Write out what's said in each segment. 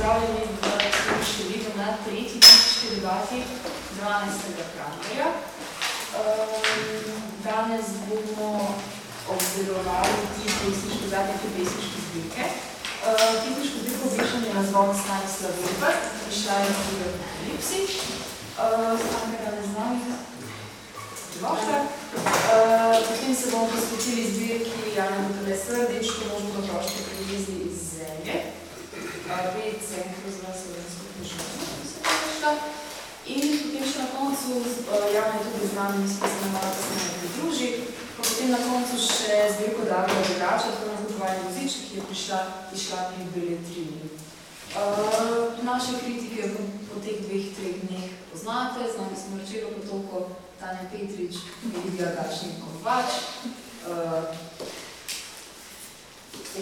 pozdravljeni v svoji številu na tretji kritiški debati 12. krantarja. Danes bomo obdelovali ti pesniški, zadnje te pesniške zbirke. Pesniško zbirko obešanje na zvon Stanislav Rupert, prišla je na tudi Apokalipsi. Stanka danes z nami. Dobrošla. Potem se bomo posvetili zbirki Jana Botele Srdič, ko možno otroške privezi iz zemlje. Centrov za slovensko prišla. In potem še na koncu, Jana je tudi z nami, mislim, da se nam pridruži, pa potem na koncu še zbirko Davida Drugača, tako na kupovanje vozička, ki je prišla išla pri beletrini. Uh, naše kritike po, po teh dveh, treh dneh poznate, z nami smo Rčelo Potoko, Tanja Petrič, Lidija Gačnik Kovač, uh,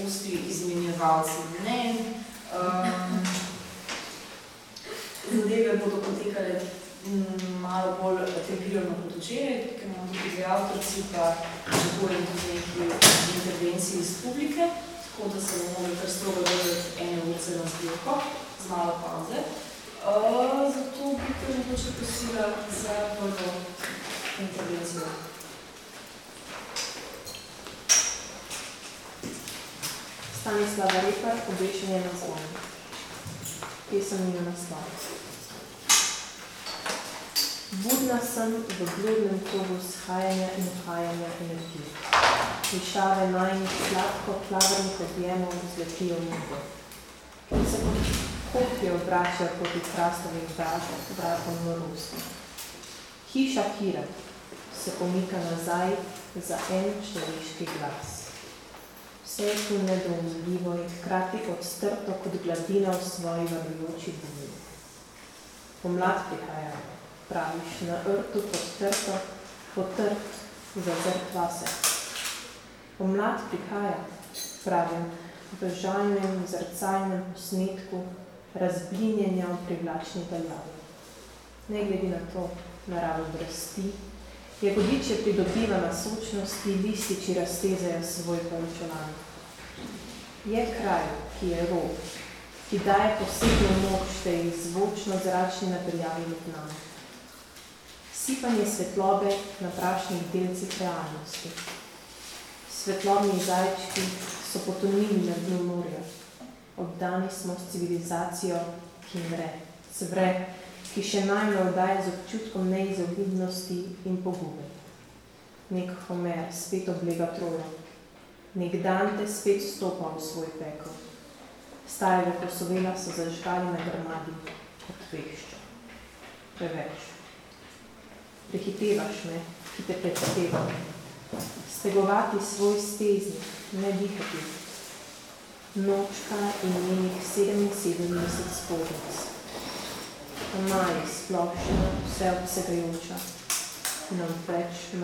ostri izmenjevalci mnen. Um, zadeve bodo potekale malo bolj tempirano kot včeraj, ker imamo tudi dve avtorci, pa pričakujem tudi nekaj intervencij iz publike, tako da se bomo mogli kar strogo držati ene urce na zbirko, z malo pauze. Uh, zato bi kar mogoče prosila za prvo intervencijo. Stanislava Repar, obešenje na zvonu. Pesem in naslov. Budna sem v bludnem krogu shajanja in odhajanja energije. Višave najnih sladko klavrnih objemov zletijo v nebo. In se kot kopje obračajo proti krastovih vratom, vratom norosti. Hiša Kira se pomika nazaj za en človeški glas. Vse je tu nedoumljivo in hkrati odstrto kot gladina v svoji varujoči buni. Pomlad prihaja, praviš, na rtu podtrto, potrt, zazrt vase. Pomlad prihaja, pravim, v žalnem, zrcalnem posnetku razblinjenja v privlačni daljavi. Ne glede na to, naravo brasti, jagodiče pridobiva na sočnosti, lističi raztezajo svoj polčolan. Je kraj, ki je rov, ki daje posebno moč tej zvočno zračni napeljavi med nami. Sipanje svetlobe na prašnih delcih realnosti. Svetlobni zajčki so potonili na dnu morja. Oddani smo s civilizacijo, ki mre, cvre, ki še najme oddaje z občutkom neizogibnosti in pogube. Nek Homer spet oblega trojo, nek Dante spet stopa v svoj pekel. Stare posovela so zažgali na grmadi kot veščo. Preveč. Prehitevaš me, ki te prehitevam. Stegovati svoj steznik, ne dihati. Nočka in njenih 77 spodnic. Maj splošna, vse obsegajoča, nam več je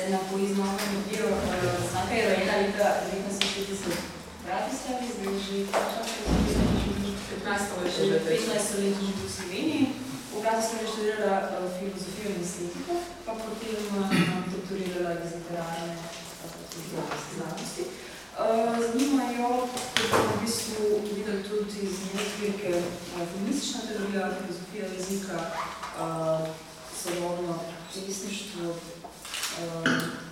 se na poiznovnem odbiru. Stanka je rojena leta 1960 v Bratislavi, zdaj že časa, 15 let že živi v Sloveniji. Bratislavi je študirala filozofijo in estetiko, pa potem doktorirala iz literarne znanosti. Zanimajo, kot v bistvu videli tudi iz njene zbirke feministična teorija, filozofija jezika, sodobno pesništvo,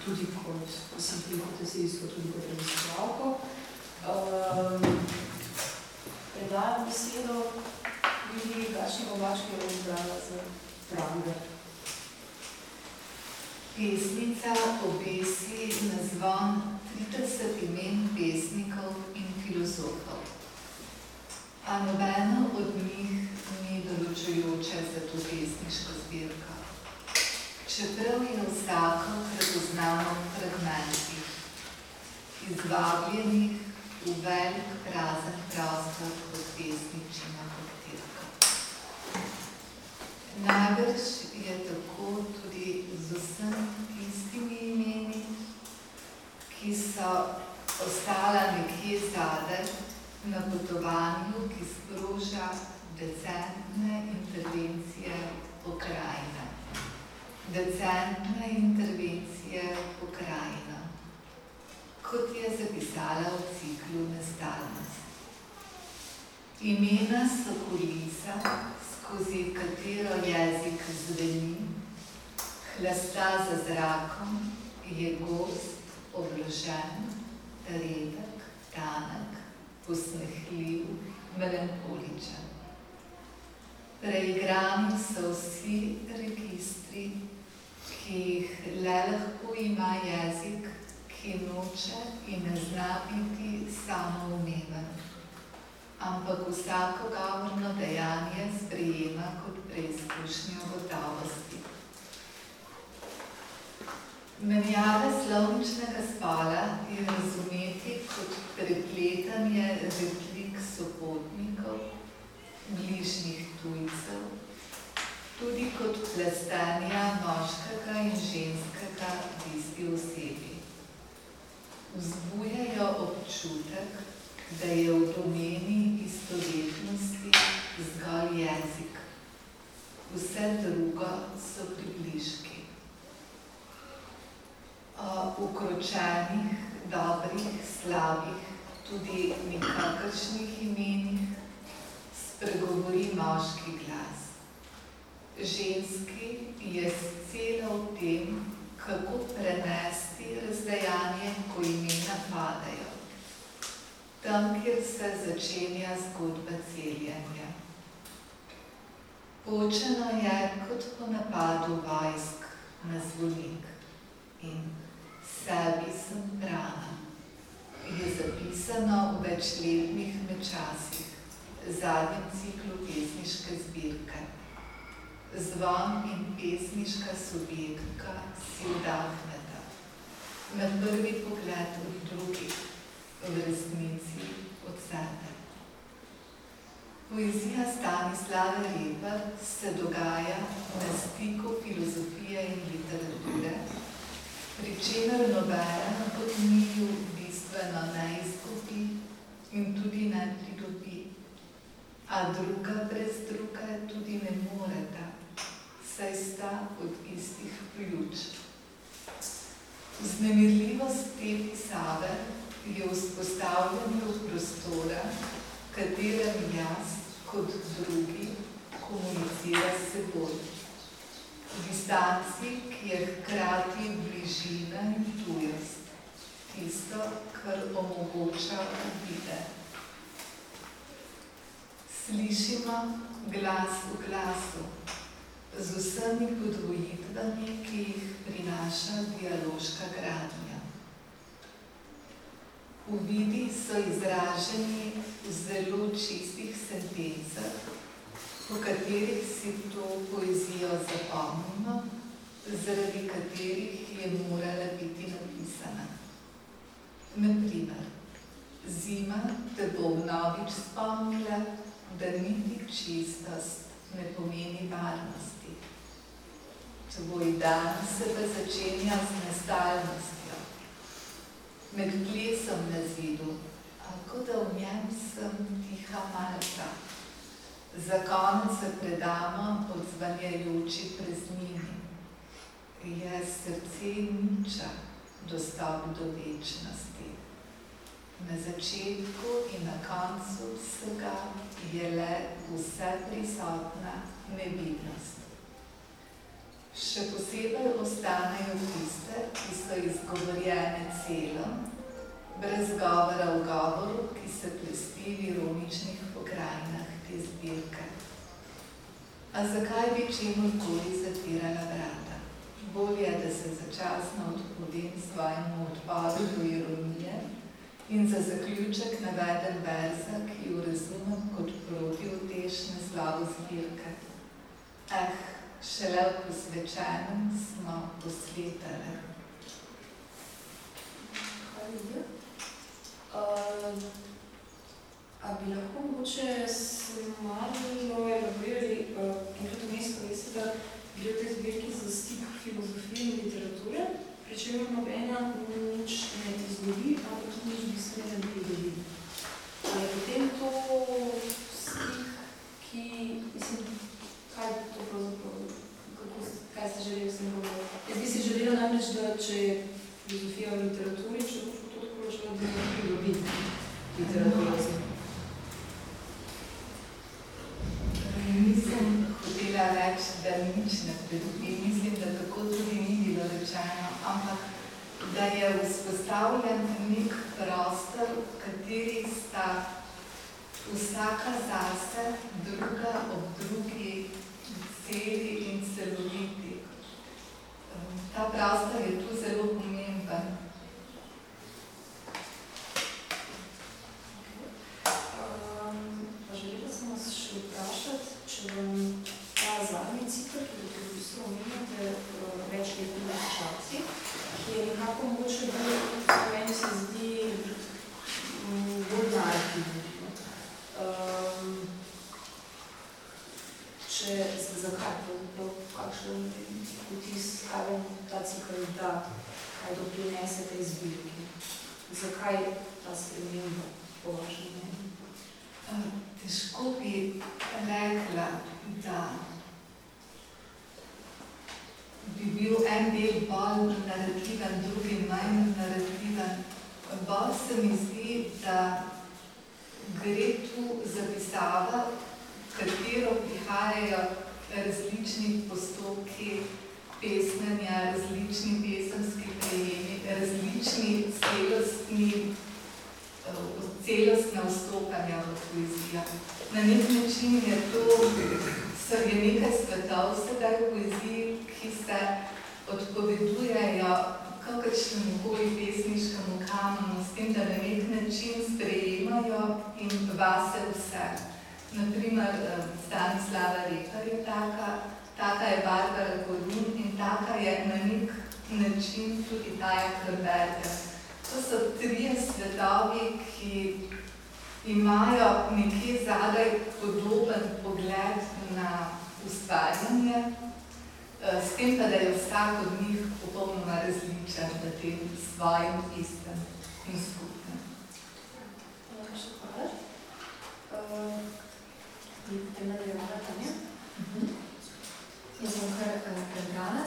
tudi kot pisatelj, kot esejsko, tudi kot raziskovalko. Predajam besedo Gačnik Kovač, ki jo izbrala za Pranger. Pesnica obesi na zvon 30 imen pesnikov in filozofov. A nobeno od njih ni določujoče za to pesniško zbirko. Čeprav je vsako prepoznamo v fragmentih, izvabljenih v velik prazen prostor kot pesničina Najbrž je tako tudi z vsem tistimi imeni, ki so ostala nekje zadaj na potovanju, ki sproža decentne intervencije pokrajine. Decentne intervencije pokrajine, kot je zapisala v ciklu Nestalnost. Imena so kulisa, skozi katero jezik zveni, hlasta za zrakom, je gost, obložen, redek, tanek, posmehljiv, melankoličen. Preigrani so vsi registri, ki jih le lahko ima jezik, ki noče in ne zna biti samoumeven, ampak vsako govorno dejanje sprejema kot preizkušnjo gotovosti. Menjave slovničnega spola je razumeti kot prepletanje replik sopotnikov, bližnjih tujcev, tudi kot plestanja moškega in ženskega v isti osebi. Vzbujajo občutek, da je v domeni istovetnosti zgolj jezik. Vse drugo so približki. Ukročenih, dobrih, slabih, tudi nikakršnih imenih spregovori moški glas. Ženski je celo v tem, kako prenesti razdajanje, ko imena padajo. Tam, kjer se začenja zgodba celjenja. Počeno je kot po napadu vojsk na zvonik in sebi sem brana. Je zapisano v večletnih mečasih zadnjem ciklu pesniške zbirke. Zvon in pesniška subjektka si vdahneta. Med prvi pogled od drugih, v resnici od sebe. Poezija Stanislava Repa se dogaja na stiku filozofije in literature, pri čemer nobena kot njiju bistveno ne izgubi in tudi ne pridobi a druga brez druge tudi ne moreta, saj sta od istih ključ. Znemirljivost te pisave je vzpostavljanje v prostora, katerem jaz kot drugi komunicira s seboj. V distanci, ki je hkrati bližina in tujost, tisto, kar omogoča videti slišimo glas v glasu, z vsemi podvojitvami, ki jih prinaša dialoška gradnja. Uvidi so izraženi v zelo čistih sentencah, po katerih si to poezijo zapomnimo, zaradi katerih je morala biti napisana. Naprimer, zima te bo vnovič spomnila, da niti čistost ne pomeni varnosti. Tvoj dan se pa začenja z nestalnostjo. Med plesom na zidu, ako da v njem sem tiha malka. Za konec se predamo odzvanjajoči preznini. Je srce niča dostop do večnosti. Na začetku in na koncu vsega je le vse prisotna nevidnost. Še posebej ostanejo tiste, ki so izgovorjene celo, brez govora v govoru, ki se plesti v ironičnih pokrajinah te zbirke. A zakaj bi čemu koli zapirala vrata? Bolje, da se začasno odpovem svojemu odporu do ironije, In za zaključek navedem verza, ki jo razumem kot protivtež naslovu zbirke. Eh, šele v posvečenem smo dosledali. Hvala. Uh, a bi lahko mogoče malo elaborirali uh, enkrat vmes, ko veste, da gre v tej zbirki za stik filozofije in literature, pri čemer nobena nič ne izgubi, ampak tudi nič bistveno ne pridobi. Je potem to stik, ki, mislim, kaj to pravzaprav Kaj si želel sem govoriti? Jaz bi si želela namreč, da če je filozofija v literaturi, če boš to odkročila, da je pridobiti literaturo. Nisem hotela reči, da nič ne pridobi. Mislim, da tako tudi ni bilo rečeno, ampak da je vzpostavljen nek prostor, v kateri sta vsaka zase, druga ob drugi celi in celoviti. Ta prostor je tu zelo pomemben. Želela sem vas še vprašati, če vam ta zadnji cikl, ki ga v bistvu omenjate, večletni časi, ki je nekako mogoče bolj, meni se zdi, bolj narektivni. Um, če, zakaj, to, kakšen vtis, kaj vam ta cikl da, kaj doprinese tej zbirki? Zakaj ta sprememba, po vašem mnenju? Težko bi rekla, da bi bil en del bolj narativen, drugi manj narativen. Bolj se mi zdi, da gre tu za pisavo, katero prihajajo različni postopki pesmenja, različni pesemski prejemi, različni celostni celostna vstopanja v poezijo. Na nek način je to, so je nekaj svetov sedaj v poeziji, ki se odpovedujejo kakršnemu koli pesniškemu kanonu, s tem, da na nek način sprejemajo in vase vse. Naprimer, Stanislava Rekar je taka, taka je Barbara Gorun in taka je na nek način tudi Taja Krberger. To so trije svetovi, ki imajo nekje zadaj podoben pogled na ustvarjanje, s tem pa, da je vsak od njih popolnoma različen v tem svojem istem in skupnem. Še hvala. Te nadaljevala, Tanja? Jaz bom kar prebrala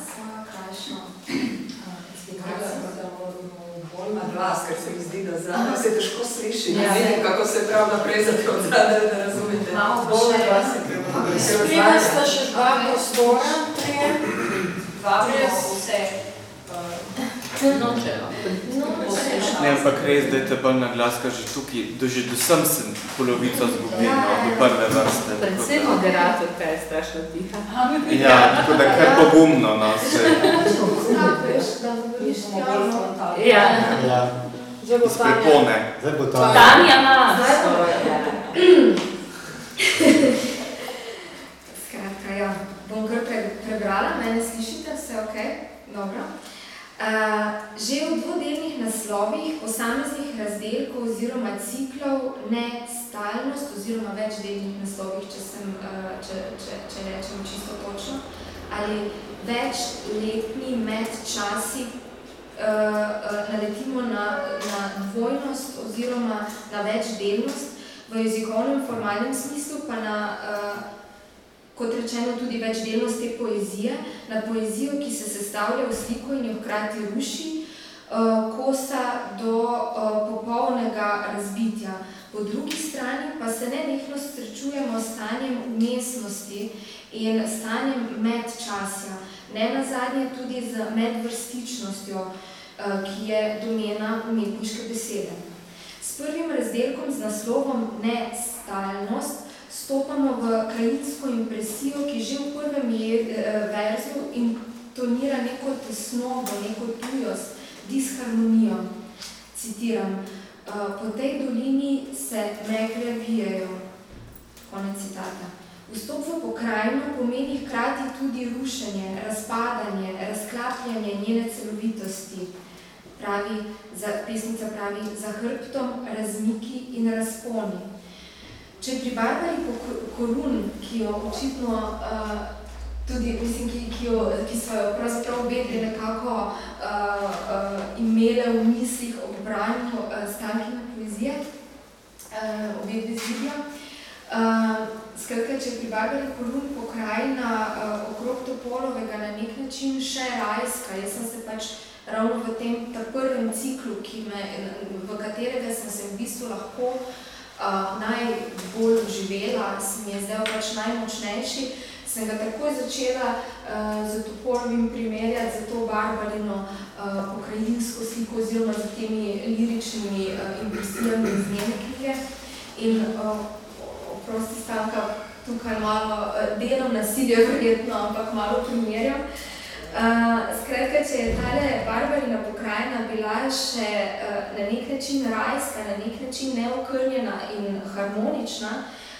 krajšo explikacijo. Bolj na glas, ker se mi zdi, da zadnje se težko sliši. Ne vem, kako se prav naprej za to odzadaj, da razumete. Bolj na glas je treba. Sprima sta še dva prostora, trije. Dva vse. Nočejo. Ne, ampak res, da je te bolj na glas, ker že tukaj, do že do sem sem polovico zgubil, no, do prve vrste. Predvsem moderator, kaj je strašno tiha. Ja, tako da kar pogumno, no, se. Skapeš, da govoriš javno. Ja. Iz prepone. Zdaj bo Tanja. Tanja ima. Skratka, ja, bom kar pre, prebrala, mene slišite, vse ok? Dobro. Že v dvodelnih naslovih posameznih razdelkov oziroma ciklov ne stalnost oziroma večdelnih naslovih, če, sem, če, če, če rečem čisto točno, ali večletni medčasi uh, uh, naletimo na, na dvojnost oziroma na večdelnost, v jezikovnem formalnem smislu pa na uh, kot rečeno, tudi večdelnost te poezije, na poezijo, ki se sestavlja v sliko in jo hkrati ruši, uh, kosa do uh, popolnega razbitja. Po drugi strani pa se nenehno srečujemo s stanjem umestnosti in stanjem medčasja, ne nazadnje tudi z medvrstičnostjo, uh, ki je domena umetniške besede. S prvim razdelkom z naslovom Nestalnost stopamo v krajinsko impresijo, ki že v prvem verzu intonira neko tesnobo, neko tujost, disharmonijo. Citiram, po tej dolini se megre vijejo. Konec citata. Vstop v pokrajino pomeni hkrati tudi rušenje, razpadanje, razklapljanje njene celovitosti. Pravi, za, pesnica pravi, za hrbtom razmiki in razponi. Če pri Barbari Korun, ki jo očitno uh, tudi, mislim, ki, ki, jo, ki so jo pravzaprav obedli nekako uh, uh, imele v mislih ob branju uh, stankine poezije, uh, obedli z Biblijo. Uh, skratka, če pri Barbari Korun pokrajina uh, okrog Topolovega na nek način še rajska, jaz sem se pač ravno v tem prvem ciklu, ki me, v katerega sem se v bistvu lahko uh, najbolj živela, se mi je zdaj pač najmočnejši, sem ga takoj začela uh, z toporovim primerjati, za to barbarino uh, pokrajinsko sliko oziroma za temi liričnimi uh, impresijami iz njene knjige. In uh, oprosti stanka, tukaj malo uh, delam nasilje, verjetno, ampak malo primerjam. Uh, skratka, če je tale barbarina pokrajina bila še uh, na nek način rajska, na nek način neokrnjena in harmonična,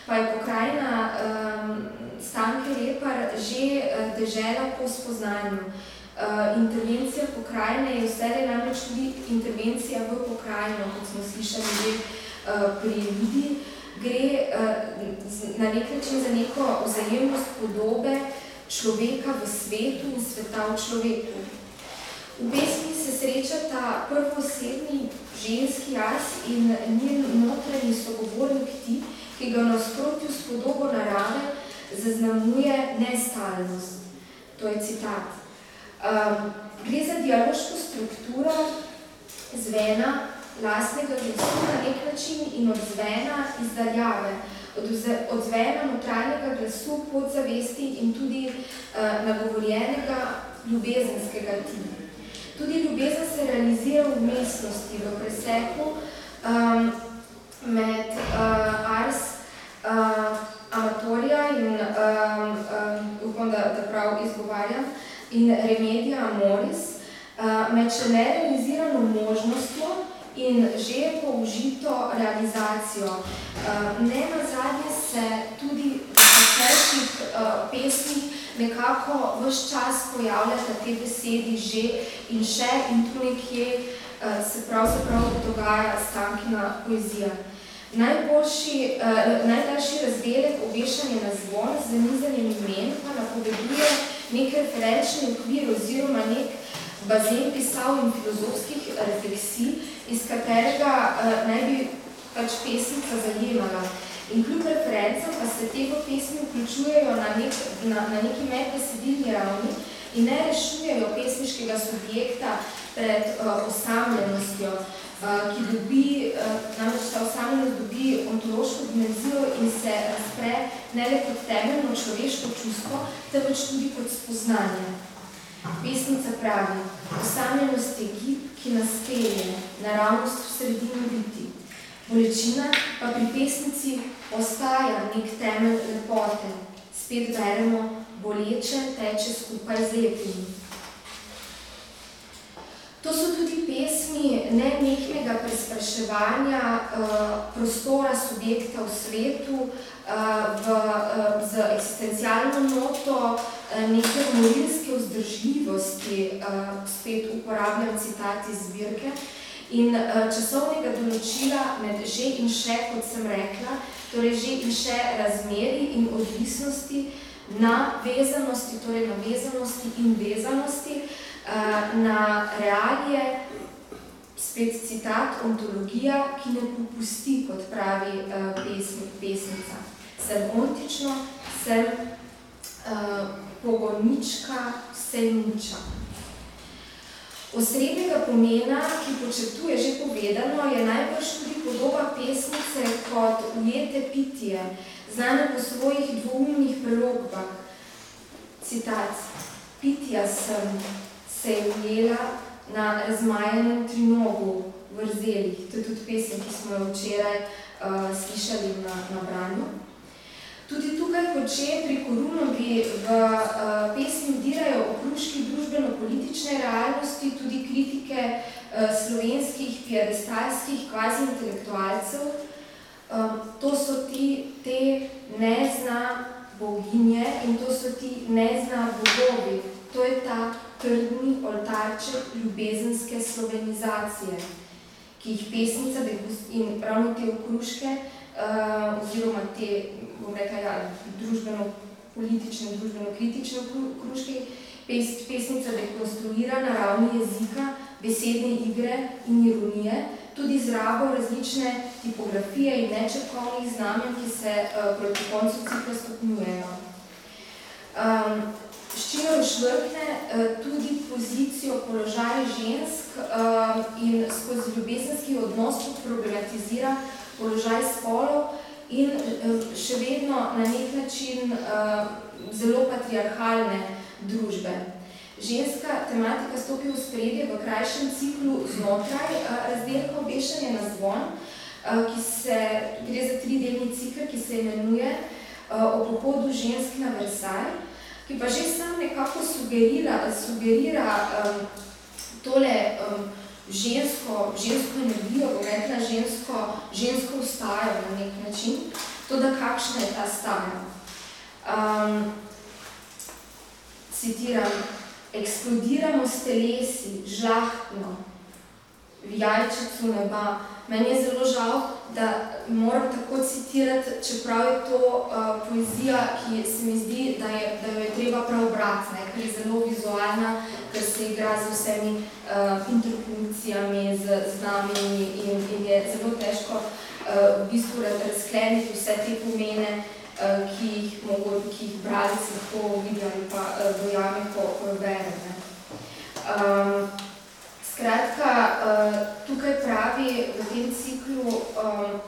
pa je pokrajina um, Stanke Repar že uh, dežela po spoznanju. Uh, intervencija pokrajine je vse namreč tudi intervencija v pokrajino, kot smo slišali že uh, pri ljudi. Gre uh, na nek način za neko vzajemnost podobe, človeka v svetu in sveta v človeku. V pesmi se srečata prvoosebni ženski jaz in njen notranji sogovornik ti, ki ga na sprotju s podobo narave zaznamuje nestalnost. To je citat. Um, gre za dialoško strukturo zvena lastnega glasu na nek način in odzvena izdaljave od zvena notranjega glasu, podzavesti in tudi uh, nagovorjenega ljubezenskega tima. Tudi ljubezen se realizira v mestnosti, v preseku um, med uh, Ars uh, Amatorija in um, um, upam, da, da prav izgovarjam, in Remedia Amoris, uh, med še možnostjo, in že použito realizacijo. Eh, ne na zadnje se tudi v vsečih eh, pesmih nekako vse čas pojavljata te besedi že in še in tu nekje eh, se pravzaprav dogaja stankina poezija. Najboljši, najdaljši razdelek obešanje na zvon z zanizanjem imen pa napoveduje nek referenčni okvir oziroma nek bazen pisav in filozofskih refleksij, iz katerega uh, naj bi pač pesnica zajemala. In kljub referencam pa se te v pesmi vključujejo na, nek, na, na neki medbesedilni ravni in ne rešujejo pesniškega subjekta pred uh, osamljenostjo, uh, ki dobi, uh, namreč ta osamljenost dobi ontološko dimenzijo in se razpre ne le kot temeljno človeško čustvo, temveč tudi kot spoznanje. Pesnica pravi, osamljenost je gib, ki nas pelje, naravnost v sredini biti. Bolečina pa pri pesnici ostaja nek temelj lepote. Spet beremo, boleče teče skupaj z lepim. To so tudi pesmi nemehnega prespraševanja uh, prostora subjekta v svetu uh, v, uh, z eksistencialno noto, Eh, neke morilske vzdržljivosti, uh, spet uporabljam citat iz zbirke, in časovnega določila med že in še, kot sem rekla, torej že in še razmeri in odvisnosti na vezanosti, torej na vezanosti in vezanosti, na realije, spet citat, ontologija, ki ne popusti, kot pravi uh, pesnik, pesnica. Sem ontično, sem uh, pogonička sejniča. Osrednjega pomena, ki početuje že povedano, je najbolj tudi podoba pesnice kot ujete pitije, znane po svojih dvoumnih prelogbah. Citat, pitija sem se je ujela na razmajenem trinogu v vrzelih. To je tudi pesem, ki smo jo včeraj uh, slišali na, na branju. Tudi tukaj, kot že pri Korunovi, v uh, pesmi vdirajo okruški družbeno-politične realnosti, tudi kritike uh, slovenskih piedestalskih kvazi-intelektualcev. Um, to so ti, te nezna boginje in to so ti nezna bogovi. To je ta trdni oltarček ljubezenske slovenizacije, ki jih pesnica in ravno te okruške uh, oziroma te bom rekla, ja, družbeno-politične, družbeno-kritične kruške, pes, pesnica dekonstruira na ravni jezika, besedne igre in ironije, tudi z rabo različne tipografije in nečrkovnih znamenj, ki se uh, proti koncu cikla stopnjujejo. Um, Ščino švrkne uh, tudi pozicijo položaja žensk uh, in skozi ljubezenski odnos problematizira položaj spolov in še vedno na nek način zelo patriarhalne družbe. Ženska tematika stopi v spredje v krajšem ciklu znotraj razdelka obešanja na zvon, ki se, gre za tridelni cikl, ki se imenuje o pohodu žensk na Versailles, ki pa že sam nekako sugerira, sugerira um, tole um, žensko, žensko energijo, bom rekla žensko, žensko ustajo na nek način, to da kakšna je ta staja. Um, citiram, eksplodiramo s telesi, žlahtno, v jajčicu neba. Meni je zelo žal, da moram tako citirati, čeprav je to uh, poezija, ki se mi zdi, da, je, da jo je treba prav brati, ne? ker je zelo vizualna, ker se igra z vsemi uh, interpunkcijami, z znamenji in, in je zelo težko uh, v bistvu razkleniti vse te pomene, uh, ki jih, mogo, ki jih bralice lahko vidijo ali pa uh, dojame, ko, ko jo berem. Um, skratka, uh, tukaj pravi v tem ciklu, um,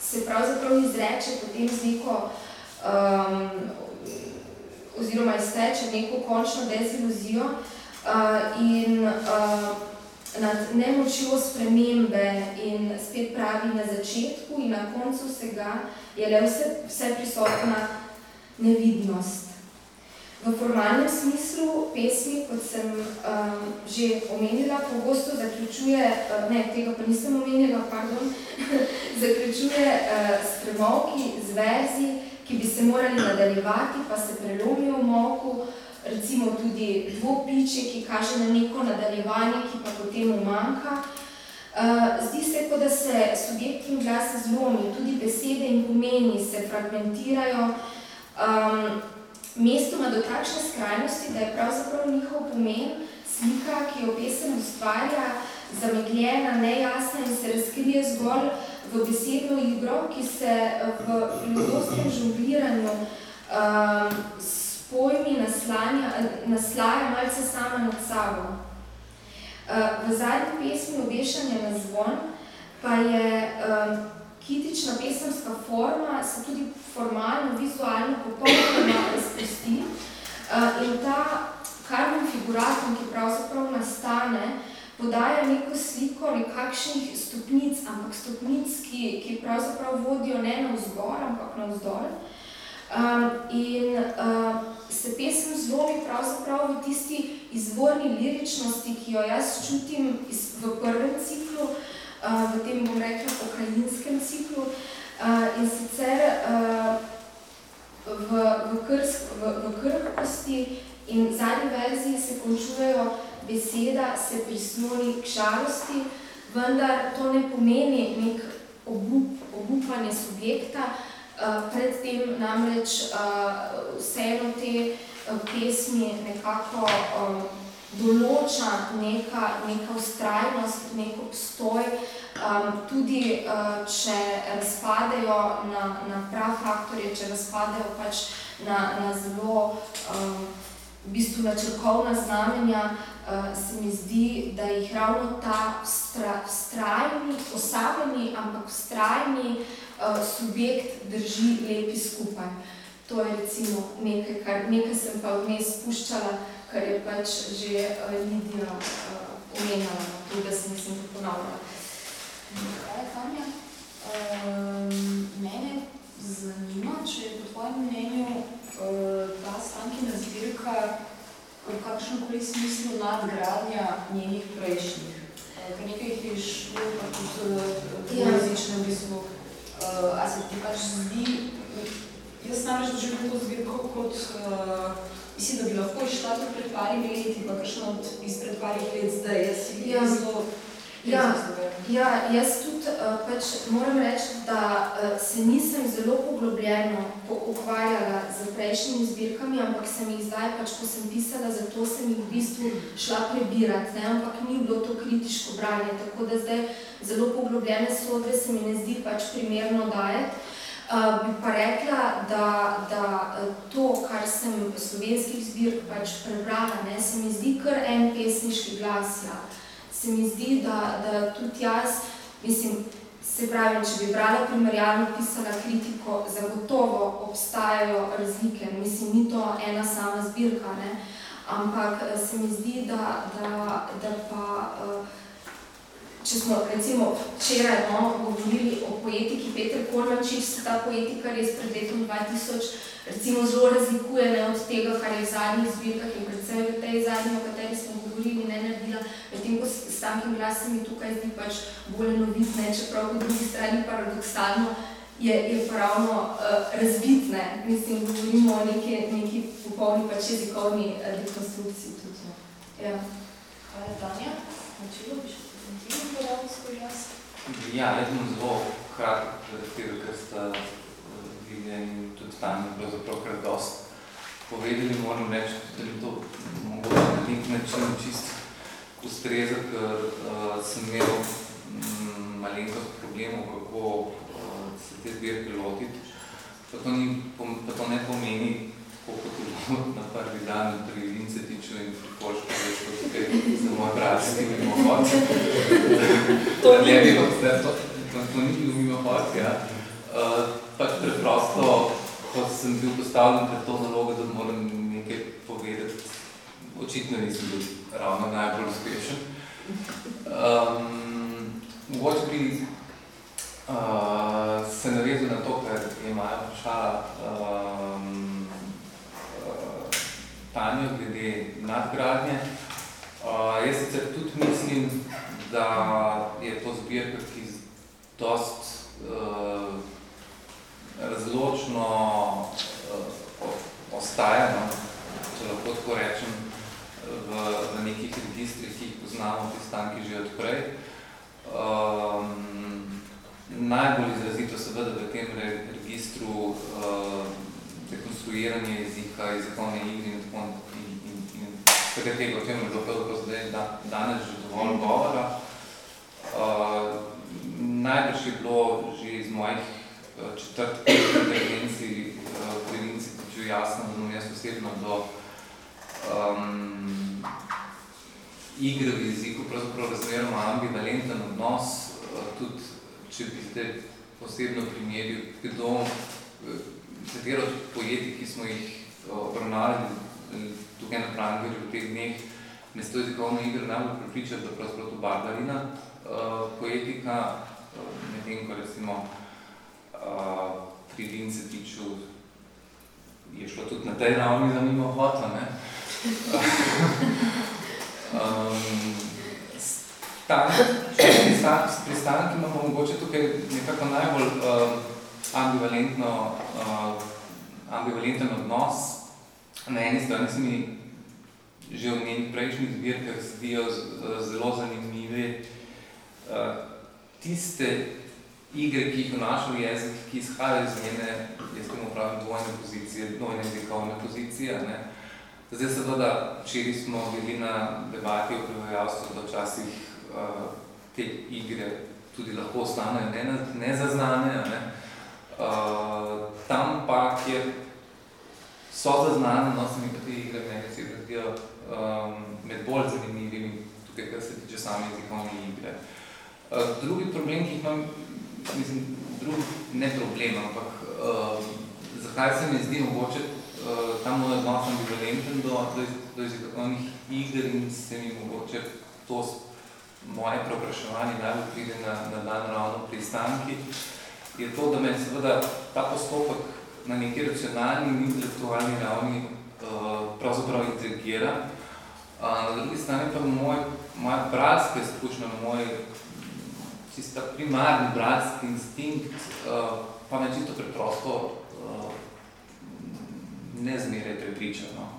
se pravzaprav izreče potem z neko um, oziroma izteče neko končno deziluzijo uh, in uh, nad nemočjo spremembe in spet pravi na začetku in na koncu vsega je le vse, vse prisotna nevidnost. V formalnem smislu pesmi, kot sem um, že omenila, pogosto zaključuje, uh, ne, tega pa nisem omenila, pardon, zaključuje uh, s premovki, z verzi, ki bi se morali nadaljevati, pa se prelomijo v moku, recimo tudi dvopiče, ki kaže na neko nadaljevanje, ki pa potem umanka. Uh, zdi se, kot da se subjekti in glasi zlomi, tudi besede in pomeni se fragmentirajo, um, mestoma do takšne skrajnosti, da je pravzaprav njihov pomen slika, ki jo pesem ustvarja, zamegljena, nejasna in se razkrije zgolj v besedno igro, ki se v filozofskem žongliranju um, s pojmi naslanja, naslaja malce sama nad sabo. Uh, v zadnji pesmi Obešanje na zvon pa je um, kitična pesemska forma se tudi formalno, vizualno popolnoma razpusti uh, in ta karmen figuratum, ki pravzaprav nastane, podaja neko sliko nekakšnih stopnic, ampak stopnic, ki, ki pravzaprav vodijo ne na vzgor, ampak na vzdolj. Um, in uh, se pesem zlomi pravzaprav v tisti izvorni liričnosti, ki jo jaz čutim iz, v prvem ciklu, uh, v tem, bom rekla, pokrajinskem ciklu. In sicer v, v, krsk, v, v krhkosti in zadnji verziji se končujejo beseda, se prismoli k žalosti, vendar to ne pomeni nek obup, obupanje subjekta, predtem namreč vseeno te pesmi nekako določa neka, neka ustrajnost, nek obstoj, um, tudi uh, če razpadejo na, na prav faktorje, če razpadejo pač na, na zelo um, v bistvu na črkovna znamenja, uh, se mi zdi, da jih ravno ta vztrajni, osabljeni, ampak vztrajni uh, subjekt drži lepi skupaj. To je recimo nekaj, kar nekaj sem pa vmes spuščala, kar je pač že uh, Lidija uh, omenjala, no, tudi da se nisem to ponavljala. Hvala, Tanja. Um, mene zanima, če je po tvojem mnenju uh, ta stankina zbirka v kakšnem koli smislu nadgradnja njenih prejšnjih. Ker nekaj jih je šlo pa tudi dvojezično v bistvu. Uh, a se ti pač zdi, jaz namreč doživljam to zbirko kot uh, Mislim, da bi lahko išla tudi pred parimi leti, pa kakšno od izpred parih let zdaj. Jaz si ja. zelo ja. ja, jaz tudi uh, pač moram reči, da uh, se nisem zelo poglobljeno ukvarjala z prejšnjimi zbirkami, ampak sem jih zdaj, pač, ko sem pisala, zato sem jih v bistvu šla prebirati, ne? ampak ni bilo to kritiško branje, tako da zdaj zelo poglobljene sodbe se mi ne zdi pač primerno dajati. Uh, bi pa rekla, da, da eh, to, kar sem slovenskih zbirk pač prebrala, ne, se mi zdi kar en pesniški glas. Ja. Se mi zdi, da, da tudi jaz, mislim, Se pravi, če bi brala primerjalno pisala kritiko, zagotovo obstajajo razlike. Mislim, ni to ena sama zbirka, ne? ampak eh, se mi zdi, da, da, da pa, eh, če smo recimo včeraj no, govorili o poetiki Peter Kolmančič, se ta poetika res pred letom 2000 recimo zelo razlikuje ne, od tega, kar je v zadnjih zbirkah in predvsem v tej zadnji, o kateri smo govorili, ne naredila, medtem ko s tankim glasom mi tukaj zdi pač bolj enovitne, čeprav po drugi strani paradoksalno je, je pravno uh, razvitne. Mislim, govorimo o neki, neki popolni pač jezikovni uh, dekonstrukciji tudi. Ja. Hvala, Tanja. Načelo bi še svoj jaz? Ja, jaz bom zelo kratek predaktiral, ker sta Vidja in tudi Tanja pravzaprav kar dost povedali, moram reči, da mi to mogoče na nek način čist ustreza, ker uh, sem imel mm, malenkost problemov, kako uh, se te zbirke lotiti. Pa to, ni, pa to ne pomeni, tako kot je bilo na prvi dan pri Vincetiču in pri Polšku, da je šlo tukaj za moj brat, s tem mimo hodci. to, ne bi, to, to, to ni bilo mimo hodci, ja. Uh, pač preprosto, ko sem bil postavljen pred to nalogo, da moram nekaj povedati, očitno nisem bil ravno najbolj uspešen. Um, mogoče bi uh, se navezal na to, kar je Maja vprašala um, Tanjo glede nadgradnje. Uh, jaz sicer tudi mislim, da je to zbirka, ki dost uh, razločno uh, ostaja, no, če lahko tako rečem, v, v nekih registrih, ki jih poznamo pristanki že odprej. Um, najbolj izrazito seveda v tem re, registru uh, dekonstruiranje jezika, jezikovne igre in tako in, in, in vsega tega, o čem je bilo pravzaprav zdaj da, danes že dovolj govora. Uh, najbrž je bilo že iz mojih četrtkih intervencij uh, pri Institutu jasno, da bom jaz osebno do um, igre v jeziku pravzaprav razmeroma ambivalenten odnos, uh, tudi če bi zdaj posebno primeril, kdo, katero od poeti, ki smo jih obravnali tukaj na Prangerju v teh dneh, me s to jezikovno igro najbolj pripričati, da pravzaprav to barbarina uh, poetika, uh, medtem ko recimo uh, pri Vincetiču je šlo tudi na tej ravni za mimo hota, ne? um, s pristanki imamo mogoče tukaj nekako najbolj uh, ambivalentno, uh, ambivalenten odnos. Na eni strani se mi že v njenih prejšnjih zbirkah zdijo zelo zanimive uh, tiste igre, ki jih vnaša v jezik, ki izhajajo iz njene, jaz temu pravim, dvojne pozicije, dvojne jezikovne pozicije. Ne? Zdaj seveda, včeraj smo bili na debati o prevajalstvu, da včasih uh, te igre tudi lahko ostanejo nezaznane. Ne, ne? Uh, tam pa, kjer so zaznane, no se mi pa te igre meni se zdijo um, med bolj zanimivimi, tukaj, kar se tiče same jezikovne igre. Uh, drugi problem, ki imam, mislim, drugi ne problem, ampak uh, zakaj se mi zdi mogoče uh, ta moj odnos ambivalenten do, do, do jezikovnih iger in se mi mogoče to moje preopraševanje najbolj pride na, na dan ravno pri stanki, je to, da me seveda ta postopek na neki racionalni in intelektualni ravni uh, pravzaprav intrigira. Uh, na drugi strani pa moj, moja bratska izkušnja, moj čista primarni bratski instinkt, uh, pa me čisto preprosto uh, ne zmeraj prepričano.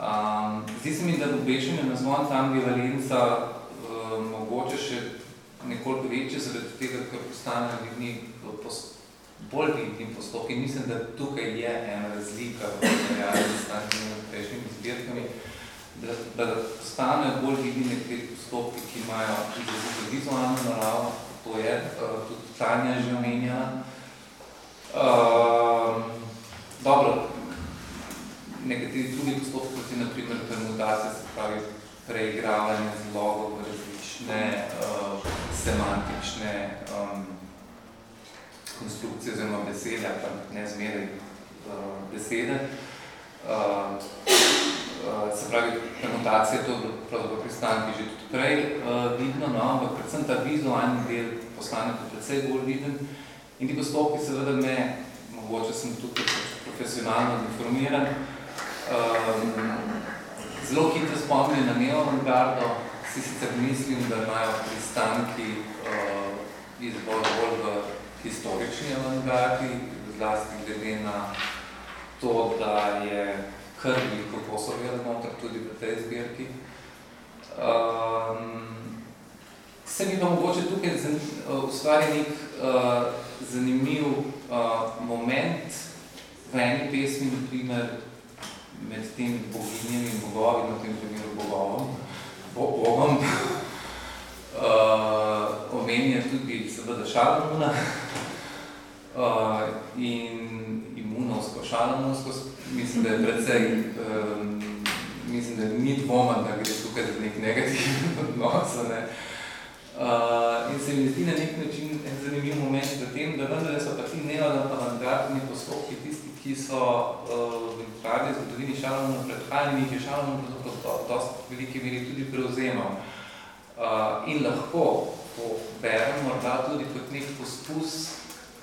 Um, zdi se mi, da obešanje na zvon ta ambivalenca uh, mogoče še nekoliko večje, zaradi tega, ker postane vidni bolj vidni postopki. Mislim, da tukaj je ena razlika v realni stanju med prejšnjimi zbirkami, da, da postanejo bolj vidni nekaj postopki, ki imajo izrazito vizualno naravo, to je uh, tudi Tanja že omenjala. Uh, dobro, nekateri drugi postopki, kot je na primer permutacija, se pravi preigravanje zlogov v različne uh, semantične um, konstrukcije oziroma besede, pa ne zmeraj uh, besede. Uh, uh, se pravi, prenotacija to pravzaprav pristanki že tudi prej uh, vidno, no, ampak predvsem ta vizualni del postane tudi precej bolj viden. In ti postopki seveda me, mogoče sem tukaj profesionalno informiran, um, zelo hitro spomnim na neoavantgardo, si sicer mislim, da imajo pristanki uh, izbor bolj v historični avantgardi, zlasti glede na to, da je kar veliko posovjel noter tudi v tej zbirki. Um, se mi pa mogoče tukaj ustvari nek uh, zanimiv uh, moment v eni pesmi, na primer, med tem boginjem in bogovi, na tem primeru bogovom, bogom, uh, omenja tudi seveda Šalamuna uh, in imunovsko, Šalamovsko, mislim, da je precej, um, mislim, da ni dvoma, da gre tukaj za nek negativni odnos, ne. Uh, in se mi zdi na nek način en zanimiv moment v tem, da vendar so pa ti neoavantgardni postopki tisti, ki so uh, v literarni zgodovini Šalamuna predhajali in jih je Šalamun v dosti veliki meri tudi prevzemal. Uh, in lahko to berem morda tudi kot nek poskus,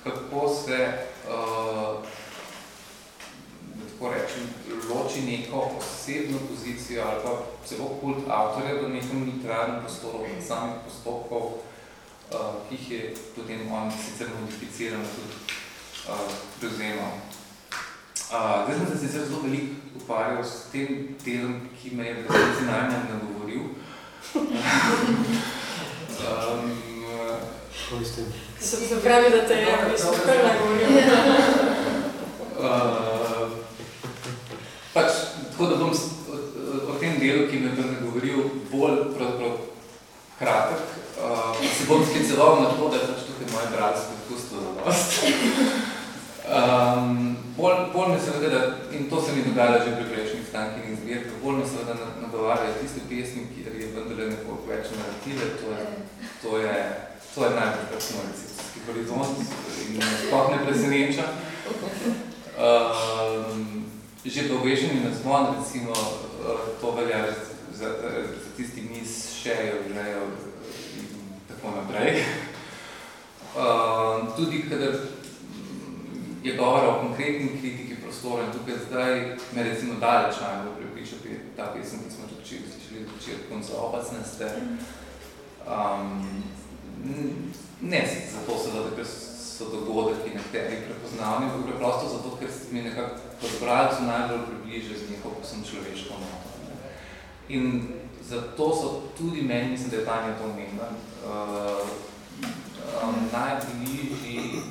kako se uh, tako rečem, loči neko osebno pozicijo ali pa celo kult avtorja v nekem literarnem prostoru, od samih postopkov, uh, ki jih je potem on sicer modificirano tudi uh, prevzemal. Uh, zdaj sem se sicer zelo veliko ukvarjal s tem delom, ki me je v resnici najmanj nagovoril. um, Kaj s tem? Se pravi, da te je v bistvu kar nagovoril. Uh, pač, tako da bom o, o tem delu, ki me je nagovoril, bolj pravzaprav kratek, uh, se bom skliceval na to, da je pač tukaj moje bratsko izkustvo za dost. Um, bolj, bolj me seveda, da, in to se mi dogajalo že pri prejšnjih stankinih zbirkah, bolj me seveda nagovarjajo tiste pesmi, kjer je vendarle nekoliko več narative, to je, to je, to je najbolj moj recepcijski horizont in me sploh ne preseneča. Um, že po obešenju na zvon, recimo, to velja za, za tisti mis šejo, žejo in tako naprej. Um, tudi, kadar je govora o konkretni kritiki prostora in tukaj zdaj me recimo daleč najbolj prepriča ta pesem, ki smo včeraj slišali včeraj konca opacne ste. Um, ne zato seveda, ker so dogodki nekateri prepoznavni, ampak preprosto zato, ker se mi nekako kot bralcu najbolj približe z njihovo posem človeško noto. In zato so tudi meni, mislim, da je Tanja to omenila, uh, um, najbližji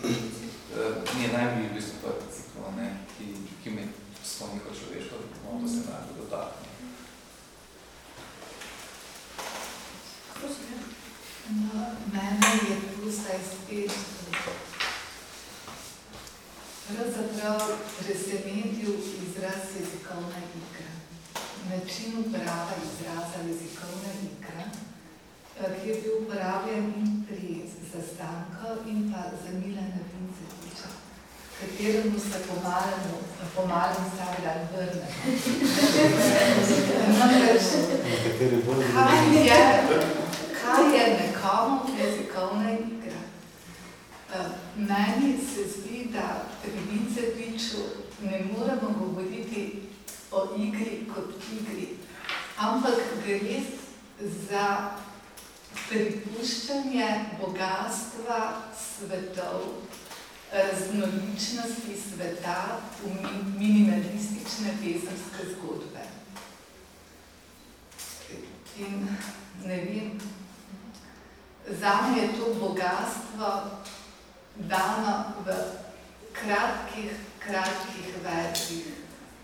mi je najbolj v bistvu prvi cikl, ne, ki, ki me s to neko človeško moto se najbolj dotakne. No, mene je tu zdaj spet pravzaprav presenetil izraz jezikovna igra. Način uprava izraza jezikovna igra, ki je bil uporabljen in pri zastanku in pa za Vincetiča, kateremu se pomalemu, pomalem stari dan vrne. kaj, je, kaj je nekomu jezikovna igra? Meni se zdi, da pri Vincetiču ne moramo govoriti o igri kot igri, ampak gre za pripuščanje bogatstva svetov, raznoličnosti sveta v minimalistične pesemske zgodbe. In ne vem, zame je to bogatstvo dano v kratkih, kratkih verzih,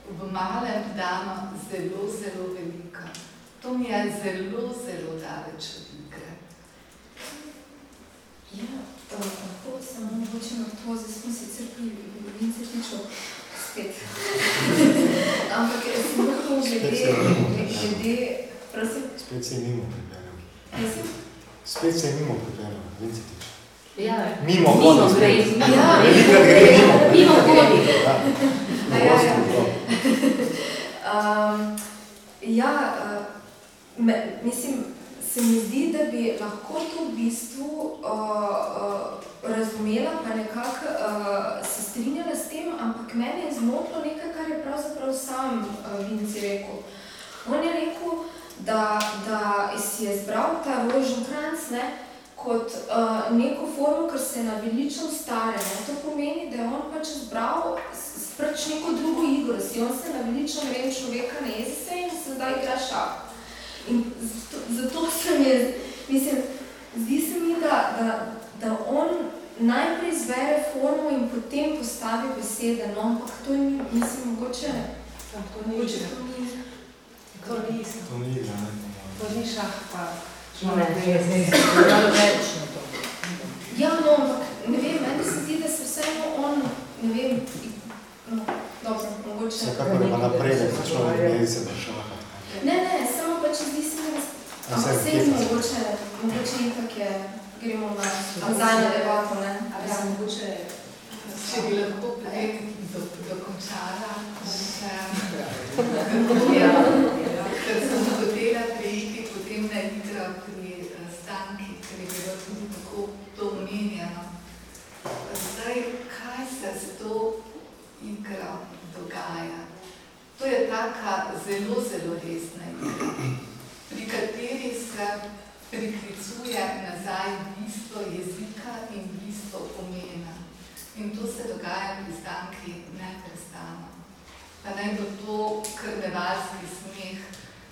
v malem dano zelo, zelo veliko. To mi je zelo, zelo daleč od. Ja, lahko samo mogoče na to, zdaj smo sicer pri Vincetiču spet. Ampak sem lahko glede, glede, prosim? Spet se je mimo pripeljal. Prosim? Spet se je mimo pripeljal, Vincetič. Ja. Mimo Mimo vodi. gre. Ja. Velikrat gre mimo. Mimo vodi. Ja. Ja, ja. Um, ja, uh, me, mislim, se mi zdi, da bi lahko to v bistvu uh, uh, razumela, pa nekako uh, se strinjala s tem, ampak mene je zmotilo nekaj, kar je pravzaprav sam uh, Vinci rekel. On je rekel, da, da si je zbral ta roženkranc ne, kot uh, neko formo, ker se je naveličal stare. Ne. To pomeni, da je on pač zbral pač neko drugo igro, si on se naveličal, ne vem, človeka ne jezi se in se zdaj igra šah. In zato, zato se mi je, mislim, zdi se mi, da, da, da on najprej zbere formo in potem postavi besede, no, ampak to ni, mislim, mogoče, To ni mogoče to ni. To ni isto. To ni igra, ne. To ni šah, pa Ne, ne, ne, malo več na to. Ja, no, ampak ne vem, meni se zdi, da se vseeno on, ne vem, no, dobro, mogoče. Vsekakor ima napredek, da človek ne bi se šaha. Ne, ne, samo pač zdi se mi, A ampak se se pa se? mogoče, mogoče itak je, gremo na na debato, ne. Ali se mogoče Če bi lahko potem do, dokončala, še, Ja. ker sem hotela preiti potem na igro pri eh, stanki, ker je bilo tudi tako to omenjeno. Zdaj, kaj se s to igro dogaja? To je taka zelo, zelo resna igra, pri kateri se priklicuje nazaj bistvo jezika in bistvo pomena. In to se dogaja pri stanki neprestano. Pa naj bo to krnevalski smeh,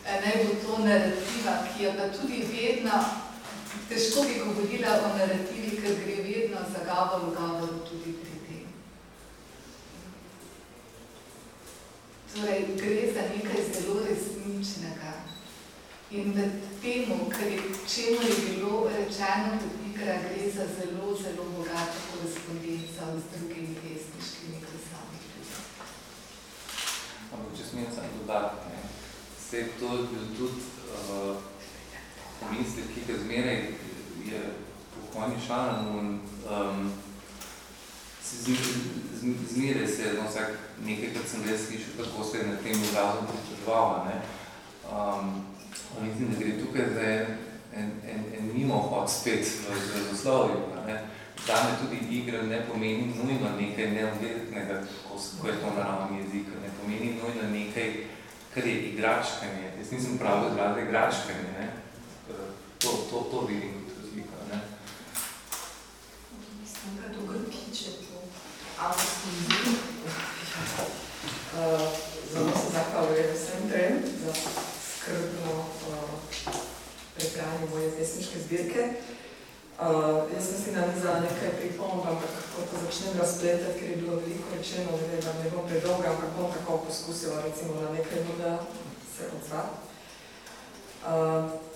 eh, naj bo to narativa, ki je pa tudi vedno, težko bi govorila o narativi, ker gre vedno za govor v govoru tudi pri tem. Torej, gre za nekaj zelo resničnega. In v temu, kar je, čemu je bilo rečeno kot igra, gre za zelo, zelo bogato korespondenco z drugimi pesniškimi glasovi. Ampak če smem samo dodati, ne, vse to je bil tudi uh, pomislek, ki ga zmeraj je pokojni Šalamun, um, zmeraj se je, no, vsak nekajkrat sem res slišal, kako se je na tem izrazom pritožvala, ne. Um, mislim, da gre tukaj za en, en, en, en mimohod spet v izrazoslovju, ne. Zame tudi igra ne pomeni nujno nekaj neobvezetnega, ko, je to naravni jezik, ne pomeni nujno nekaj, kar je igračkanje. Jaz nisem prav izrazil igračkanje, ne. To, to, to vidim kot razliko, ne. Mislim, da je to kar kiče po avtorskem jeziku. Uh, Zelo se zahvaljujem vsem trem za skrbno uh, pripravljanje moje pesniške zbirke. Uh, jaz mislim, da za nekaj pripomb, ampak ko to začnem razpletati, ker je bilo veliko rečeno, ne da ne bom predolga, ampak bom tako poskusila recimo na nekaj morda se odzvati. Uh,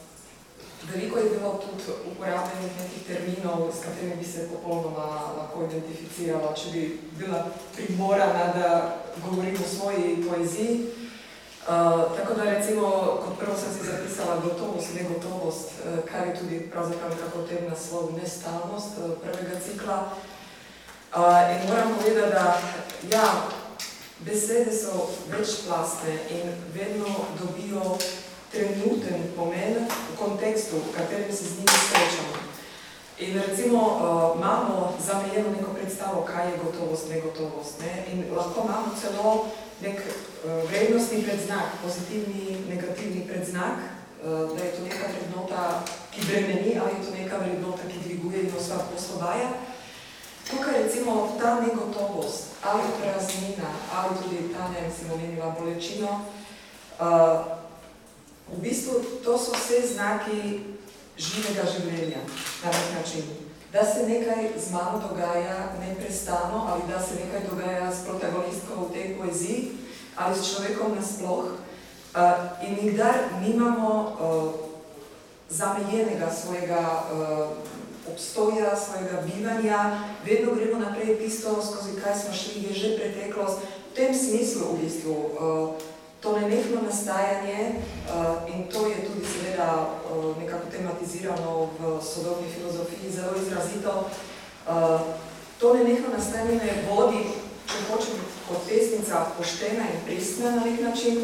Veliko je bilo tudi uporabljenih nekih terminov, s katerimi bi se popolnoma lahko identificirala, če bi bila primorana, da govorim o svoji poeziji. Uh, tako da recimo, kot prvo sem si zapisala gotovost, negotovost, uh, kar je tudi pravzaprav v tem naslovu nestalnost uh, prvega cikla. Uh, in moram povedati, da ja, besede so večplastne in vedno dobijo trenuten pomen v kontekstu, v katerem se z njimi srečamo. In recimo uh, imamo zamejeno neko predstavo, kaj je gotovost, negotovost. Ne? In lahko imamo celo nek uh, vrednostni predznak, pozitivni, negativni predznak, uh, da je to neka vrednota, ki bremeni, ali je to neka vrednota, ki dviguje in osva poslobaja. Tukaj recimo ta negotovost, ali praznina, ali tudi ta, ne si omenila bolečino, uh, v bistvu to so vse znaki živega življenja na nek način. Da se nekaj z mano dogaja neprestano ali da se nekaj dogaja s protagonistko v tej poeziji ali s človekom nasploh. Uh, in nikdar nimamo uh, zamejenega svojega uh, obstoja, svojega bivanja, vedno gremo naprej tisto, skozi kaj smo šli, je že preteklost. V tem smislu v bistvu uh, to nenehno nastajanje uh, in to je tudi seveda uh, nekako tematizirano v sodobni filozofiji zelo izrazito, Uh, to nenehno nastajanje me vodi, če hočem kot pesnica poštena in pristna na nek način,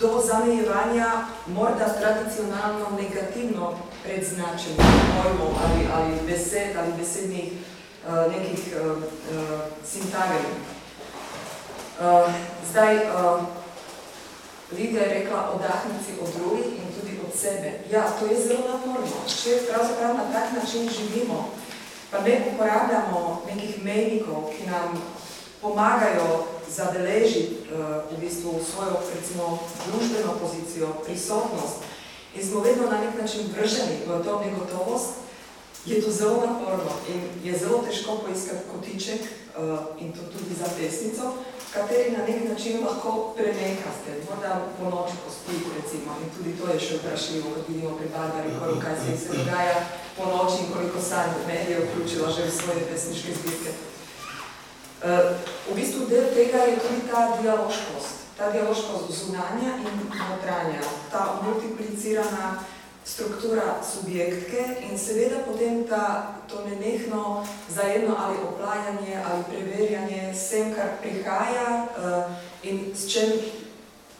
do zamejevanja morda tradicionalno negativno predznačenih pojmov ali, ali besed ali besednih uh, nekih uh, uh, sintagem. Uh, zdaj, uh, Lidija je rekla, odahnici od drugih in tudi od sebe. Ja, to je zelo naporno. Če pravzaprav na tak način živimo, pa ne uporabljamo nekih mejnikov, ki nam pomagajo zabeležiti uh, v bistvu svojo, recimo, družbeno pozicijo, prisotnost in smo vedno na nek način vrženi v to negotovost, je to zelo naporno in je zelo težko poiskati kotiček uh, in to tudi za pesnico, kateri na nek način lahko prenekaste, morda po noči pospiti, recimo, in tudi to je še vprašljivo, kot vidimo pri Barbari, koliko kaj se se dogaja po noči in koliko sanj medije vključila že v svoje pesniške zbirke. Uh, v bistvu del tega je tudi ta dialoškost, ta dialoškost zunanja in notranja, ta multiplicirana struktura subjektke in seveda potem ta, to nenehno zajemno ali oplajanje ali preverjanje vsem, kar prihaja uh, in s čem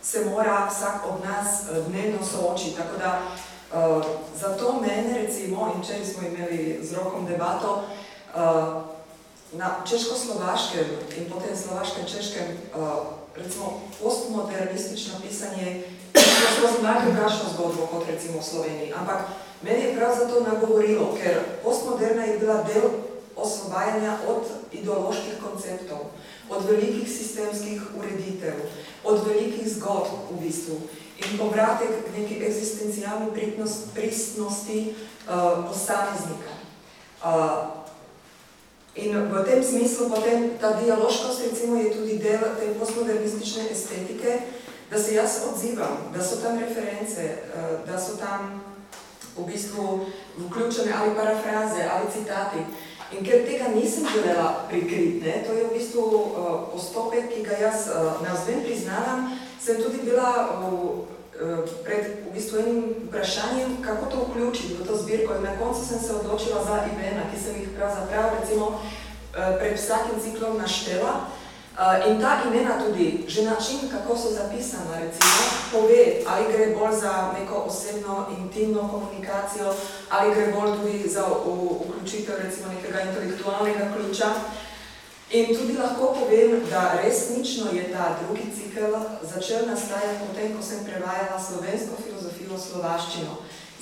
se mora vsak od nas uh, dnevno soočiti. Tako da uh, zato mene recimo, in če smo imeli z rokom debato, uh, na češko-slovaškem in potem slovaškem-češkem uh, recimo postmodernistično pisanje skozi malo drugačno zgodbo kot recimo v Sloveniji. Ampak meni je prav zato nagovorilo, ker postmoderna je bila del osvobajanja od ideoloških konceptov, od velikih sistemskih ureditev, od velikih zgodb v bistvu in povratek k neki eksistencijalni pristnosti uh, posameznika. Uh, In v tem smislu potem ta dialoškost recimo je tudi del te postmodernistične estetike, da se jaz odzivam, da so tam reference, eh, da so tam v bistvu vključene ali parafraze ali citati. In ker tega nisem želela prikriti, to je v bistvu uh, postopek, ki ga jaz uh, navzven priznavam, sem tudi bila v, pred v bistvu enim vprašanjem, kako to vključiti v to zbirko. In na koncu sem se odločila za imena, ki sem jih pravzaprav recimo pred vsakim ciklom naštela. Uh, in ta imena tudi, že način, kako so zapisana, recimo, pove, ali gre bolj za neko osebno, intimno komunikacijo, ali gre bolj tudi za vključitev, recimo, nekega intelektualnega ključa. In tudi lahko povem, da resnično je ta drugi cikl začel nastajati potem, ko sem prevajala slovensko filozofijo v slovaščino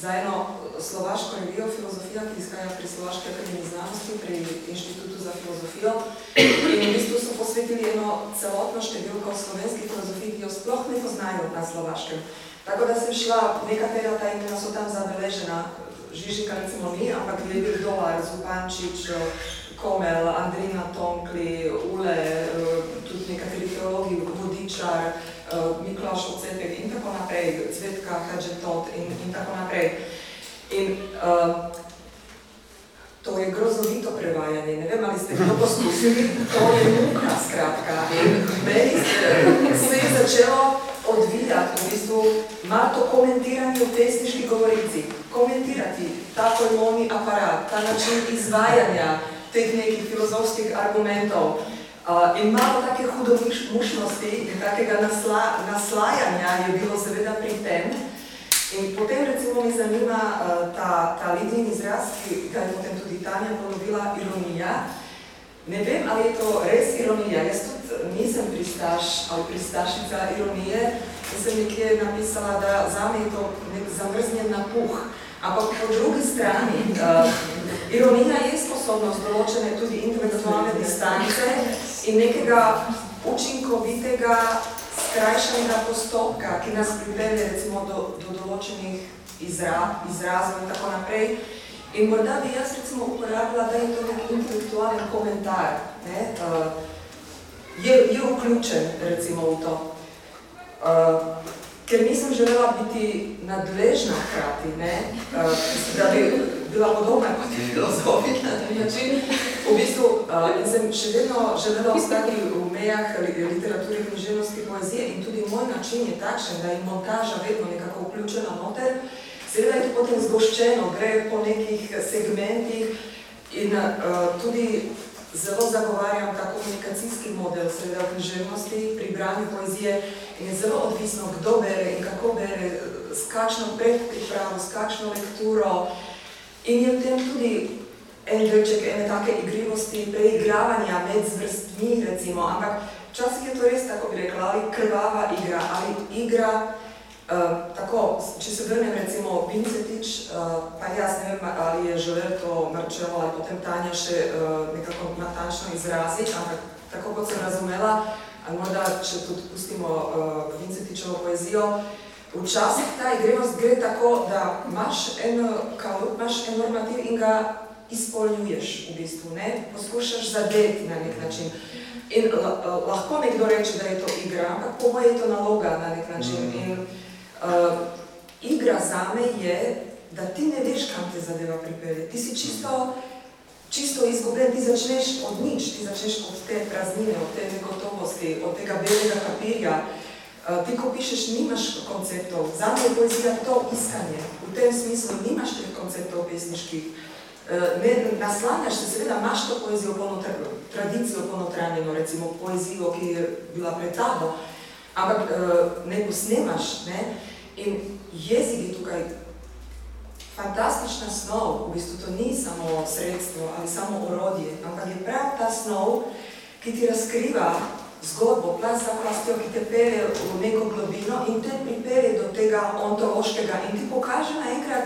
za eno slovaško revijo filozofija, ki izhaja pri Slovaški akademiji znanosti, pri Inštitutu za filozofijo. In v bistvu so posvetili eno celotno številko slovenskih filozofij, ki jo sploh ne poznajo na slovaškem. Tako da sem šla, nekatera ta imena so tam zabeležena, Žižika recimo ni, ampak Ljubir Dolar, Zupančič, Komel, Andrina Tonkli, Ule, tudi nekateri teologi, Vodičar, Miklaš Ocepek in tako naprej, Cvetka Hadžetot in, in tako naprej. In uh, to je grozovito prevajanje, ne vem, ali ste to poskusili, to je muka, skratka. In meni se je začelo odvijati, v bistvu, malo to komentiranje v pesniški govorici, komentirati ta pojmovni aparat, ta način izvajanja teh nekih filozofskih argumentov, Uh, in malo take hudomušnosti in takega nasla, naslajanja je bilo seveda pri tem. In potem recimo mi zanima uh, ta, ta lidin izraz, ki ga je potem tudi Tanja ponovila, ironija. Ne vem, ali je to res ironija. Jaz tudi nisem pristaš ali pristašica ironije in sem nekje napisala, da zame je to nek zamrznjen napuh. Ampak po drugi strani, uh, ironija je sposobnost določene tudi intelektualne distance, in nekega učinkovitega, skrajšanega postopka, ki nas pripelje recimo do, do določenih izra, izrazov in tako naprej. In morda bi jaz recimo uporabila, da je to nek intelektualen komentar, ne? Uh, je, je vključen recimo v to. Uh, ker nisem želela biti nadležna hkrati, ne? Uh, da bi bila podobna kot filozofija na tem način. V bistvu, uh, in sem še vedno želela ostati v mejah literature, književnosti, poezije in tudi moj način je takšen, da je montaža vedno nekako vključena noter. Seveda je to potem zgoščeno, gre po nekih segmentih, In uh, tudi zelo zagovarjam ta komunikacijski model, seveda v književnosti, pri branju poezije in je zelo odvisno, kdo bere in kako bere, s kakšno predpripravo, s kakšno lekturo. In je v tem tudi en delček ene take igrivosti, preigravanja med zvrstmi, recimo, ampak včasih je to res, tako bi rekla, ali krvava igra, ali igra, Uh, tako, če se vrnem recimo Vincetič, uh, pa jaz ne vem, ali je želel to Mrčevo ali potem Tanja še uh, nekako natančno izraziti, ampak tako kot sem razumela, ali morda, če tudi pustimo uh, Vincetičevo poezijo, včasih ta igrevost gre tako, da imaš en kalut, imaš en normativ in ga izpolnjuješ v bistvu, ne? poskušaš zadeti na nek način. In lahko nekdo reče, da je to igra, ampak po moje je to naloga na nek način. In, Uh, igra zame je, da ti ne veš, kam te zadeva pripelje. Ti si čisto, čisto izgubljen, ti začneš od nič, ti začneš od te praznine, od te negotovosti, od tega belega papirja. Uh, ti, ko pišeš, nimaš konceptov. Zame je poezija to iskanje. V tem smislu nimaš teh konceptov pesniških. Uh, ne naslanjaš se, seveda imaš to poezijo, ponotra, tradicijo ponotranjeno, recimo poezijo, ki je bila pred tabo, ampak uh, ne posnemaš, ne? In jezik je tukaj fantastična snov, v bistvu to ni samo sredstvo ali samo orodje, ampak je prav ta snov, ki ti razkriva zgodbo, plas za plastjo, ki te pele v neko globino in te pripelje do tega ontološkega in ti pokaže naenkrat,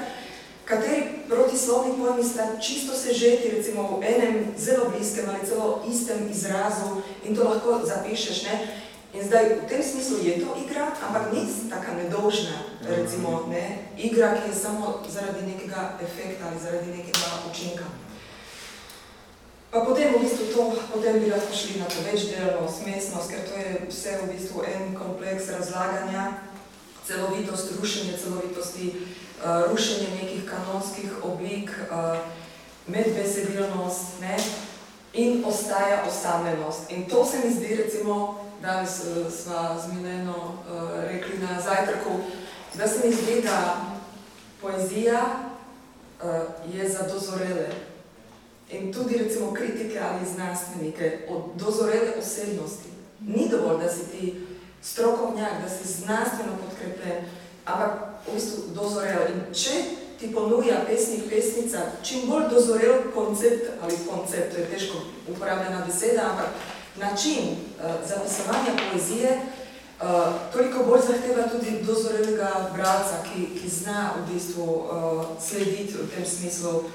kateri protislovni pojmi sta čisto sežeti, recimo v enem zelo bliskem ali celo istem izrazu in to lahko zapišeš, ne? In zdaj, v tem smislu je to igra, ampak ni taka nedolžna, recimo, ne, igra, ki je samo zaradi nekega efekta ali zaradi nekega učinka. Pa potem v bistvu to, potem bi lahko šli na to večdelnost, mestnost, ker to je vse v bistvu en kompleks razlaganja, celovitost, rušenje celovitosti, uh, rušenje nekih kanonskih oblik, uh, medbesedilnost, ne, in ostaja osamljenost. In to se mi zdi, recimo, danes uh, sva z Mileno rekli na zajtrku, da se mi zdi, da poezija je za dozorele. In tudi recimo kritike ali znanstvenike od dozorele osebnosti. Ni dovolj, da si ti strokovnjak, da si znanstveno podkrepljen, ampak v bistvu dozorel. In če ti ponuja pesnik, pesnica, čim bolj dozorel koncept ali koncept, to je težko uporabljena beseda, ampak način uh, zapisovanja poezije uh, toliko bolj zahteva tudi dozorelega bralca, ki, ki zna v bistvu uh, slediti v tem smislu uh,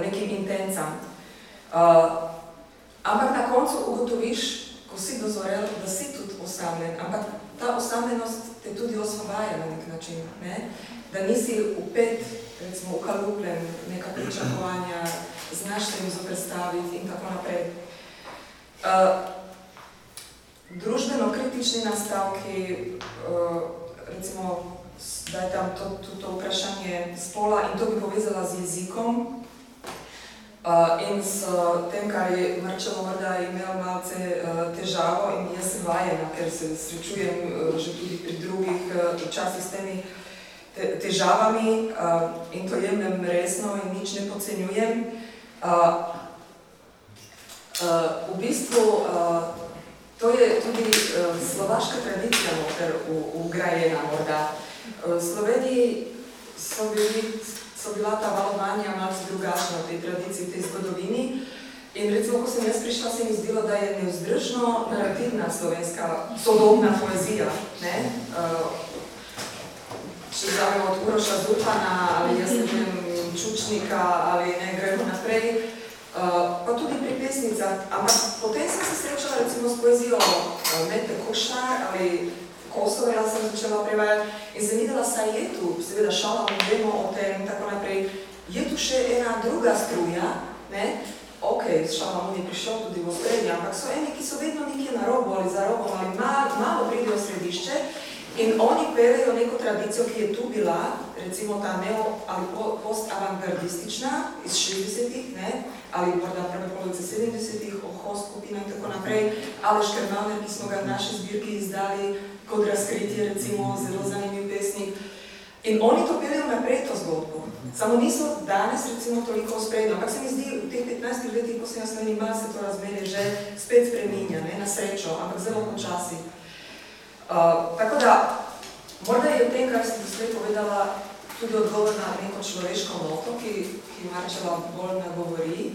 nekim intencam. Uh, ampak na koncu ugotoviš, ko si dozorel, da si tudi osamljen, ampak ta osamljenost te tudi osvobaja na nek način, ne? da nisi upet, recimo, ukalupljen neka pričakovanja, znaš se jim zoprestaviti in tako naprej. Uh, družbeno kritični nastavki, uh, recimo, da je tam to, to, to vprašanje spola in to bi povezala z jezikom in s tem, kar je Mrčevo morda imel malce uh, težavo in jaz sem vajena, ker se srečujem uh, že tudi pri drugih uh, časih s temi te, težavami uh, in to jemljem resno in nič ne podcenjujem. Uh, uh, v bistvu uh, To je tudi uh, slovaška tradicija noter ugrajena morda. V Sloveniji so, bili, so bila ta valovanja malce drugačna v tej tradiciji, v tej zgodovini. In recimo, ko sem jaz prišla, se mi zdelo, da je neuzdržno narativna slovenska sodobna poezija. Ne? Uh, če zavemo od Uroša Zupana ali jaz ne vem, Čučnika ali ne, gremo naprej, Uh, pa tudi pri pesnicah, ampak potem sem se srečala recimo s poezijo uh, Mete Košnar ali Kosovela sem začela prevajati in sem videla, saj je tu, seveda šala vemo o tem in tako naprej, je tu še ena druga struja, ne? Ok, šala je prišel tudi v osrednje, ampak so eni, ki so vedno nekje na robu ali za robom ali malo, malo pridejo v središče in oni pelejo neko tradicijo, ki je tu bila, recimo ta neo ali post-avantgardistična iz 60-ih, ne? Ali morda prve polovice 70-ih, oho skupina in tako naprej, ali Škrmalner, ki smo ga v naši zbirki izdali kot razkritje, recimo, zelo zanimiv pesnik. In oni to peljejo naprej to zgodbo. Samo niso danes recimo toliko uspredno, ampak se mi zdi v teh 15 letih, ko sem jaz meni mal, se to razmerje že spet spreminja, ne, na srečo, ampak zelo počasi. Uh, tako da, morda je v tem, kar sem doslej povedala, tudi odgovor na neko človeško noto, ki, ki Marčeva bolj nagovori.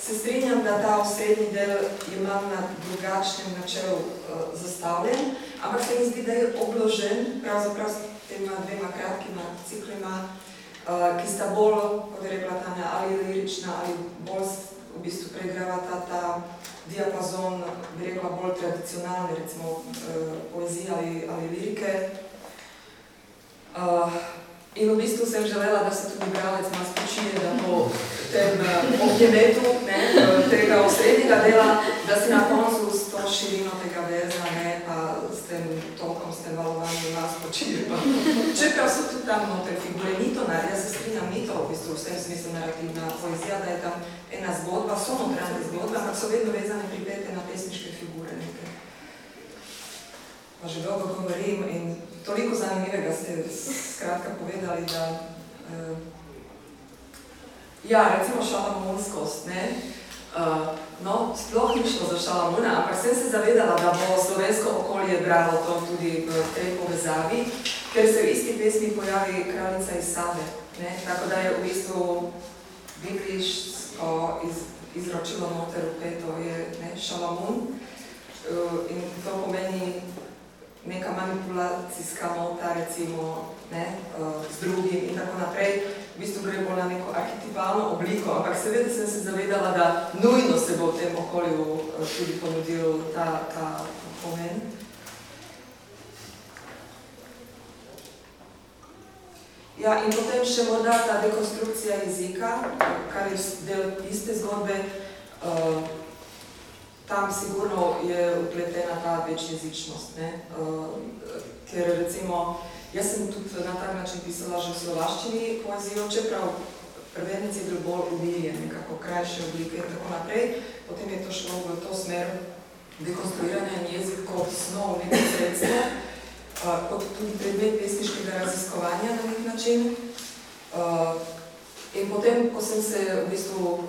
Se strinjam, da ta osrednji del imam na drugačnem načelu uh, zastavljen, ampak se mi zdi, da je obložen pravzaprav s tema dvema kratkima ciklima, uh, ki sta bolj, kot je rekla Tanja, ali lirična, ali bolj v bistvu preigravata ta diapazon, bi rekla, bolj tradicionalne, recimo uh, poezije ali, ali lirike. Uh, In v bistvu sem želela, da se tudi igralec malo spočije, da po tem uh, objemetu ne, tega osrednjega dela, da si na koncu s to širino tega verza, ne, pa s tem tokom, s tem valovanjem malo spočije. Čeprav so tudi tam noter figure, ni to narja, se strinjam, ni to v bistvu v tem smislu narativna poezija, da je tam ena zgodba, so notranje zgodbe, ampak so vedno vezane pripete na pesniške figure nekaj. Pa že dolgo govorim in toliko zanimivega ste skratka povedali, da uh, ja, recimo šalamonskost, ne? Uh, no, sploh ni šlo za šalamuna, ampak sem se zavedala, da bo slovensko okolje bralo to tudi v tej povezavi, ker se v isti pesmi pojavi kraljica iz Sabe, ne? Tako da je v bistvu bibliško iz, izročilo noter v peto je ne, šalamun uh, in to pomeni neka manipulacijska nota, recimo, ne, uh, z drugim in tako naprej, v bistvu gre bolj na neko arhetipalno obliko, ampak seveda sem se zavedala, da nujno se bo v tem okolju uh, tudi ponudil ta, ta pomen. Ja, in potem še morda ta dekonstrukcija jezika, kar je del iste zgodbe, uh, tam sigurno je upletena ta večjezičnost, ne? Uh, ker recimo, jaz sem tudi na tak način pisala že v slovaščini poezijo, čeprav prvenec je bil bolj umiljen, nekako krajše oblike in tako naprej, potem je to šlo v to smer dekonstruiranja jezik kot snov, nekaj sredstvo, uh, kot tudi predmet pesniškega raziskovanja na nek način. Uh, In potem, ko sem se v bistvu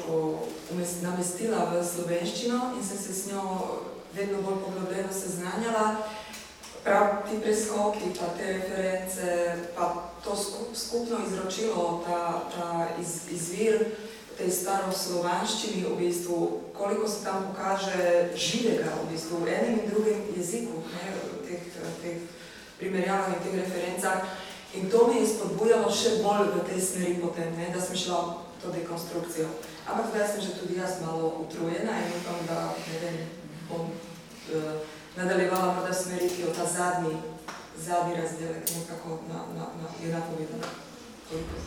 namestila v slovenščino in sem se z njo vedno bolj poglobljeno seznanjala, prav ti preskoki, pa te reference, pa to skup, skupno izročilo, ta, ta iz, izvir tej staroslovanščini, v bistvu, koliko se tam pokaže živega v bistvu, v enem in drugem jeziku, ne, v teh, teh primerjavah in teh referencah, In to me je spodbujalo še bolj v tej smeri potem, ne, da sem šla to dekonstrukcijo. Ampak zdaj sem že tudi jaz malo utrujena in upam, da ne vem, bom uh, nadaljevala morda smeri, ki jo ta zadnji, zadnji razdelek nekako na, na, na, je napovedala. Toliko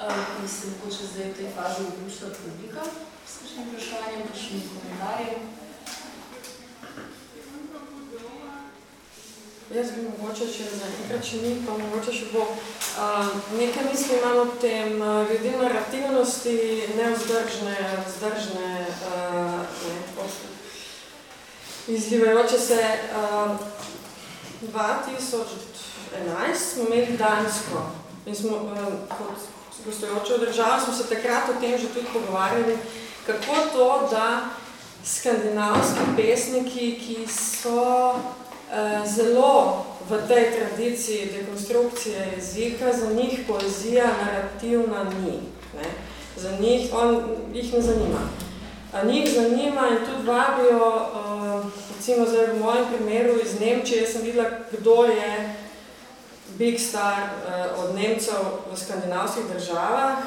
uh, mislim, mogoče zdaj v tej fazi obučila publika s kakšnim vprašanjem, kakšnim komentarjem. Jaz bi mogoče še za enkrat, če ni, pa mogoče še bo. Uh, nekaj misli imam ob tem, uh, glede narativnosti, nevzdržne, vzdržne, uh, ne, izlivajoče se. Uh, 2011 smo imeli Dansko in smo uh, kot gostujočo državo, smo se takrat o tem že tudi pogovarjali, kako to, da skandinavski pesniki, ki so zelo v tej tradiciji dekonstrukcije jezika, za njih poezija narativna ni. Ne? Za njih, on jih ne zanima. A njih zanima in tudi vabijo, recimo zdaj v mojem primeru iz Nemčije, jaz sem videla, kdo je big star od Nemcev v skandinavskih državah,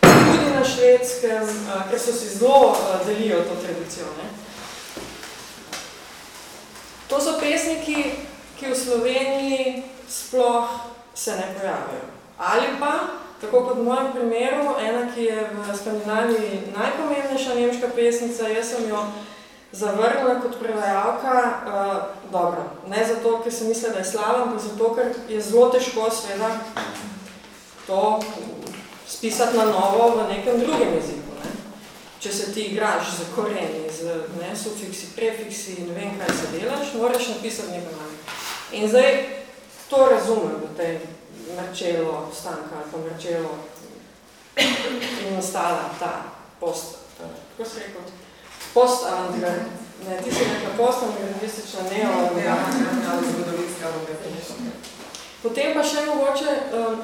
tudi na švedskem, ker so si zelo delijo to tradicijo. Ne? To so pesniki, ki v Sloveniji sploh se ne pojavijo. Ali pa, tako kot v mojem primeru, ena, ki je v Skandinaviji najpomembnejša nemška pesnica, jaz sem jo zavrnila kot prevajalka, uh, dobro, ne zato, ker sem mislila, da je slava, ampak zato, ker je zelo težko sveda to spisati na novo v nekem drugem jeziku če se ti igraš z koreni, z ne, sufiksi, prefiksi, ne vem kaj se delaš, moraš napisati nekaj manj. In zdaj, to razumem v tej Marčelo stanka ali pa Marčelo in nastala ta post, kako se rekel, post avantgarda. Ne, ti si rekla post avantgardistična neo zgodovinska avantgardistična. Potem pa še mogoče, uh,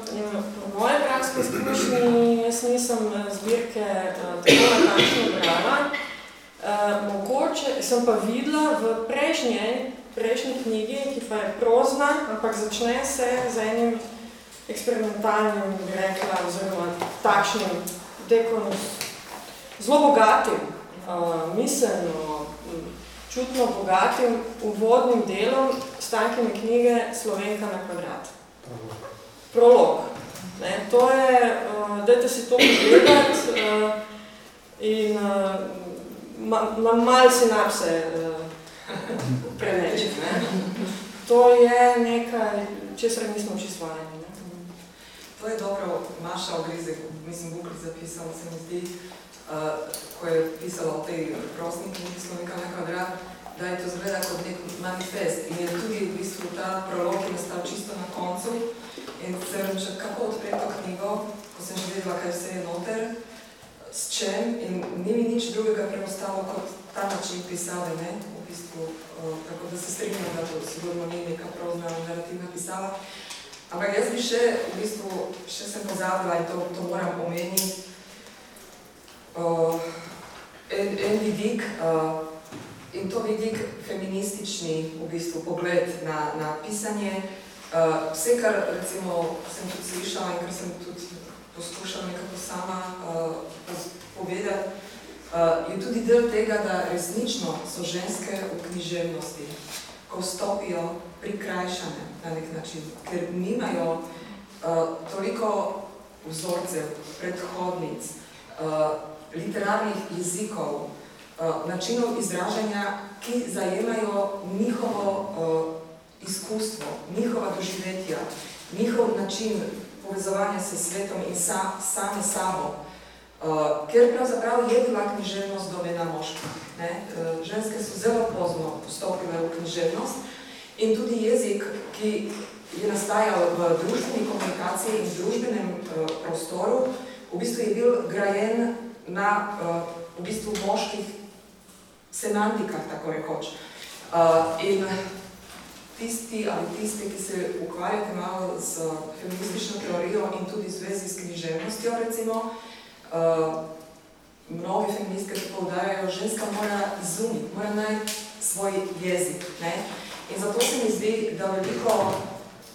moje bralske izkušnji, jaz nisem zbirke uh, tako natančno brala, uh, mogoče sem pa videla v prejšnji, prejšnji knjigi, ki pa je prozna, ampak začne se z enim eksperimentalnim, bi rekla, oziroma takšnim dekonus, zelo bogatim, miselno, čutno bogatim uvodnim delom stankine knjige Slovenka na kvadrat. Prolog. Ne, to je, uh, dajte si to pogledati uh, in uh, ma, ma, mal sinapse uh, preneči. Ne. To je nekaj, česar nismo čisto vajeni. To je dobro, Maša Ogrizek, mislim, Bukli zapisala, se mi zdi, uh, ko je pisala o tej prosni knjigi Slovenka na kvadrat, da je to zgleda kot nek manifest. In je tudi v bistvu ta prolog je nastal čisto na koncu. In se reče, kako odpre to knjigo, ko sem že vedela, kaj vse je noter, s čem in ni mi nič drugega preostalo kot ta način pisave, ne, v bistvu, uh, tako da se strinjam, da to sigurno ni neka prozna narativna pisava, Ampak jaz bi še, v bistvu, še sem pozabila in to, to moram omeniti, uh, en, en vidik, uh, in to vidik feministični, v bistvu, pogled na, na pisanje. Uh, vse, kar recimo sem tudi slišala in kar sem tudi poskušala nekako sama uh, povedati, uh, je tudi del tega, da resnično so ženske v književnosti, ko vstopijo prikrajšane na nek način, ker nimajo uh, toliko vzorcev, predhodnic, uh, literarnih jezikov, uh, načinov izražanja, ki zajemajo njihovo uh, izkustvo, njihova doživetja, njihov način povezovanja s svetom in sa, same sabo. Uh, ker pravzaprav je bila književnost domena moških. Ne? Uh, ženske so zelo pozno vstopile v književnost, In tudi jezik, ki je nastajal v družbeni komunikaciji in družbenem uh, prostoru, v bistvu je bil grajen na uh, v bistvu moških semantikah, tako rekoč. Uh, in tisti ali tisti, ki se ukvarjate malo z feministično teorijo in tudi zvezi s književnostjo, recimo, uh, mnogi feministke poudarjajo, ženska mora izumiti, mora najti svoj jezik. Ne? In zato se mi zdi, da veliko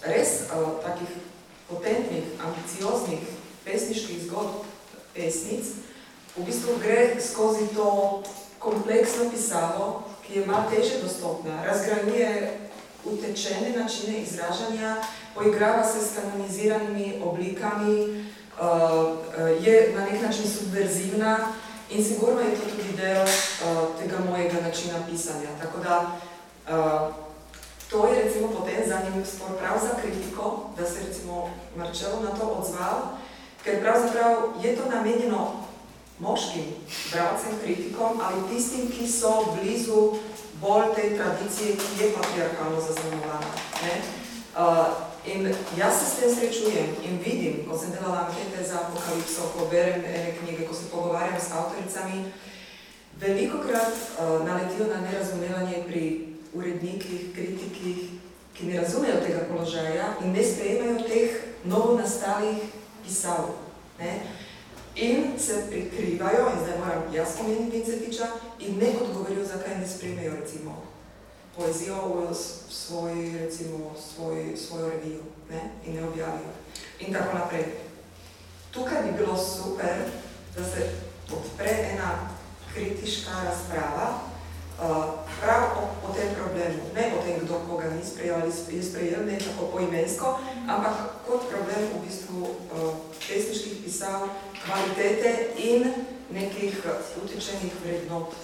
res uh, takih potentnih, ambicioznih pesniških zgodb, pesnic, v bistvu gre skozi to kompleksno pisavo, ki je malo teže dostopna, razgranjuje utečene načine izražanja, poigrava se s kanoniziranimi oblikami, uh, je na nek način subverzivna in sigurno je to tudi del uh, tega mojega načina pisanja. Tako da To je recimo potem zanimiv spor prav za kritiko, da se recimo Marčelo na to odzval, ker pravzaprav je to namenjeno moškim bravcem, kritikom ali tistim, ki so blizu bolj tej tradicije, ki je patriarkalno zaznamovana. Ne? Uh, in jaz se s tem srečujem in vidim, ko sem delala ankete za apokalipso, ko berem ene knjige, ko se pogovarjam s avtoricami, veliko krat uh, naletijo na nerazumevanje pri urednikih, kritikih, ki ne razumejo tega položaja in ne sprejemajo teh novo nastalih pisav. Ne? In se prikrivajo, in zdaj moram jaz pomeniti Vincetiča, in ne odgovorijo, zakaj ne sprejmejo recimo poezijo v svoj, recimo, svoj, svojo revijo ne? in ne objavijo. In tako naprej. Tukaj bi bilo super, da se odpre ena kritiška razprava, prav o, o tem problemu, ne o tem, kdo koga ni sprejel ali je sprejel, ne tako poimensko, ampak kot problem v bistvu uh, pesniških pisav, kvalitete in nekih utečenih vrednot,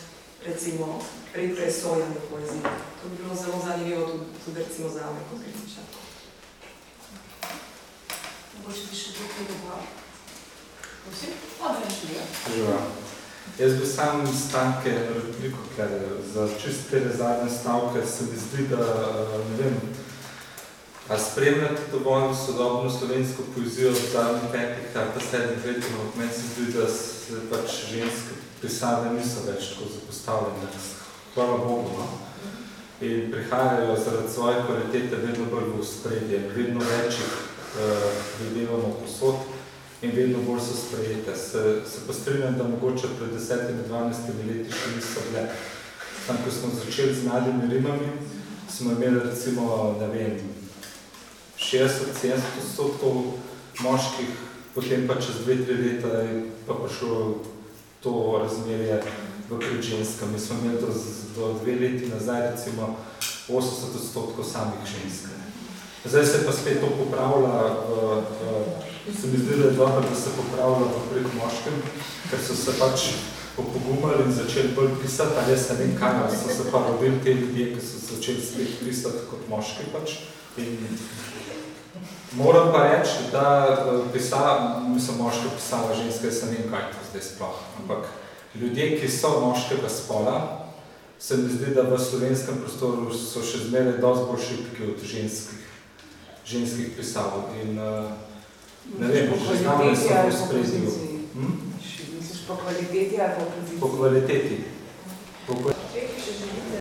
recimo pri presojanju poezije. To bi bilo zelo zanimivo tudi, tudi recimo za me kot kritiča. Mogoče bi še tukaj dobro. Prosim? Odrej, Živa. Jaz bi sam stanke repliko, ker za čist te zadnje stavke se mi zdi, da ne vem, A spremljate dovolj sodobno slovensko poezijo v zadnjih petih ali pa sedmih letih? No, meni se zdi, da se pač ženske pisave niso več tako zapostavljene. Hvala Bogu, no? In prihajajo zaradi svoje kvalitete vedno bolj v spredje, vedno več jih uh, videvamo posod in vedno bolj so sprejete. Se, se pa strinjam, da mogoče pred 10-12 leti še niso bile. Tam, ko smo začeli z mladimi rimami, smo imeli recimo, ne vem, 60-70 odstotkov moških, potem pa čez 2-3 leta je pa prišlo to razmerje v pred ženska. Mi smo imeli do, do dve leti nazaj recimo 80 odstotkov samih žensk. Zdaj se pa spet to popravlja, v, v, se mi zdi, da je dobro, da se popravlja pred moškem, ker so se pač popogumali in začeli bolj pisati, ali jaz ne vem kaj, ali so se pa rodili te ljudje, ki so začeli spet pisati kot moški pač. In moram pa reči, da pisa, mislim, moške pisala ženske, jaz ne vem kaj to zdaj sploh, ampak ljudje, ki so moškega spola, se mi zdi, da v slovenskem prostoru so še zmeraj dosti bolj šipki od ženskih, ženskih pisav. In, ne vem, že znamo so v spredju. Hm? Misliš po kvaliteti ali po poziciji? Po kvaliteti. Po kvaliteti.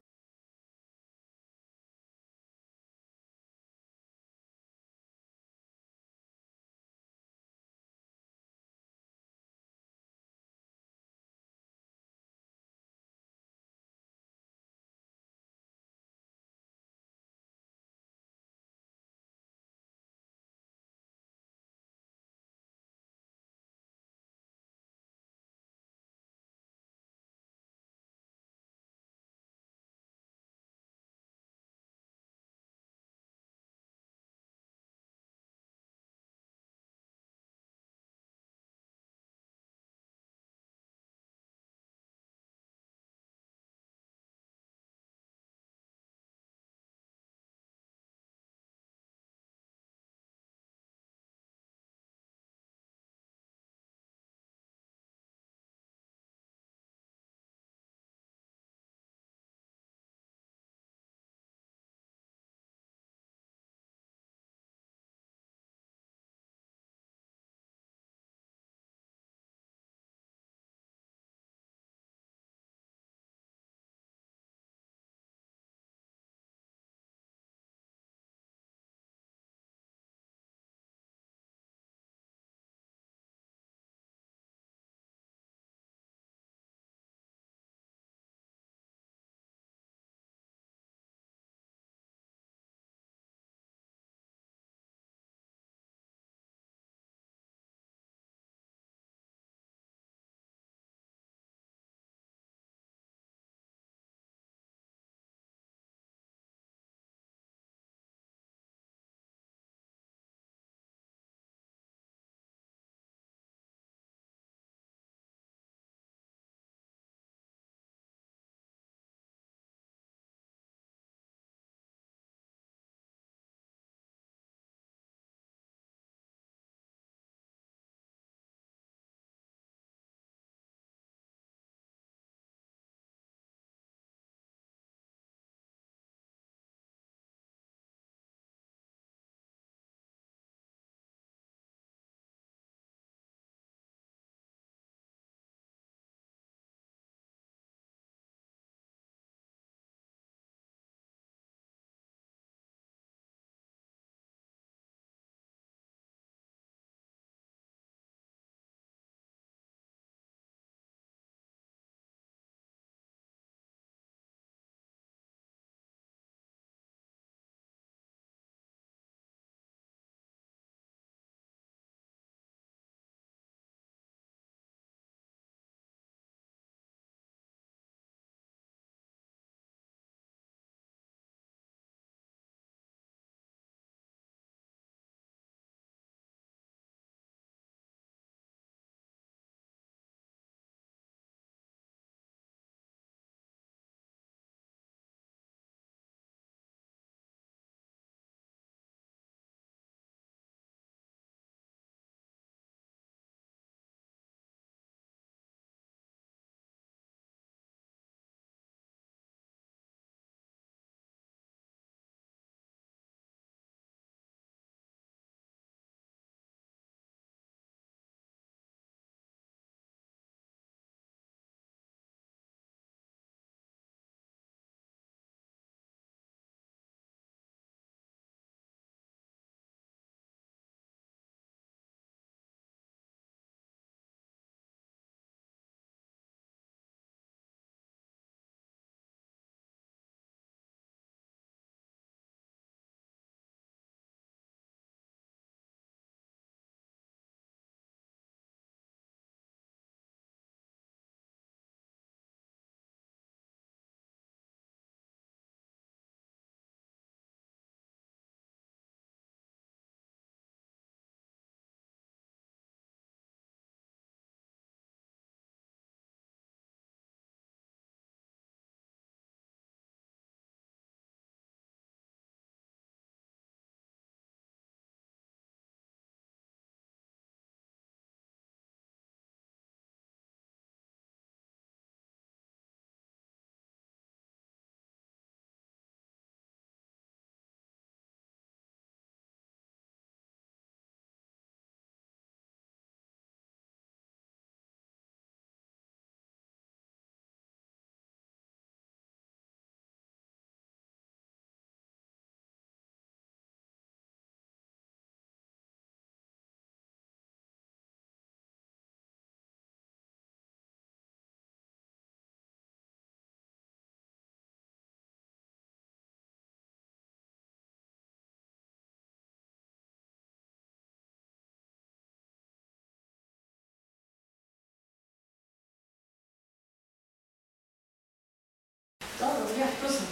Dobro, ja, prosim.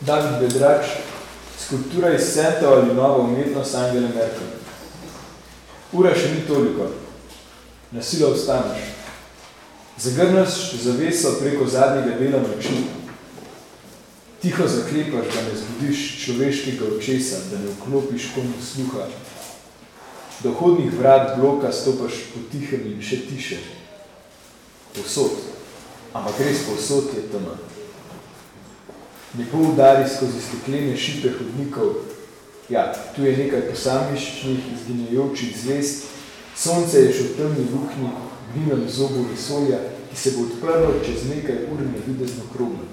David Bedrač, skulptura iz Senta ali nova umetnost Angela Merkel. Ura še ni toliko. Na silo vstaneš. Zagrnaš zaveso preko zadnjega dela noči. Tiho zaklepaš, da ne zbudiš človeškega očesa, da ne vklopiš komu sluha. Do hodnih vrat bloka stopaš potihem in še tiše. Posod. Ampak res posod je tema. Nebo udari skozi steklene šipe hodnikov. Ja, tu je nekaj posamičnih, izginjajočih zvest. Sonce je še v temni luknji, glinem zobu vesolja, ki se bo odprlo čez nekaj ur nevidezno kroglo.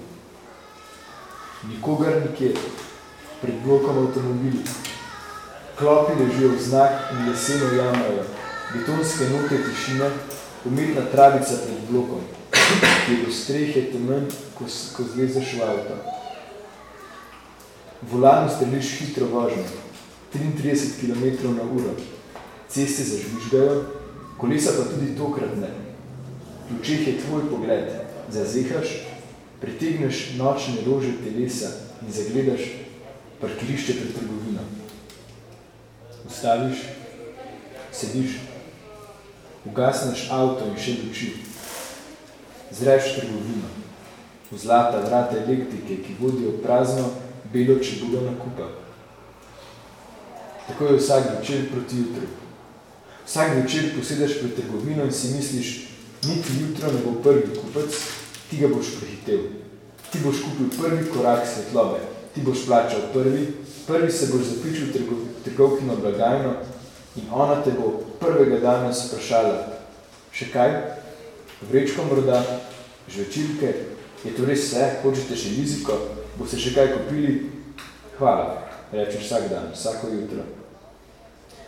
Nikogar nikjer, pred blokom avtomobili. Klopi ležijo v znak in leseno jamajo, betonske note tišine, umetna travica pred blokom, ki je do strehe temen, ko, ko zlezeš v avto. Volano streliš hitro vožnjo, 33 km na uro. Ceste zažvižgajo, kolesa pa tudi tokrat ne. V očeh je tvoj pogled, zazehaš, pritegneš nočne rože telesa in zagledaš parkirišče pred trgovino. Ustaviš, sediš, ugasneš avto in še luči. Zreš trgovino, v zlata vrata elektrike, ki vodijo prazno, belo čebulo nakupa. Tako je vsak večer proti jutru. Vsak večer posedeš pred trgovino in si misliš, niti jutro ne bo prvi kupec, ti ga boš prehitev. Ti boš kupil prvi korak svetlobe, ti boš plačal prvi, prvi se boš zapičil trgov, trgovkino blagajno in ona te bo prvega dana sprašala, še kaj? Vrečko morda, žvečilke, je to res vse, hočete še liziko, boste še kaj kupili? Hvala, rečeš vsak dan, vsako jutro.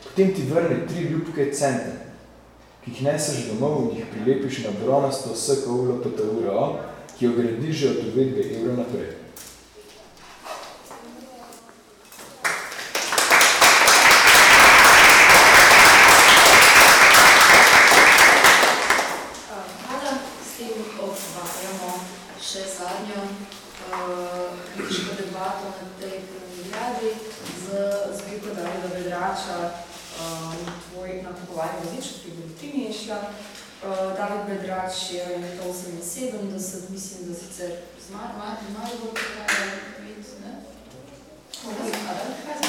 Potem ti vrne tri ljubke cente, ki jih neseš domov in jih prilepiš na bronasto SKULO PTURO, ki jo gradiš že od uvedbe evra naprej. Hvala, s tem otvarjamo še zadnjo uh, kritiško debato na tej premijadi z zbirko Davida Bedrača um, Tvoj nakupovanje vozička, ki bo tri je šla. Uh, Bedrač je leta 78, mislim, da sicer z Marijo videti, ne?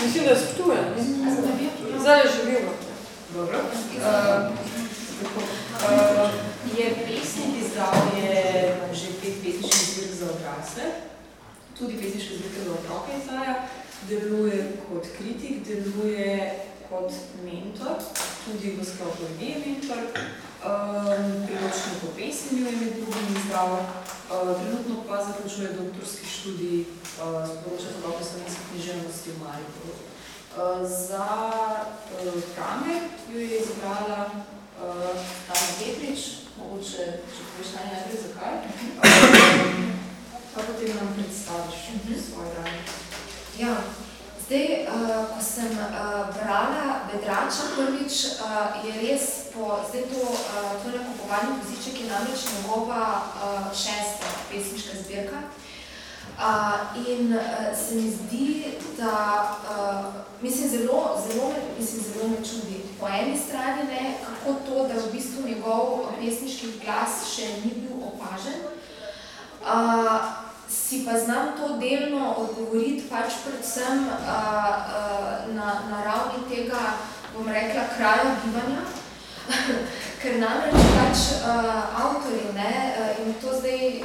Mislim, da je Ptuja. Zdaj živimo. Dobro. Uh, uh, je pesnik izdal je že pet pesniških zbirk za odrasle, tudi pesniške zbirke za otroke izdaja, deluje kot kritik, deluje kot mentor, tudi v sklopu ideje mentor, um, priročnik o pesmiju je med drugim izdal, uh, trenutno pa zaključuje doktorski študij uh, z področja sodobne slovenske književnosti v Mariboru. Uh, za uh, Kamer jo je izbrala uh, Tanja Petrič, mogoče, če poveš Tanja najprej zakaj, uh, pa potem nam predstaviš svoj dan. Ja, zdaj, uh, ko sem uh, brala Bedrača prvič, uh, je res po, zdaj to, uh, to nakupovanje voziček je namreč njegova uh, šesta pesniška zbirka. Uh, in uh, se mi zdi, da, uh, mislim, zelo, zelo, me, mislim, zelo me čudi. Po eni strani ne, kako to, da v bistvu njegov pesniški glas še ni bil opažen, uh, si pa znam to delno odgovoriti pač predvsem uh, uh, na, na ravni tega, bom rekla, kraja bivanja, ker namreč pač uh, avtori, ne, uh, in to zdaj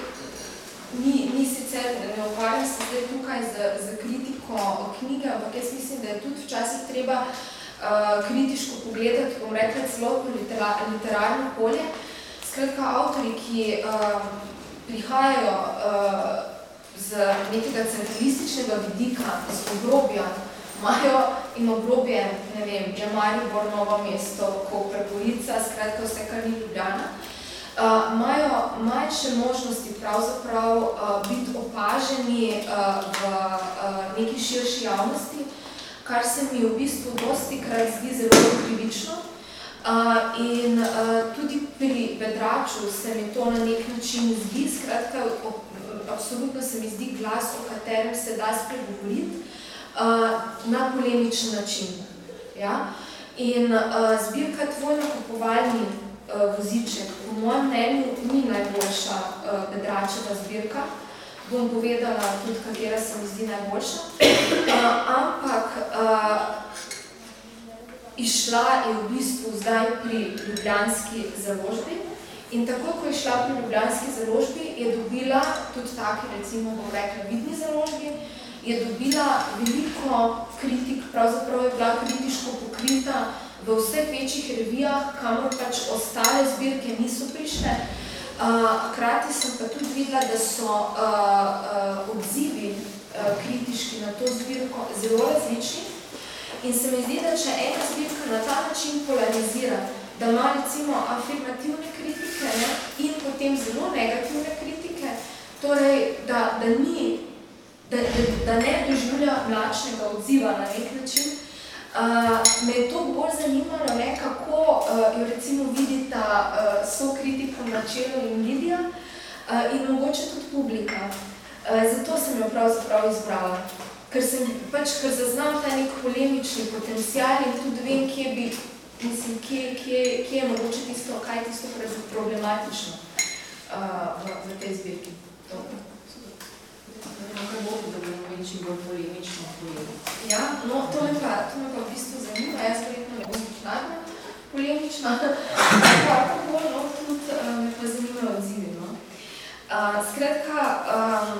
ni, ni sicer, ne ukvarjam se zdaj tukaj z, z kritiko knjige, ampak jaz mislim, da je tudi včasih treba uh, kritiško pogledati, bom rekla, celotno litera, literarno polje. Skratka, avtori, ki uh, prihajajo uh, z nekega centralističnega vidika, z obrobja, imajo in obrobje, ne vem, je Maribor, Novo mesto, Koper, Gorica, skratka vse, kar ni Ljubljana, uh, imajo manjše možnosti pravzaprav uh, biti opaženi uh, v uh, neki širši javnosti, kar se mi v bistvu dosti krat zdi zelo krivično, Uh, in uh, tudi pri Bedraču se mi to na nek način zdi, skratka, absolutno se mi zdi glas, o katerem se da spregovoriti uh, na polemičen način. Ja? In uh, zbirka Tvoj nakupovalni uh, voziček, po mojem mnenju, ni najboljša uh, Bedračeva zbirka, bom povedala tudi, katera se mi zdi najboljša, uh, ampak uh, izšla je v bistvu zdaj pri Ljubljanski založbi in tako, ko je šla pri Ljubljanski založbi, je dobila tudi taki, recimo, bom rekla, vidni založbi, je dobila veliko kritik, pravzaprav je bila kritiško pokrita v vseh večjih revijah, kamor pač ostale zbirke niso prišle. Uh, krati sem pa tudi videla, da so uh, uh, odzivi uh, kritiški na to zbirko zelo različni. In se mi zdi, da če ena zbirka na ta način polarizira, da ima recimo afirmativne kritike ne, in potem zelo negativne kritike, torej, da, da, ni, da, da, da ne doživlja mlačnega odziva na nek način, uh, me je to bolj zanimalo, ne, kako uh, jo recimo vidita uh, so kritikom Načelo in Lidija uh, in mogoče tudi publika. Uh, zato sem jo pravzaprav izbrala ker sem pač, ker zaznam ta nek polemični potencial in tudi vem, kje bi, mislim, kje, kje, kje je mogoče tisto, kaj je tisto problematično uh, v, v tej zbirki. Kaj bo, da bomo imeli čim bolj polemično polemično? Ja, no, to me pa, to me pa v bistvu zanima, jaz verjetno ne bom najbolj polemična, kako bolj, no, tudi uh, me pa zanimajo odzivi, no. Uh, skratka, um,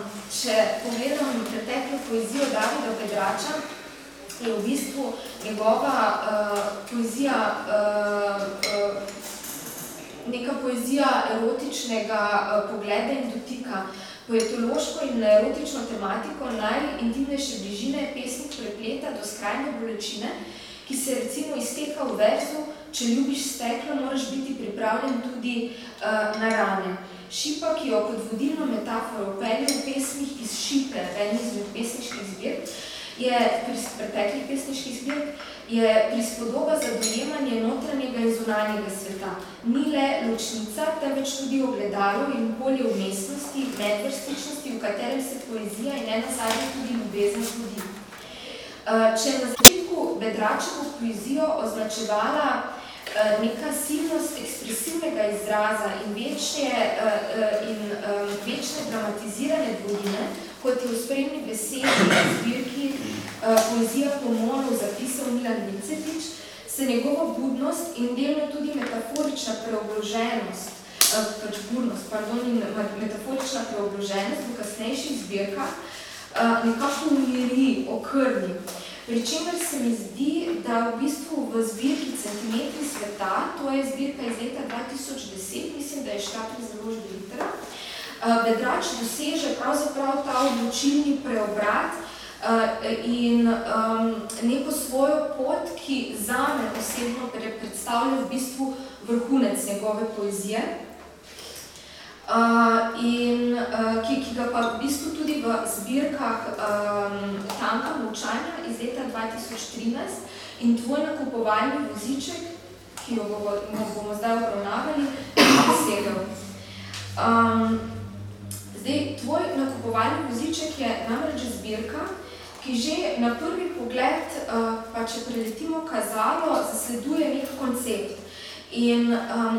če pogledam preteklo poezijo Davida Pedrača, je v bistvu njegova uh, poezija uh, uh, neka poezija erotičnega uh, pogleda in dotika. Poetološko in erotično tematiko najintimnejše bližine pesnik prepleta do skrajne bolečine, ki se recimo izteka v verzu, če ljubiš steklo, moraš biti pripravljen tudi uh, na rane. Šipa, ki jo kot vodilno metaforo pelje v pesmih iz Šipe, eni izmed pesniških zbirk, je pri preteklih pesniških zbirk, je prispodoba za dojemanje notranjega in zunanjega sveta. Ni le ločnica, temveč tudi ogledalo in polje umestnosti, medvrstičnosti, v katerem se poezija in ena zadnja tudi ljubezen zgodi. Če na začetku Bedračevo poezijo označevala Eh, neka silnost ekspresivnega izraza in večje, uh, in večne dramatizirane dvojine, kot je v spremni besedi zbirki uh, poezija pomonov zapisal Milan Vicetič, se njegova budnost in delno tudi metaforična preobloženost, uh, pač budnost, pardon, in metaforična preobloženost v kasnejših zbirkah uh, nekako umiri, okrni. Pri čemer se mi zdi, da v bistvu v zbirki Centimetri sveta, to je zbirka iz leta 2010, mislim, da je šla pri založbi litera, Bedrač doseže pravzaprav ta odločilni preobrat in neko svojo pot, ki zame osebno predstavlja v bistvu vrhunec njegove poezije. Uh, in uh, ki, ki ga pa v bistvu tudi v zbirkah um, Tanka Močanja iz leta 2013 in tvoj nakupovalni voziček, ki jo bomo, bomo zdaj obravnavali, dosegel. Um, zdaj, tvoj nakupovalni voziček je namreč zbirka, ki že na prvi pogled, uh, pa če preletimo kazalo, zasleduje nek koncept. In um,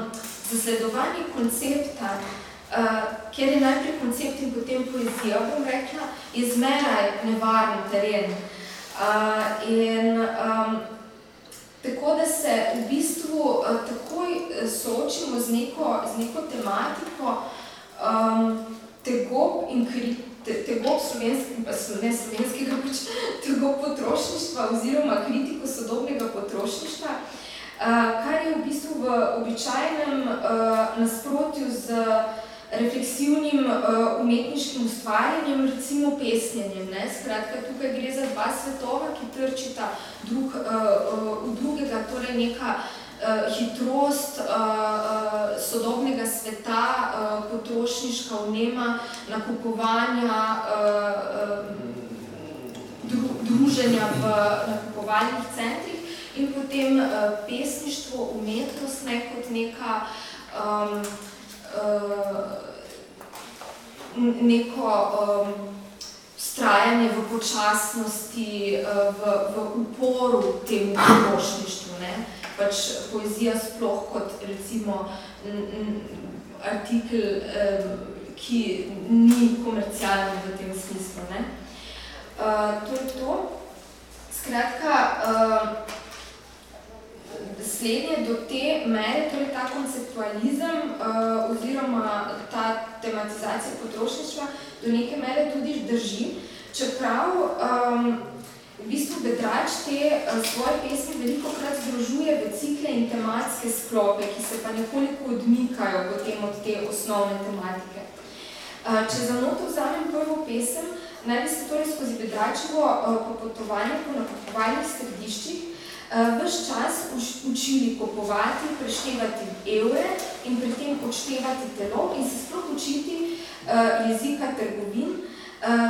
zasledovanje koncepta uh, kjer je najprej koncept in potem poezija, bom rekla, je zmeraj nevaren teren. Uh, in um, tako, da se v bistvu uh, takoj soočimo z neko, z neko tematiko um, tegob in kri, te, tegob slovenskega, ne slovenskega, pač tegob potrošništva oziroma kritiko sodobnega potrošništva, uh, kar je v bistvu v običajnem uh, nasprotju z refleksivnim uh, umetniškim ustvarjanjem, recimo pesnjenjem. Ne? Skratka, tukaj gre za dva svetova, ki trčita drug, v drugega, torej neka hitrost uh, uh, sodobnega sveta, potrošniška vnema, nakupovanja, dru, druženja v nakupovalnih centrih in potem pesništvo, umetnost ne kot neka um, uh, neko um, strajanje v počasnosti, v, v uporu temu potrošništvu. Ne? Pač poezija sploh kot recimo artikel, ki ni komercialen v tem smislu. Ne? Uh, to je to. Skratka, uh, slednje do te mere, torej ta konceptualizem uh, oziroma ta tematizacija potrošništva do neke mere tudi drži, čeprav um, v bistvu Bedrač te uh, svoje pesmi veliko krat združuje v cikle in tematske sklope, ki se pa nekoliko odmikajo potem od te osnovne tematike. Uh, če za noto vzamem prvo pesem, naj bi se torej skozi Bedračevo uh, popotovanje po nakupovalnih središčih ves čas učili kupovati, preštevati evre in pri tem odštevati telo in se sploh učiti jezika trgovin,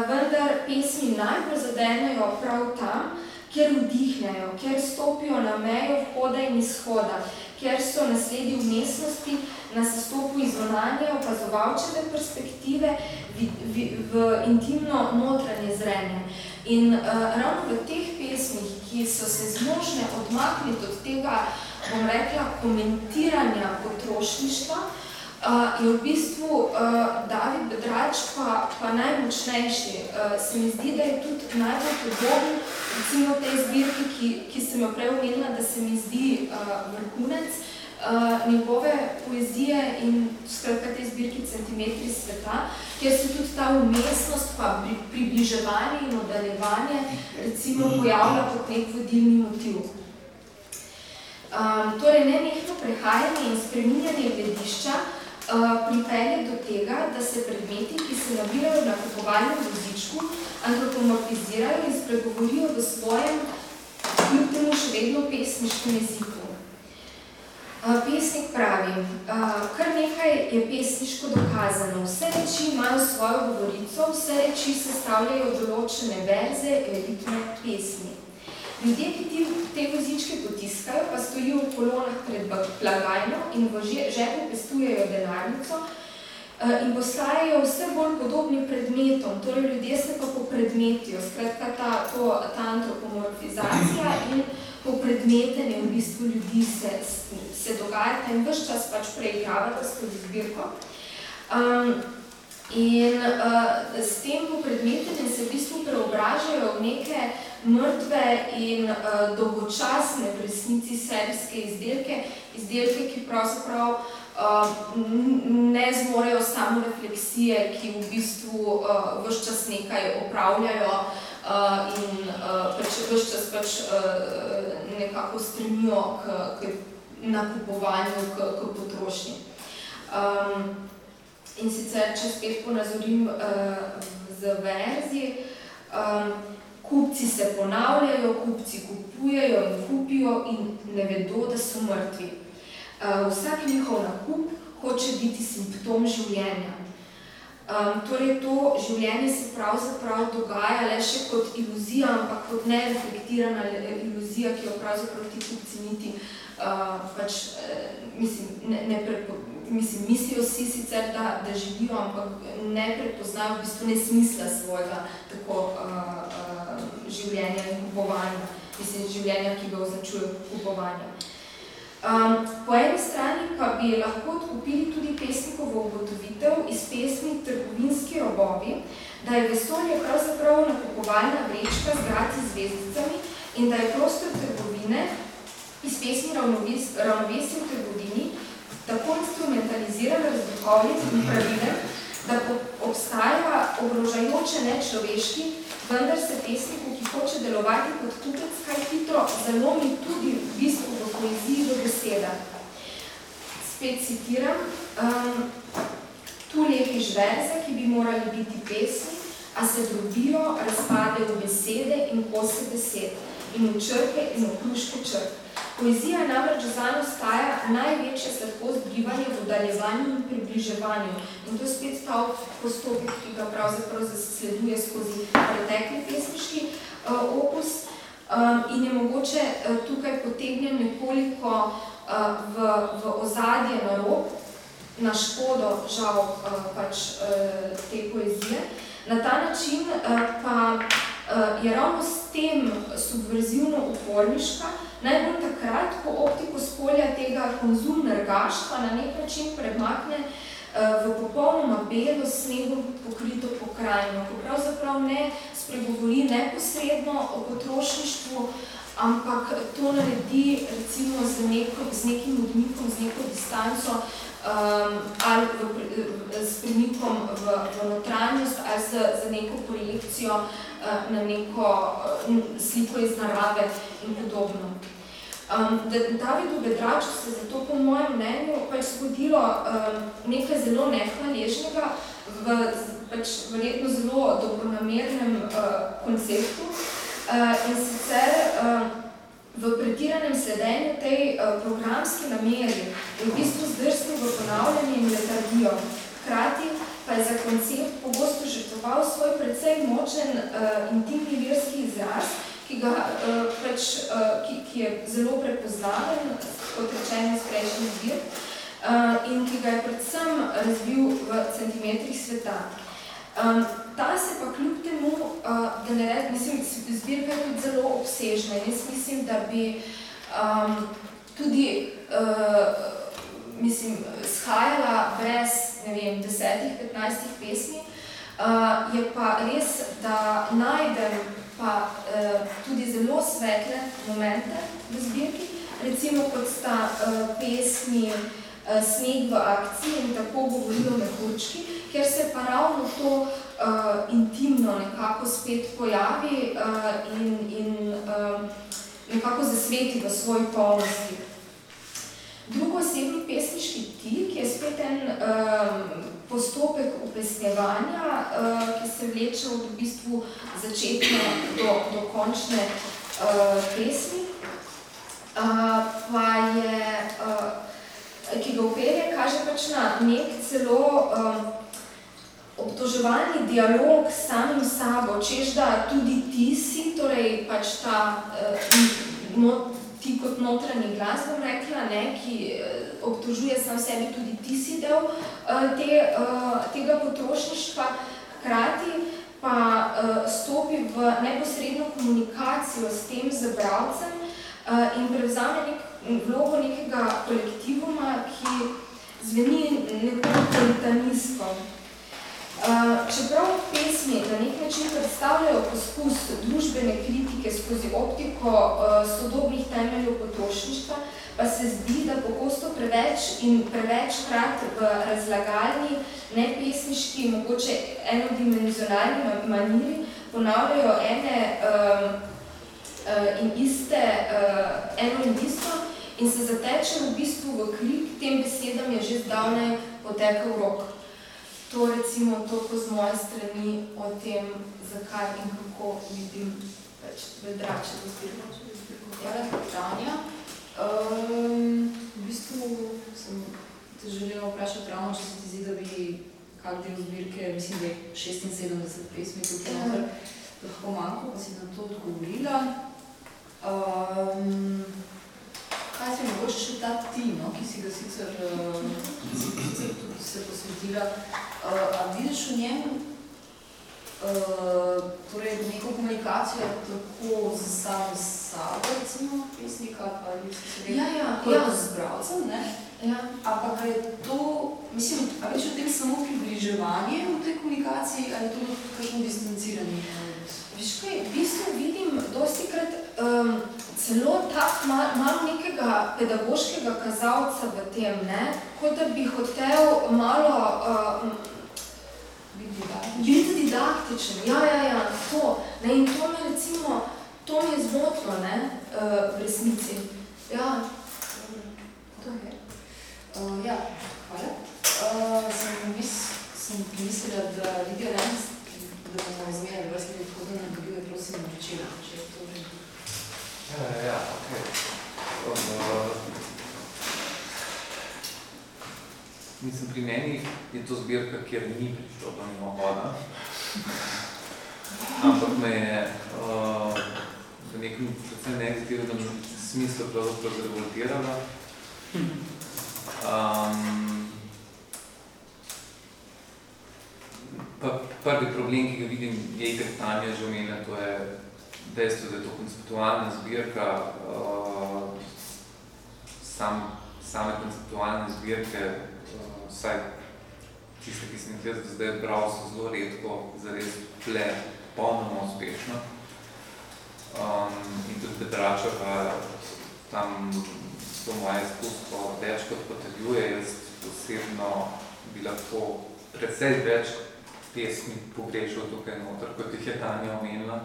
vendar pesmi najbolj zadenejo prav tam, kjer vdihnejo, kjer stopijo na mejo vhoda in izhoda, kjer so nasledi v mestnosti na sestopu izvonanje opazovalčeve perspektive v, v, v intimno notranje zrenje. In uh, ravno v teh pesmih, ki so se zmožne odmakniti od tega, bom rekla, komentiranja potrošništva, uh, je v bistvu uh, David Bedrač pa, pa najmočnejši. Uh, se mi zdi, da je tudi najbolj podoben recimo tej zbirki, ki, ki sem jo prej omenila, da se mi zdi uh, vrhunec, uh, njegove poezije in skratka te zbirki Centimetri sveta, kjer se tudi ta umestnost, pa pri, približevanje in oddaljevanje recimo pojavlja kot nek vodilni motiv. Um, torej, nenehno prehajanje in spreminjanje gledišča uh, pripelje do tega, da se predmeti, ki se nabirajo na kupovalnem vozičku, antropomorfizirajo in spregovorijo v svojem, kljub temu še vedno pesniškem jeziku. Pesnik pravi, kar nekaj je pesniško dokazano. Vse reči imajo svojo govorico, vse reči sestavljajo določene verze, ritme, pesmi. Ljudje, ki ti, te vozičke potiskajo, pa stojijo v kolonah pred blagajno in v žepu pestujejo denarnico in postajajo vse bolj podobni predmetom. Torej, ljudje se pa popredmetijo, skratka ta, to, ta antropomorfizacija in popredmetenje v bistvu ljudi se, se dogajata in vse čas pač preigravata skozi zbirko. Um, in uh, s tem popredmetenjem se v bistvu preobražajo v neke mrtve in uh, dolgočasne v resnici serijske izdelke, izdelke, ki pravzaprav uh, ne zmorejo samo refleksije, ki v bistvu uh, vse čas nekaj opravljajo, uh, in uh, pač vse čas pač, uh, nekako stremijo k, k nakupovanju, k, k potrošnji. Um, in sicer, če spet ponazorim uh, z verzi, um, kupci se ponavljajo, kupci kupujejo in kupijo in ne vedo, da so mrtvi. Uh, vsak njihov nakup hoče biti simptom življenja. Um, torej, to življenje se pravzaprav dogaja le še kot iluzija, ampak kot nereflektirana iluzija, ki jo pravzaprav ti kupci niti uh, pač, uh, mislim, ne, ne prepo, mislim, mislijo si sicer, da, da živijo, ampak ne prepoznajo v bistvu nesmisla svojega tako uh, uh, življenja in kupovanja, mislim, življenja, ki ga označuje kupovanja. Um, po eni strani pa bi lahko odkupili tudi pesnikovo ugotovitev iz pesmi Trgovinski robovi, da je vesolje pravzaprav nakupovalna vrečka z grati zvezdicami in da je prostor trgovine iz pesmi Ravnovesje v trgovini tako instrumentaliziran razlikovnic in pravilem, da obstaja ogrožajoče nečloveški, vendar se pesniku, ki hoče delovati kot kupec, kaj hitro zalomi tudi v bistvu v poeziji do beseda. Spet citiram, um, tu lepiš verze, ki bi morali biti pesmi, a se drobijo, razpade v besede in kose besed, in v črke in v kruške črke. Poezija namreč zanj ostaja največja sladkost bivanja v oddaljevanju in približevanju. In to je spet ta postopek, ki ga pravzaprav zasleduje skozi pretekli pesmiški uh, opus. Um, in je mogoče uh, tukaj potegnem nekoliko uh, v, v ozadje na rob, na škodo, žal, uh, pač uh, te poezije. Na ta način uh, pa je ravno s tem subverzivno uporniška, najbolj takrat, ko optiko spolja tega konzumnergaštva na nek način premakne uh, v popolnoma belo snegom pokrito pokrajino, ko pravzaprav ne spregovori neposredno o potrošništvu, ampak to naredi recimo z, neko, z nekim odmikom, z neko distanco um, ali v, s premikom v, v notranjost ali z, z neko projekcijo uh, na neko uh, sliko iz narave in podobno. Um, Davidu Bedraču se zato po mojem mnenju pač zgodilo um, nekaj zelo nehvaležnega v pač verjetno zelo dobronamernem uh, konceptu in sicer uh, v pretiranem sledenju tej uh, programski nameri je v bistvu zdrsnil v ponavljanje in letargijo. Hkrati pa je za koncept pogosto žrtoval svoj precej močen uh, intimni verski izraz, ki, ga, uh, pač, uh, ki, ki je zelo prepoznaven, kot rečeno iz prejšnjih zbir, uh, in ki ga je predvsem razvil v centimetrih sveta. Um, ta se pa kljub temu, uh, da ne reč, mislim, zbirka je tudi zelo obsežna in jaz mislim, da bi um, tudi, uh, mislim, shajala brez, ne vem, desetih, petnajstih pesmi, uh, je pa res, da najdem pa uh, tudi zelo svetle momente v zbirki, recimo kot sta uh, pesmi uh, Sneg v akciji in tako govorijo mehurčki, ker se pa ravno to uh, intimno nekako spet pojavi uh, in, in uh, nekako zasveti v svoji polnosti. Drugo osebni pesniški tik je spet en um, postopek upesnjevanja, uh, ki se vleče od v bistvu začetne do, do končne uh, pesmi. Uh, pa je, uh, ki ga upelje, kaže pač na nek celo um, obtoževalni dialog s samim sabo, češ da tudi ti si, torej pač ta, uh, no, ti kot notranji glas, bom rekla, ne, ki uh, obtožuje sam sebi, tudi ti si del uh, te, uh, tega potrošništva, hkrati pa uh, stopi v neposredno komunikacijo s tem zabravcem uh, in prevzame nek, vlogo nekega kolektivuma, ki zveni nekoliko litanijsko. Uh, čeprav pesmi na nek način predstavljajo poskus družbene kritike skozi optiko uh, sodobnih temeljev potrošništva, pa se zdi, da pogosto preveč in prevečkrat v razlagalni, nepesniški, mogoče enodimenzionalni maniri ponavljajo ene um, in iste, uh, eno in isto in se zateče v bistvu v krik, tem besedam je že zdavne potekel rok. To recimo toliko z moje strani o tem, zakaj in kako vidim več vedrače v zbirko. Hvala, Tanja. Um, v bistvu sem te želela vprašati ravno, če se ti zdi, da bi kak del zbirke, mislim, da je 76 pesmi tukaj noter, lahko manjko, pa si na to odgovorila. Um, kaj se mogoče še ta ti, no, ki si ga sicer, ki si sicer tudi se posvetila, uh, a vidiš v njem uh, torej neko komunikacijo tako z samo sabo, recimo, pesnika, ali si se ja, ja, kot ja. z bravcem, ne? Ja. Ampak je to, mislim, a veš o tem samo približevanje v tej komunikaciji, ali je to kakšno distanciranje? Veš kaj, v bistvu vidim dosti krat um, celo tak, imam ma nekega pedagoškega kazalca v tem, ne? kot da bi hotel malo um, biti didaktičen. Ja, ja, ja, to. Ne? In to me recimo, to mi je zmotno, ne, uh, v resnici. Ja, to je. Uh, ja, hvala. Uh, sem, mis, sem mislila, da Lidija Lenz, da bomo razumeli vrstni tako, da nam dobijo, prosim, načela, če je to že. Ja, ja, ok. Uh, mislim, pri meni je to zbirka, kjer ni prišlo do mimohoda. Ampak me je uh, v nekem predvsem negativnem smislu pravzaprav zrevoltirala. Um, pa prvi problem, ki ga vidim, je itak Tanja že omenila, to je dejstvo, da je to konceptualna zbirka, uh, sam, same konceptualne zbirke, uh, vsaj tiste, ki sem jih zdaj bral, so zelo redko zares ple popolnoma uspešno. Um, in tudi Petračeva tam to moje izkustvo več kot potrjuje. Jaz osebno bi lahko precej več pesmi pogrešal tukaj noter, kot jih je Tanja omenila.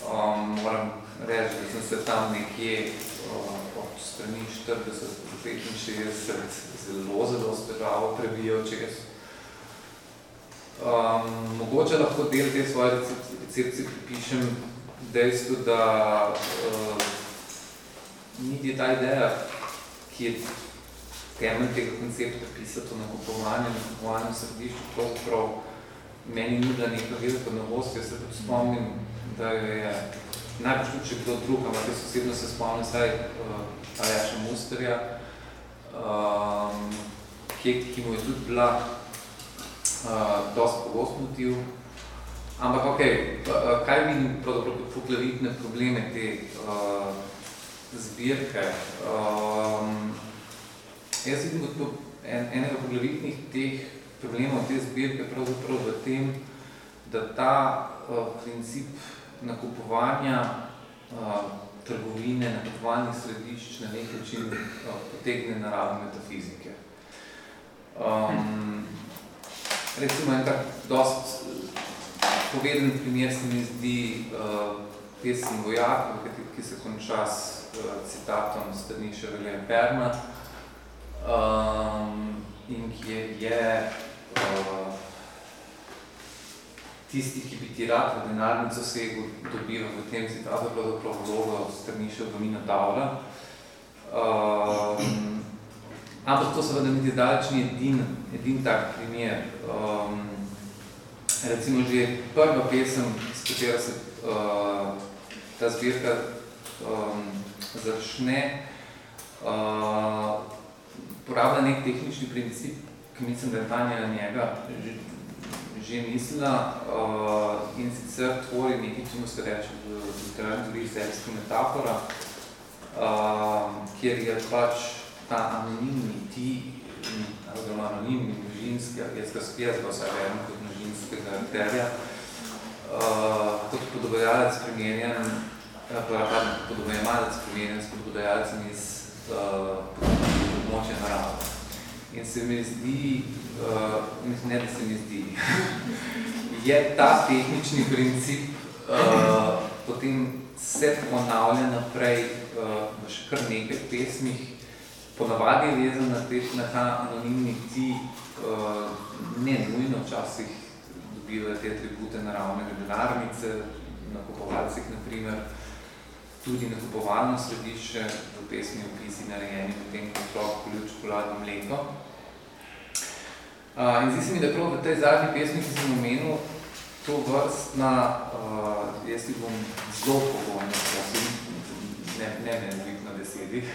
Um, moram reči, da sem se tam nekje uh, od strani 40 do 65 zelo, zelo stežavo prebijal čez. Um, mogoče lahko del te svoje recepcije pripišem dejstvu, da uh, niti ta ideja, ki je temelj tega koncepta pisati o nakupovanju, nakupovanju središču, pravzaprav meni ni bila neka velika novost. Jaz se tudi spomnim, da je najbolj tudi še kdo drug, ampak jaz osebno se spomnim saj uh, Aljaša Musterja, um, ki, ki mu je tudi bila uh, dosti pogost motiv. Ampak ok, kaj vidim pravzaprav kot poglavitne probleme te uh, zbirke? Um, jaz vidim kot en, enega poglavitnih teh problemov te zbirke pravzaprav v tem, da ta uh, princip nakupovanja uh, trgovine, nakupovalnih središč na nek način uh, potegne naravne metafizike. Um, recimo en tak dost poveden primer se mi zdi uh, pesem Vojak, ki se konča s uh, citatom strani Ševelja Perna um, in ki je, je tisti, ki bi ti rad v denarnico segu dobival v tem citatu, pravzaprav vlogo strani Ševelja Taura. Um, Ampak to seveda niti daleč ni edin, edin tak primer. Um, recimo že prva pesem, s katero se uh, ta zbirka um, začne, uh, porablja nek tehnični princip, mislim, da je Tanja na njega že, že mislila uh, in sicer tvori nekaj, čemu se reče v literarni zbiri serijska metafora, uh, kjer je pač ta anonimni ti, oziroma anonimni množinski, jaz ga spijaz ga vsaj verjam kot množinskega akterja, uh, kot podobajalec primerjen, pardon, podobajalec primerjen s podobajalcem iz uh, območja narava. In se mi zdi, uh, ne da se mi zdi, je ta tehnični princip uh, potem se ponavlja naprej uh, v še kar nekaj pesmih, ponavadi je vezan na, te, na ta anonimni ti, uh, ne nujno včasih dobivajo te atribute naravnega denarnice, nakupovalcih naprimer, tudi nakupovalno središče v pesmi opisi narejeni v tem otrok polju čokoladno mleko. Uh, in zdi se mi, da prav v tej zadnji pesmi, ki sem omenil, to vrstna, uh, jaz ti bom zelo pogojno, ne, ne me na desetih,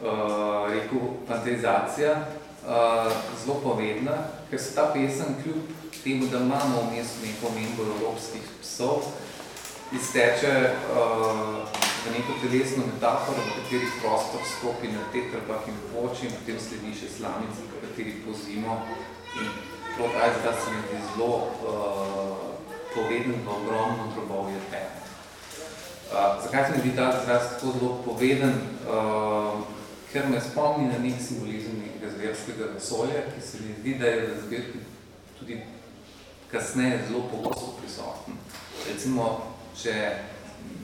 uh, rekel, fantazizacija, uh, zelo povedna, ker se ta pesem kljub temu, da imamo v mestu neko menbo evropskih psov, izteče uh, v neko telesno metaforo, v kateri prostor stopi na tetrpak in poči in potem sledi še slamica, v kateri pozimo in prav izraz se mi zelo uh, poveden v ogromno drobovje teme. Uh, zakaj se mi zdi ta izraz tako zelo poveden? Uh, ker me spomni na nek simbolizem nekega zverskega vesolja, ki se mi zdi, da je v zbirki tudi kasneje zelo pogosto prisoten. Recimo, če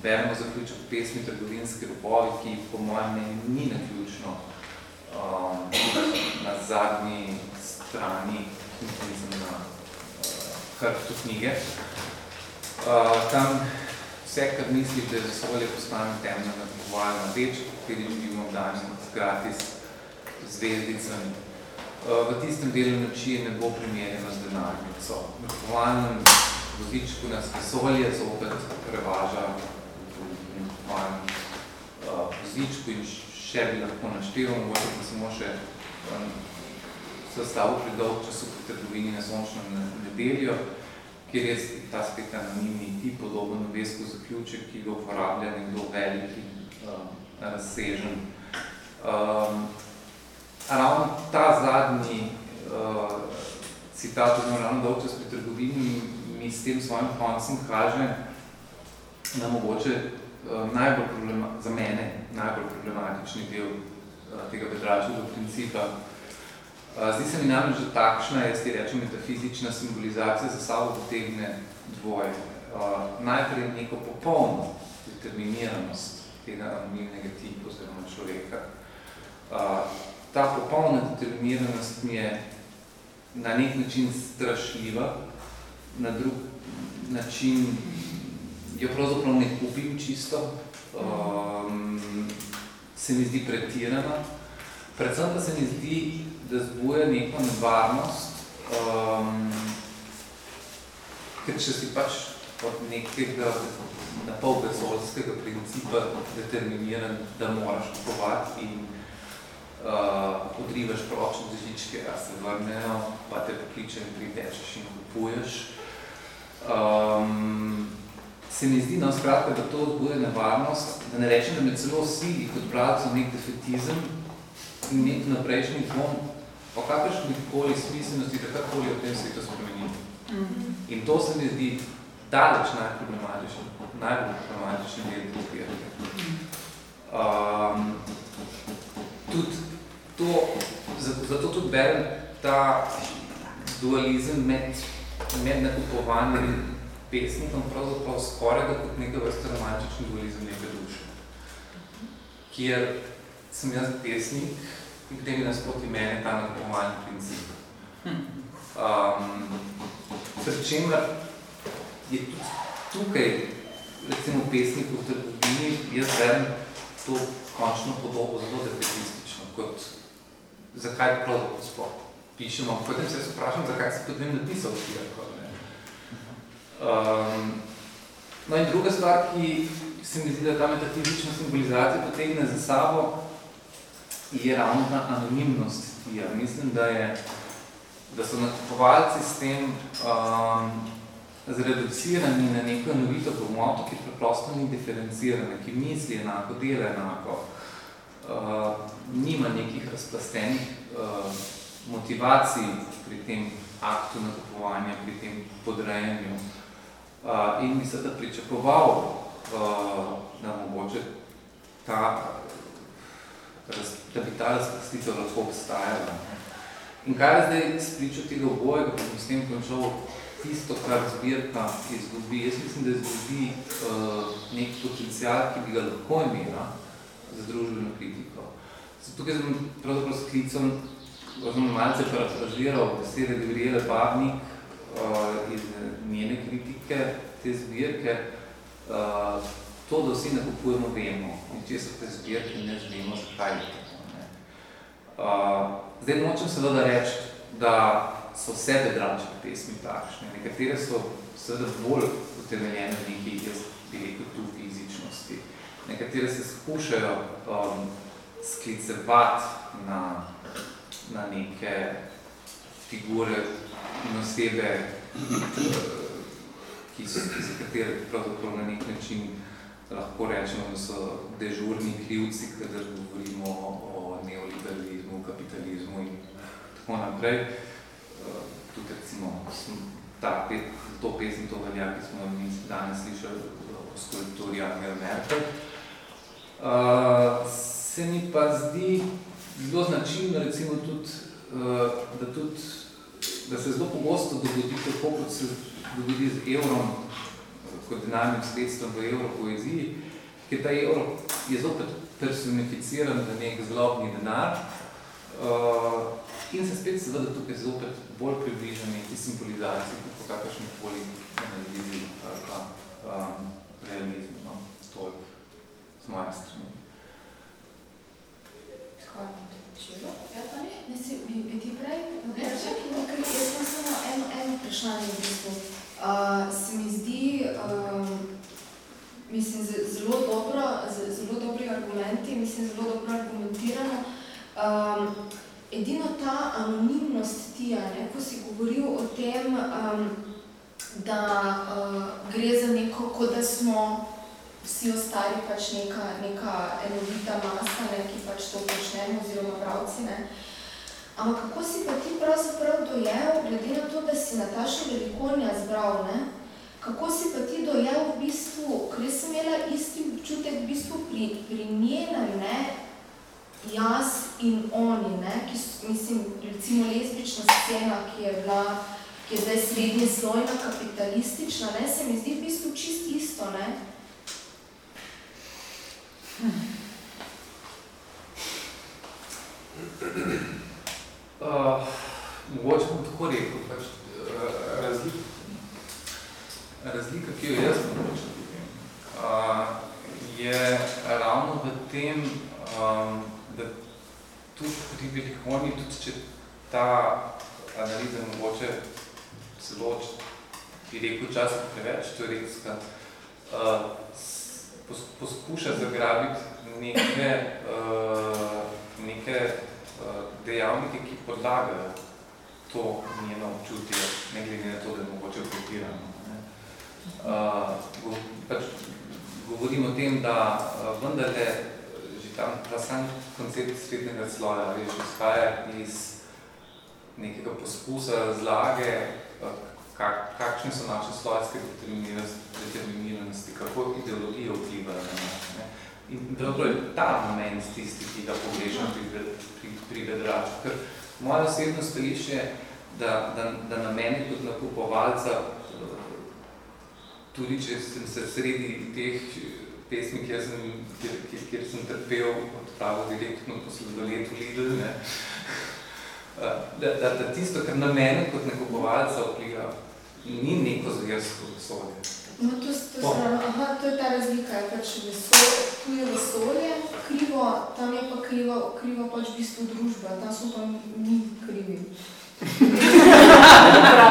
beremo zaključek pesmi Trgovinske robovi, ki po mojem mnenju ni naključno um, na zadnji strani, mislim na uh, hrbtu knjige. Uh, tam vse, kar misli, da je vesolje postane temno nakupovalna reč, kateri živimo v danjem hkrati s zvezdicami. V tistem delu noči ne bo primerjeno z denarnico. V nakupovalnem vozičku nas vesolje zopet prevaža mojem uh, vozičku in še bi lahko našteval, mogoče pa samo še um, sestavo predolg času po trgovini na sončno nedeljo, kjer je ta spet anonimni tip podoben obesko zaključek, ki ga uporablja nekdo velik in uh, razsežen. Um, ravno ta zadnji uh, citat, oziroma ravno dolg čas pri trgovini, mi s tem svojim koncem kaže, da mogoče najbolj problema, za mene najbolj problematični del uh, tega bedračega principa. Uh, zdi se mi namreč, da takšna, jaz ti rečem, metafizična simbolizacija za sabo potegne dvoje. Najprej neko popolno determiniranost tega anonimnega tipa oziroma človeka. Ta popolna determiniranost mi je na nek način strašljiva, na drug način jo pravzaprav ne kupim čisto, um, se mi zdi pretirana. Predvsem pa se mi zdi, da zbuja neko nevarnost, um, ker če si pač od nekega na pol bezolskega principa determiniran, da moraš kupovati in uh, odrivaš proč od žičke, a se vrnejo, pa te pokliče in pritečeš in kupuješ. Um, se mi zdi, no, skratka, da to zbude nevarnost, da ne rečem, da me celo sili kot pravco nek defetizem in nek naprejšnji dvom o kakršni koli smiselnosti, da kakoli o tem svetu spremeni. Mm -hmm. In to se mi zdi daleč najproblematičen, najbolj problematičen del te um, tudi to, zato tudi berem ta dualizem med, med nakupovanjem pesnikom pravzaprav skoraj da kot neka vrsta romantični dualizem neke duše. Kjer sem jaz pesnik in potem je nasproti mene ta nakupovalni princip. Um, pri čemer je tudi tukaj, recimo pesnik v trgovini, jaz verjam to končno podobo zelo defetistično, kot zakaj pravzaprav pišemo. Potem se vprašam, zakaj se potem napisal tega. Um, no in druga stvar, ki se mi zdi, da ta metafizična simbolizacija potegne za sabo, je ravno ta anonimnost tija. Mislim, da, je, da so nakupovalci s tem um, zreducirani na neko enovito pomoto, ki preprosto ni diferencirana, ki misli enako, dela enako, uh, nima nekih razplastenih uh, motivacij pri tem aktu nakupovanja, pri tem podrejanju. Uh, in bi se da pričakoval, uh, da mogoče ta, da bi ta razprostitev lahko obstajala. In kaj je zdaj spričal tega obojega, pa bom s tem končal tisto, kar zbirka izgubi. Jaz mislim, da izgubi uh, nek potencial, ki bi ga lahko imela za družbeno kritiko. Tukaj sem pravzaprav sklicom, oziroma malce parafraziral besede Gabriele Babnik uh, iz njene kritike te zbirke. Uh, to, da vsi nakupujemo, vemo. In če so te zbirke, ne znemo, zakaj je tako. Ne. Uh, zdaj močem seveda reči, da so vse bedračke pesmi takšne. Nekatere so seveda bolj utemeljene v nekih, jaz bi rekel, tu fizičnosti. Nekatere se skušajo um, sklicevati na, na neke figure in osebe, ki so, za katere pravzaprav na nek način lahko rečemo, da so dežurni krivci, kadar govorimo o neoliberalizmu, kapitalizmu in tako naprej. Tudi recimo ta pet, to pesem, to velja, ki smo danes slišali o skulpturi Angela Merkel. Uh, se mi pa zdi zelo značilno, recimo tudi, da, tudi, da se zelo pogosto dogodi tako, kot se dogodi z evrom, kot dinamik sredstvom v evro poeziji, ker ta evro je zopet personificiran za nek zlobni denar uh, in se spet seveda tukaj zopet bolj približa neki simbolizaciji, kot po kakršni koli analizi ali pa um, realizmu, no, toliko z moje strani. Hvala. Ja, pa ne, ne si, bi, bi ti prej, ne, čakaj, ker jaz sem samo eno, eno vprašanje v bistvu. Uh, se mi zdi, um, mislim, zelo dobro, zelo dobri argumenti, mislim, zelo dobro argumentirano. Um, edino ta anonimnost tija, ne, ko si govoril o tem, um, da uh, gre za neko, kot da smo vsi ostali pač neka, neka enovita masa, ne, ki pač to počnemo, oziroma pravci, ne. Ampak kako si pa ti pravzaprav dojel, glede na to, da si Natašo Velikonja zbral, ne, kako si pa ti dojel v bistvu, ker sem imela isti občutek v bistvu pri, pri njenem, ne, jaz in oni, ne, ki so, mislim, recimo lezbična scena, ki je bila, ki je zdaj srednje slojna, kapitalistična, ne, se mi zdi v bistvu čist isto, ne. Uh, mogoče bom tako rekel, pač, uh, razlika, razlika, ki jo jaz mogoče uh, je ravno v tem, um, da tudi pri velikoni, tudi če ta analiza mogoče celo, bi rekel, včasih preveč teoretska, uh, pos, poskuša zagrabiti neke, uh, neke uh, dejavnike, ki podlagajo to njeno občutje, ne glede na to, da je mogoče pretirano. ne. Uh, go- pač govorim o tem, da uh, vendarle že tam ta sam koncept srednjega sloja veš, izhaja iz nekega poskusa razlage, uh, kak, kakšne so naše slojske determiniranosti, kako ideologije vplivajo na nas. Ne. In pravzaprav je ta moment tisti, ki ga pogrešam pri, pri, pri vedraču. Ker moje osebno stališče je, da, da, da na mene kot nakupovalca, tudi če sem se sredi teh pesmi, kjer sem, kjer, kjer, kjer sem trpel odpravo direktno po sladoletu Lidl, ne, da, da, da tisto, kar na mene kot nakupovalca vpliva, ni neko zversko vesolje. No, to, to, strano, aha, to je ta razlika, je pač vesolje, tu je vesolje krivo, tam je pa krivo, krivo pač v bistvu družba, tam smo pa mi krivi.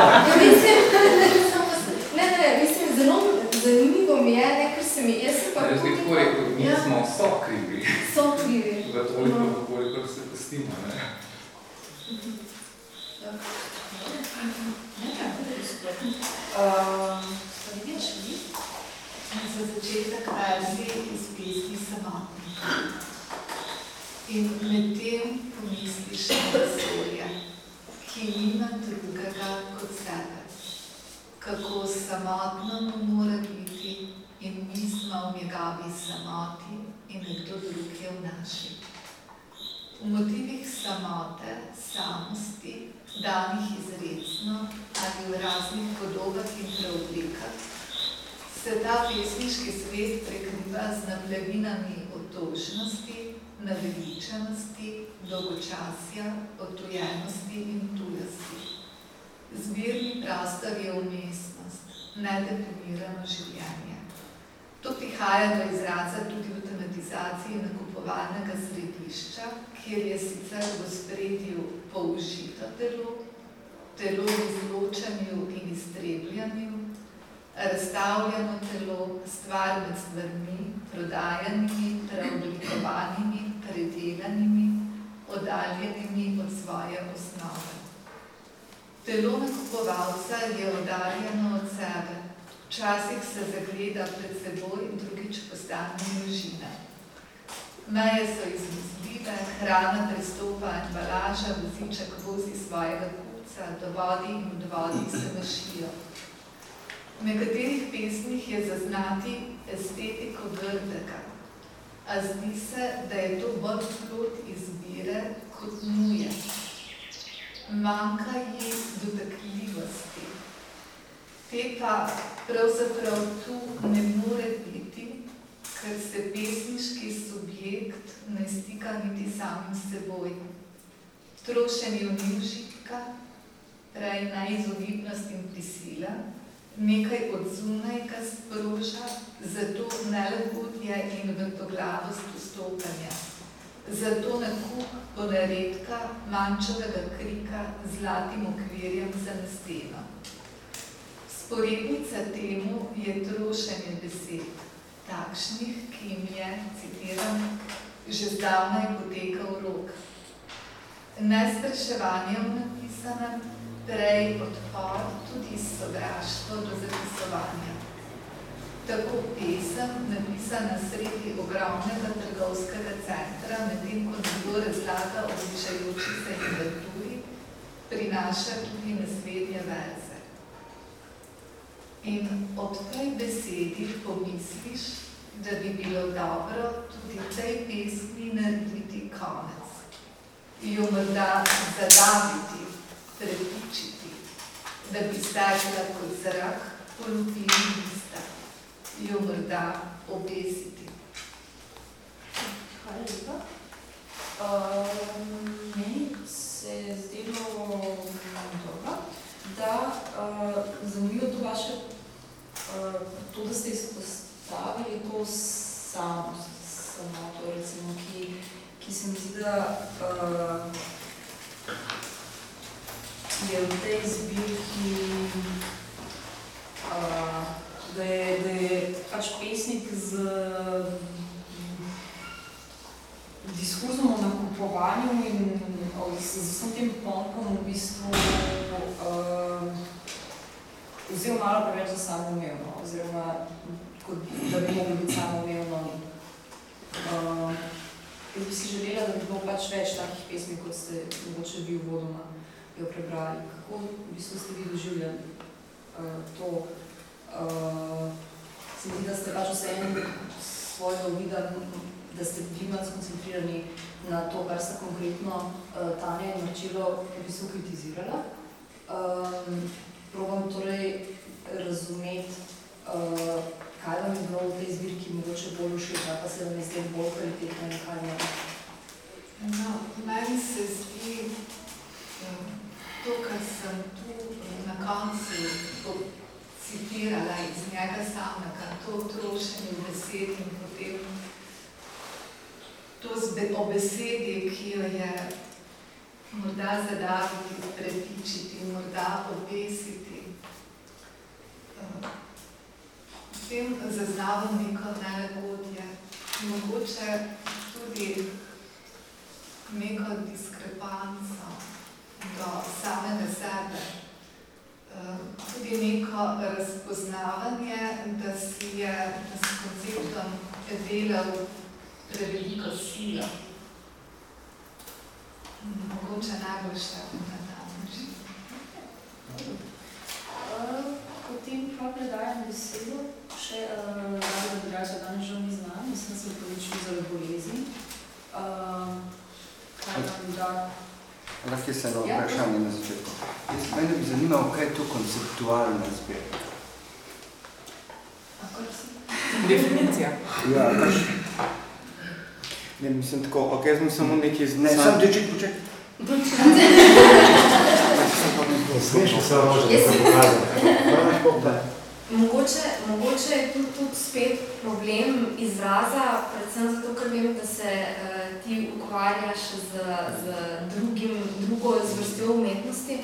ja, mislim, s- ne, ne, mislim, zelo zanimivo mi je, ne, ker se mi, jaz sem pa Jaz bi tako rekel, mi Ja. smo so krivi. So krivi. Za toliko, No. koliko se pustimo, ne. Um, vidiš, vi? Za začetek verzije iz pesmi Samotnika. In medtem pomisliš na vesolje, ki nima drugega kot sebe. Kako samotno mu mora biti in mi smo v njegovi samoti in nekdo drug je v naši. V motivih samote, samosti, danih izrecno ali v raznih podobah in preoblikah, se ta pesniški svet prekriva z naplavinami otožnosti, naveličanosti, dolgočasja, otujenosti in tujosti. Zbirni prostor je umestnost, nedefinirano življenje. To prihaja do izraza tudi v tematizaciji nakupovalnega središča, kjer je sicer v spredju použito telo, telo v izločanju in iztrebljanju, razstavljeno telo, stvar med stvarmi, prodajanimi, preoblikovanimi, predelanimi, oddaljenimi od svoje osnove. Telo nakupovalca je oddaljeno od sebe, včasih se zagleda pred seboj in drugič postane množina. Meje so izmuzljive, hrana prestopa embalaža, voziček vozi svojega kupca, do vodi in od vodi se mašijo. V nekaterih pesmih je zaznati estetiko grdega, a zdi se, da je to bolj plod izbire kot nuje. Manjka ji dotakljivosti. Te pa pravzaprav tu ne more biti, ker se pesniški subjekt ne stika niti samim seboj. Trošenje ni užitka, prej neizogibnost in prisila, nekaj od zunaj ga sproža, zato nelagodje in vrtoglavost vstopanja. Zato nakup ponaredka manjšega krika z zlatim okvirjem za na steno. Sporednica temu je trošenje besed. takšnih, ki jim je, citiram, že zdavnaj potekal rok. Ne spraševanje v napisanem, prej odpor tudi sovraštvo do zapisovanja. Tako pesem, napisana sredi ogromnega trgovskega centra, medtem ko nekdo razlaga o zvišajoči se inventuri, prinaša tudi naslednje verze. In ob tej besedi pomisliš, da bi bilo dobro tudi tej pesmi narediti konec. Jo morda zadaviti, prepičiti, da bi stakla kot zrak polupili lista. Jo morda obesiti. Hvala lepa. Uh, meni se je zdelo dobro, da uh, zanimivo to vaše, uh, to, da ste izpostavili to samost, samoto, recimo, ki, ki se mi zdi, da uh, je v tej zbirki, uh, da je, da je pač pesnik z diskurzom o nakupovanju in o, z vsem tem pomkom v bistvu uh, vzel malo preveč za samoumevno, oziroma kot, da bi mogli biti samoumevno. Uh, bi si želela, da bi bilo pač več takih pesmi, kot ste mogoče vi uvodoma jo prebrali. Kako bistvu ste vi doživljali uh, to? Uh, se mi zdi, da ste pač vseeno svojega uvida da ste bili malo skoncentrirani na to, kar sta konkretno uh, Tanja in Marčilo v bistvu kritizirala. Um, probam torej razumeti, uh, kaj vam je bilo v tej zbirki mogoče bolj všeč, ali pa se vam je zdelo bolj kvalitetno in kaj ne. No, meni se zdi sem tu na koncu citirala iz njega samega, to trošenje besed in potem to o besedi, ki jo je morda zadaviti, prepičiti, morda obesiti. V tem zaznavam neko nelagodje, mogoče tudi neko diskrepanco do samega sebe, tudi neko razpoznavanje, da si je s konceptom delal preveliko silo. Mogoče najboljše na ta način. Potem pa predajam besedo še uh, Rada Draža, danes žal ni znam, mislim, da se upravičil za bolezni. Uh, kaj vam da? Lahko se eno Ja, vprašanje na začetku. Jaz mene bi zanimalo, kaj je to konceptualna zbirka. Definicija. Ja, pač, ne, mislim tako, ok, jaz sem samo nekaj z... Ne, samo teči, poček. Slišal sem rože, Jaz da si- sem pokazal. Mogoče, mogoče je tudi, tudi spet problem izraza, predvsem zato, ker vem, da se uh, ti ukvarjaš z, z drugim, drugo zvrstjo umetnosti,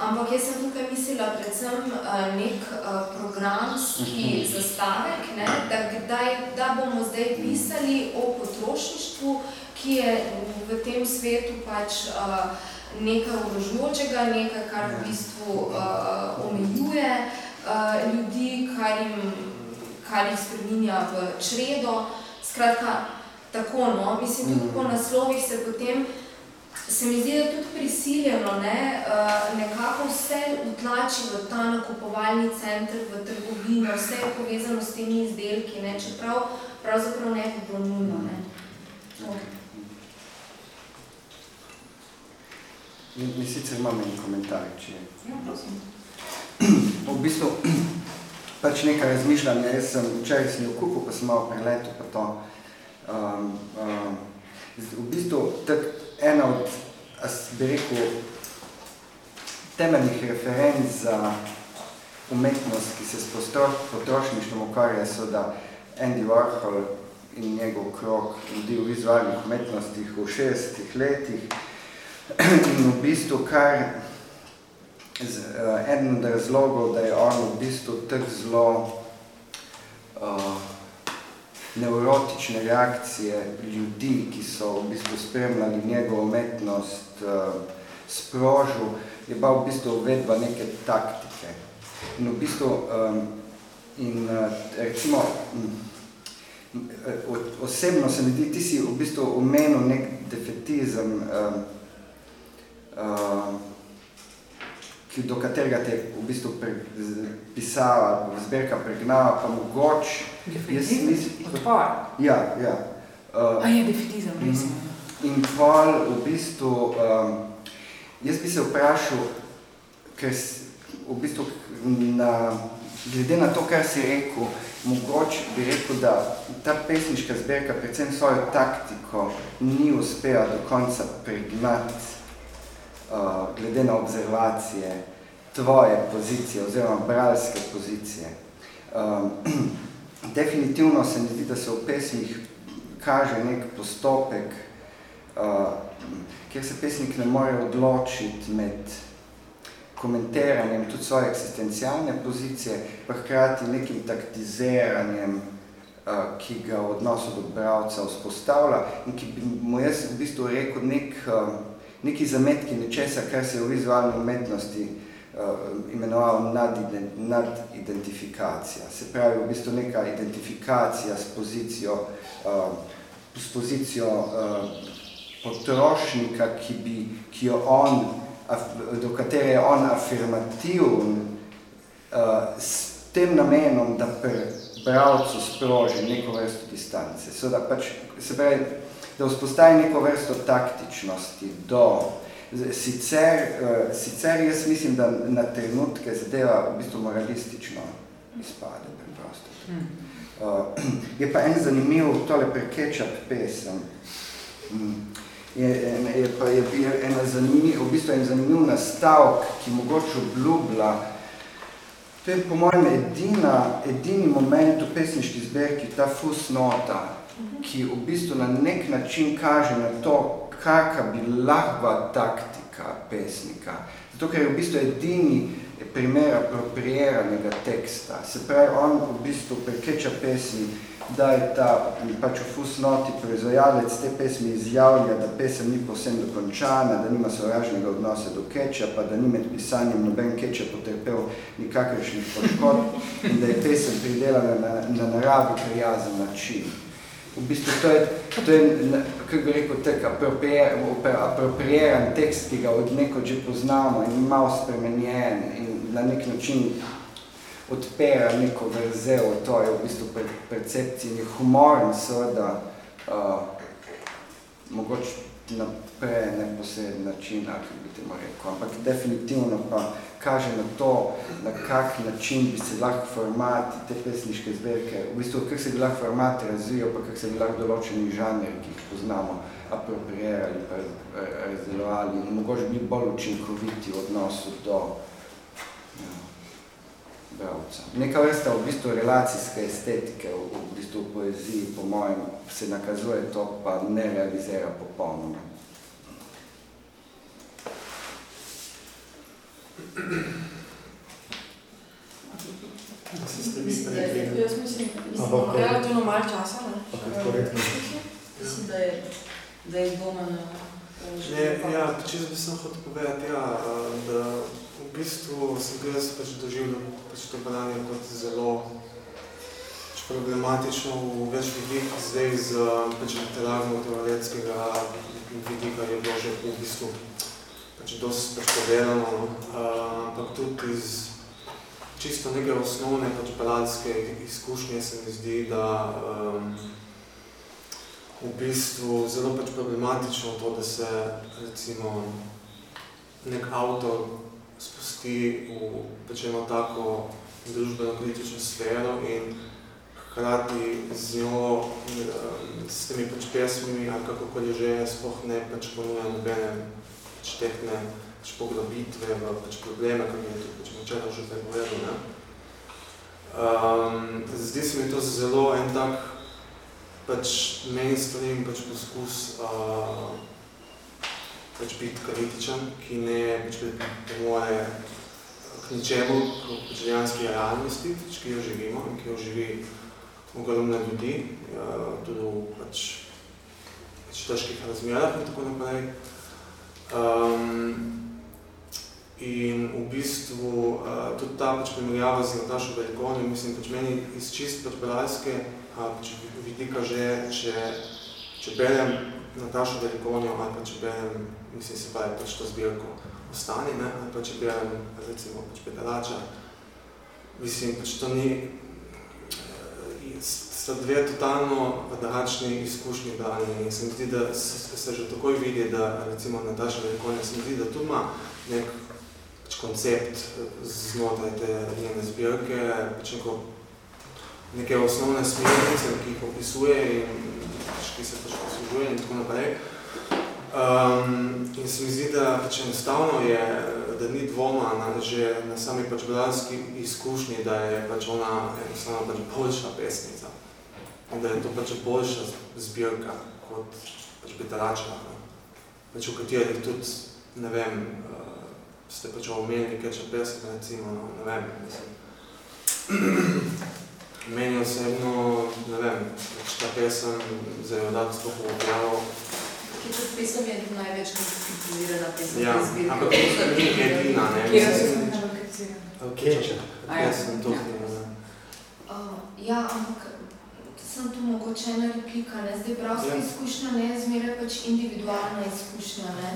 ampak jaz sem tukaj mislila predvsem uh, nek uh, programski Mhm. zastavek, ne, da, kdaj, da bomo zdaj pisali o potrošništvu, ki je v tem svetu pač uh, nekaj orožujočega, nekaj, kar v bistvu uh, omejuje. uh, ljudi, kar jim, kar jih spreminja v čredo. Skratka, tako, no, mislim, tudi po naslovih se potem, se mi zdi, da tudi prisiljeno, ne, uh, nekako vse utlači v ta nakupovalni center, v trgovino, vse je povezano s temi izdelki, ne, čeprav pravzaprav ne bi bilo nujno, ne. No. Mi, mi sicer imamo en komentar, če... Ja, prosim. V bistvu, pač nekaj razmišljanja, jaz sem včeraj sem jo kupil, pa sem malo preletel, pa to. Um, um, v bistvu, tak, ena od, as, bi rekel, temeljnih referenc za umetnost, ki se s potrošništvom ukvarja, so da Andy Warhol in njegov krog ljudi v vizualnih umetnostih v 60 letih in v bistvu kar z, uh, eden od razlogov, da je on v bistvu tako zelo uh, nevrotične reakcije ljudi, ki so v bistvu spremljali njegovo umetnost, uh, sprožil, je pa v bistvu uvedba neke taktike. In v bistvu, um, in uh, recimo, um, osebno se mi zdi, ti si v bistvu omenil nek defetizem, um, um, ki, do katerega te v bistvu pre, pisala, zberka pregnala, pa mogoč... Defetizem? Odpor? Ja, ja. Uh, A je defetizem, res je. In pol v bistvu, um, jaz bi se vprašal, ker v bistvu na, glede na to, kar si rekel, mogoče bi rekel, da ta pesniška zberka, predvsem svojo taktiko, ni uspela do konca pregnati, glede na observacije, tvoje pozicije oziroma bralske pozicije. Um, definitivno se mi zdi, da se v pesmih kaže nek postopek, uh, kjer se pesnik ne more odločiti med komentiranjem tudi svoje eksistencialne pozicije, pa hkrati nekim taktiziranjem, uh, ki ga v odnosu do bralca vzpostavlja in ki bi mu jaz v bistvu rekel nek, uh, neki zametki nečesa, kar se v vizualni umetnosti uh, imenoval nadidentifikacija. Nad se pravi v bistvu neka identifikacija s pozicijo, uh, s pozicijo uh, potrošnika, ki, bi, ki jo on, af, do katere je on afirmativen, uh, s tem namenom, da pri bralcu sproži neko vrsto distance. So, da pač, se pravi, da vzpostavi neko vrsto taktičnosti do Sicer, uh, sicer jaz mislim, da na trenutke zadeva v bistvu moralistično izpade preprosto. Uh, je pa en zanimiv, tole prekečap pesem, mm. je, je pa je, je ena zanimiv, v bistvu en zanimiv nastavk, ki mogoče obljublja, to je po mojem edina, edini moment v pesniški zberki, ta fusnota, ki v bistvu na nek način kaže na to, kakva bi lahva taktika pesnika. Zato, ker je v bistvu edini primer apropriiranega teksta. Se pravi, on v bistvu prekeča pesmi, da je ta pač v fusnoti proizvajalec te pesmi izjavlja, da pesem ni povsem dokončana, da nima sovražnega odnosa do keča, pa da ni med pisanjem noben keča potrpel nikakršnih poškodb in da je pesem pridelana na, na naravi prijazen način. V bistvu to je, to je kako bi rekel, tak apropriiran tekst, ki ga od neko že poznamo in malo spremenjen in na nek način odpera neko vrzel, to je v bistvu percepcijni humor in seveda uh, mogoče na pre neposreden način, kako bi temu rekel, ampak definitivno pa kaže na to, na kak način bi se lahko formati te pesniške zberke, v bistvu, kak se bi lahko formati razvijal, pa kak se bi lahko določeni žanri, ki jih poznamo, apropriirali, pa razdelovali in mogoče bili bolj učinkoviti v odnosu do ja, bravca. Neka vrsta v bistvu relacijske estetike v, v bistvu v poeziji, po mojem, se nakazuje to, pa ne realizira popolnoma. Jaz mislim, da je relativno malo časa. Mislim, da je, da je doma na Ne, ja, čisto bi sem hotel povedati, ja, da v bistvu sem bil jaz pač doživljal pač to branje kot zelo pač problematično v več vidih, zdaj z pač literarno-teoretskega vidika je bilo že v bistvu pač dosti pač povedano, ampak tudi iz čisto neke osnovne pač bralske izkušnje se mi zdi, da um, v bistvu zelo pač problematično to, da se recimo nek avtor spusti v pač eno tako družbeno-kritično sfero in hkrati z njo, s temi pač pesmimi ali kakokoli že, sploh ne pač ponuja nobene pač tehne pač poglobitve v pač probleme, kar je tudi pač močeno že zdaj povedal. Ne? Um, zdi se mi to zelo en tak pač mainstream pač poskus uh, pač biti kritičen, ki ne pač po moje k ničemu, k pač dejanski realnosti, pač, ki jo živimo in ki jo živi ogromno ljudi, uh, tudi v pač, pač težkih razmerah in tako naprej. Um, in v bistvu uh, tudi ta pač primerjava z Natašo Velikonjo, mislim, pač meni iz čist pač bralske uh, pač vidika že, če, če berem Natašo Velikonjo ali pa če berem, mislim, se pravi pač to zbirko ostane, ne, ali pa če berem recimo pač Petarača, mislim, pač to ni, sta dve totalno drugačni izkušnji branja in se mi zdi, da se, že takoj vidi, da recimo Nataša Velikonja se mi zdi, da tu ima nek pač koncept znotraj te njene zbirke, pač neko, neke osnovne smernice, ki jih opisuje in pač, ki se pač poslužuje in tako naprej. Um, in se mi zdi, da pač enostavno je, da ni dvoma na, že na sami pač izkušnji, da je pač ona enostavno pač boljša pesnica. In da je to pač boljša zbirka kot pač Betarača, pač v katerih tudi, ne vem, uh, ste pač omenili Keče pesme, recimo, no, ne vem, mislim. Meni osebno, ne vem, pač ta pesem za Jodak sploh v objavo. Keče pesem je največ kritizirana pesem Ja, ampak to ni edina, ne, Kjera mislim. pesem je najbolj kritizirana? Keče, A ja. pesem, to Ja. je. Uh, ja, ampak sem tu mogoče ena replika, ne? zdaj bralska Ja. izkušnja ne je zmeraj pač individualna izkušnja ne?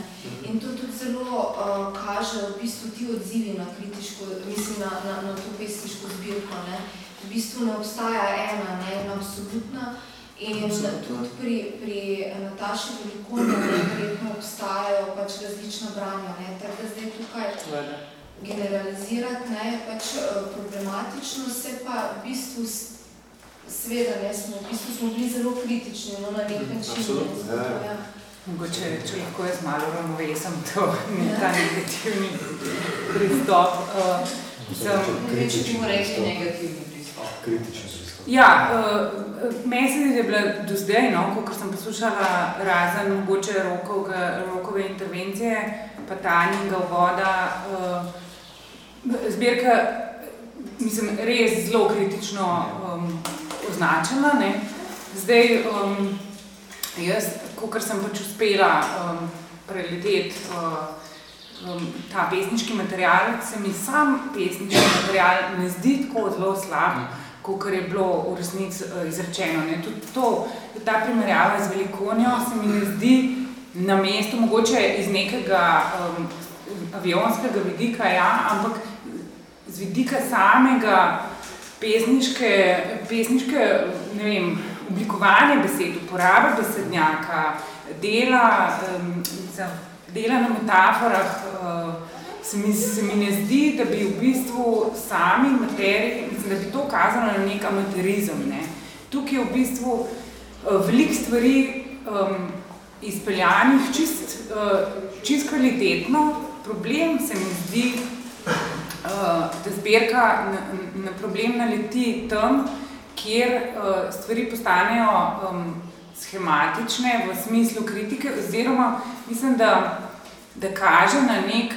in to tudi zelo uh, kaže v bistvu ti odzivi na kritiško, mislim na, na, na to pesniško zbirko. Ne? V bistvu ne obstaja ena, ne? ena absolutna in tudi pri, pri Nataši Velikonju ne, verjetno obstajajo pač različna branja, ne? tako da zdaj tukaj generalizirati ne, je pač eh, problematično, se pa v bistvu Sveda, ne, smo, v bistvu smo bili zelo kritični no, na nek način. Absolutno, ne, zato, ja. ja. Mogoče, če lahko jaz malo ravnovesam to, ne ta negativni pristop. Uh, sem, Ne vem, če ti mu rekli negativni pristop. Kritičen pristop. Ja, uh, meni se je bila do zdaj, no, ko sem poslušala razen mogoče rokovga, rokove intervencije, pa tanjega voda, uh, zbirka, mislim, res zelo kritično um, označena. Ne. Zdaj, um, jaz, ko sem pač uspela um, preleteti uh, um, ta pesniški material, se mi sam pesniški material ne zdi tako zelo slab, kot je bilo v resnici uh, izrečeno. Ne. Tudi to, ta primerjava z Velikonjo se mi ne zdi na mestu, mogoče iz nekega um, avionskega vidika, ja, ampak z vidika samega pesniške, pesniške ne vem, oblikovanja besed, uporabe besednjaka, dela, um, dela na metaforah, uh, se, mi, se mi ne zdi, da bi v bistvu sami materiji, mislim, da bi to kazalo na nek amaterizem. Ne. Tukaj je v bistvu uh, veliko stvari um, izpeljanih čist, uh, čist kvalitetno. Problem se mi zdi, da zbirka na, na problem naleti tam, kjer uh, stvari postanejo um, schematične v smislu kritike, oziroma mislim, da, da kaže na nek,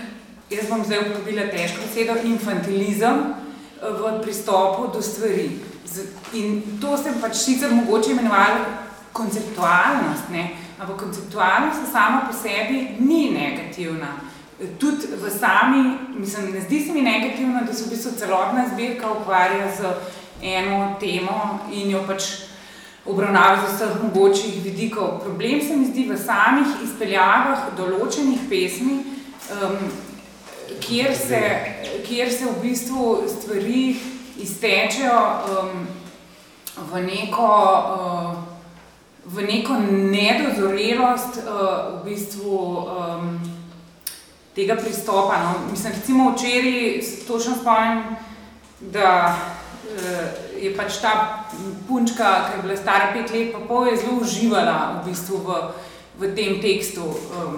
jaz bom zdaj uporabila težko besedo, infantilizem uh, v pristopu do stvari. In to sem pač sicer mogoče imenovala konceptualnost, ne? ampak konceptualnost sama po sebi ni negativna. Tudi v sami, mislim, ne zdi se mi negativno, da se v bistvu celotna zbirka ukvarja z eno temo in jo pač obravnava z vseh mogočih vidikov. Problem se mi zdi v samih izpeljavah določenih pesmi, um, kjer, se, kjer se v bistvu stvari iztečejo um, v neko, uh, v neko nedozorelost uh, v bistvu um, tega pristopa. No. Mislim, recimo včeraj se točno spomnim, da uh, je pač ta punčka, ki je bila stara pet let, pa pol je zelo uživala v bistvu v, v tem tekstu, um,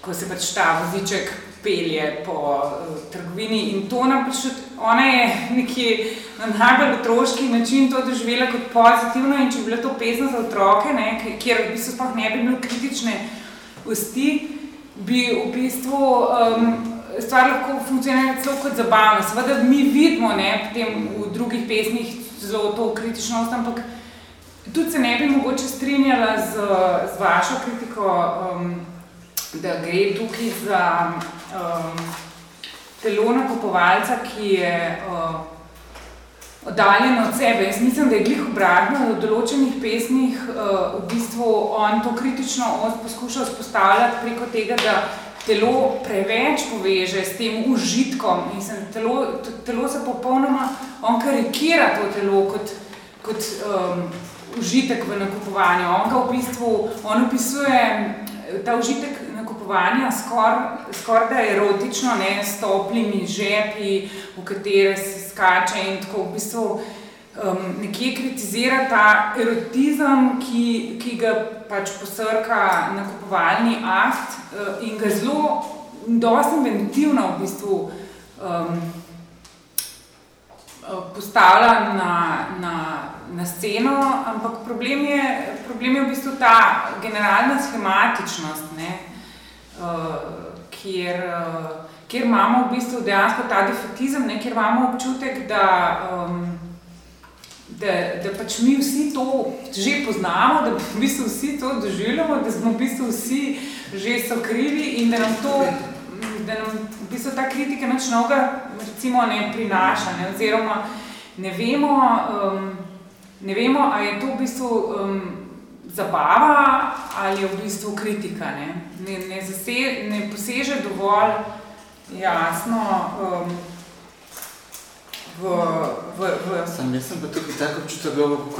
ko se pač ta voziček pelje po uh, trgovini in to pač, ona je nekje na najbolj otroški način to doživela kot pozitivno in če bi bila to pesem za otroke, ne, kjer v bistvu sploh ne bi bilo kritične vsti, bi v bistvu um, stvar lahko funkcionira celo kot zabavna. Seveda mi vidimo ne, potem v drugih pesmih zelo to kritičnost, ampak tudi se ne bi mogoče strinjala z, z vašo kritiko, um, da gre tukaj za um, telo nakupovalca, ki je uh, oddaljeno od sebe. Jaz mislim, da je glih obratno, da v določenih pesmih uh, v bistvu on to kritično poskuša vzpostavljati preko tega, da telo preveč poveže s tem užitkom. Mislim, telo, telo se popolnoma, on karikira to telo kot, kot um, užitek v nakupovanju. On ga v bistvu, on opisuje ta užitek nakupovanja skoraj skor da erotično, ne, s toplimi žepi, v katere se skače in tako v bistvu um, nekje kritizira ta erotizem, ki, ki ga pač posrka nakupovalni akt uh, in ga zelo, dosti inventivno v bistvu um, postavlja na, na, na sceno, ampak problem je, problem je v bistvu ta generalna schematičnost, ne, uh, kjer, uh, kjer imamo v bistvu dejansko ta defetizem, ne, kjer imamo občutek, da um, da, da pač mi vsi to že poznamo, da v bistvu vsi to doživljamo, da smo v bistvu vsi že so krivi in da nam to, da nam v bistvu ta kritika nič novega recimo ne prinaša, ne, oziroma ne vemo, um, ne vemo, a je to v bistvu um, zabava ali je v bistvu kritika, ne, ne, ne, zase, ne poseže dovolj jasno um, v, v, v... Sam, jaz sem pa tukaj tako občutek,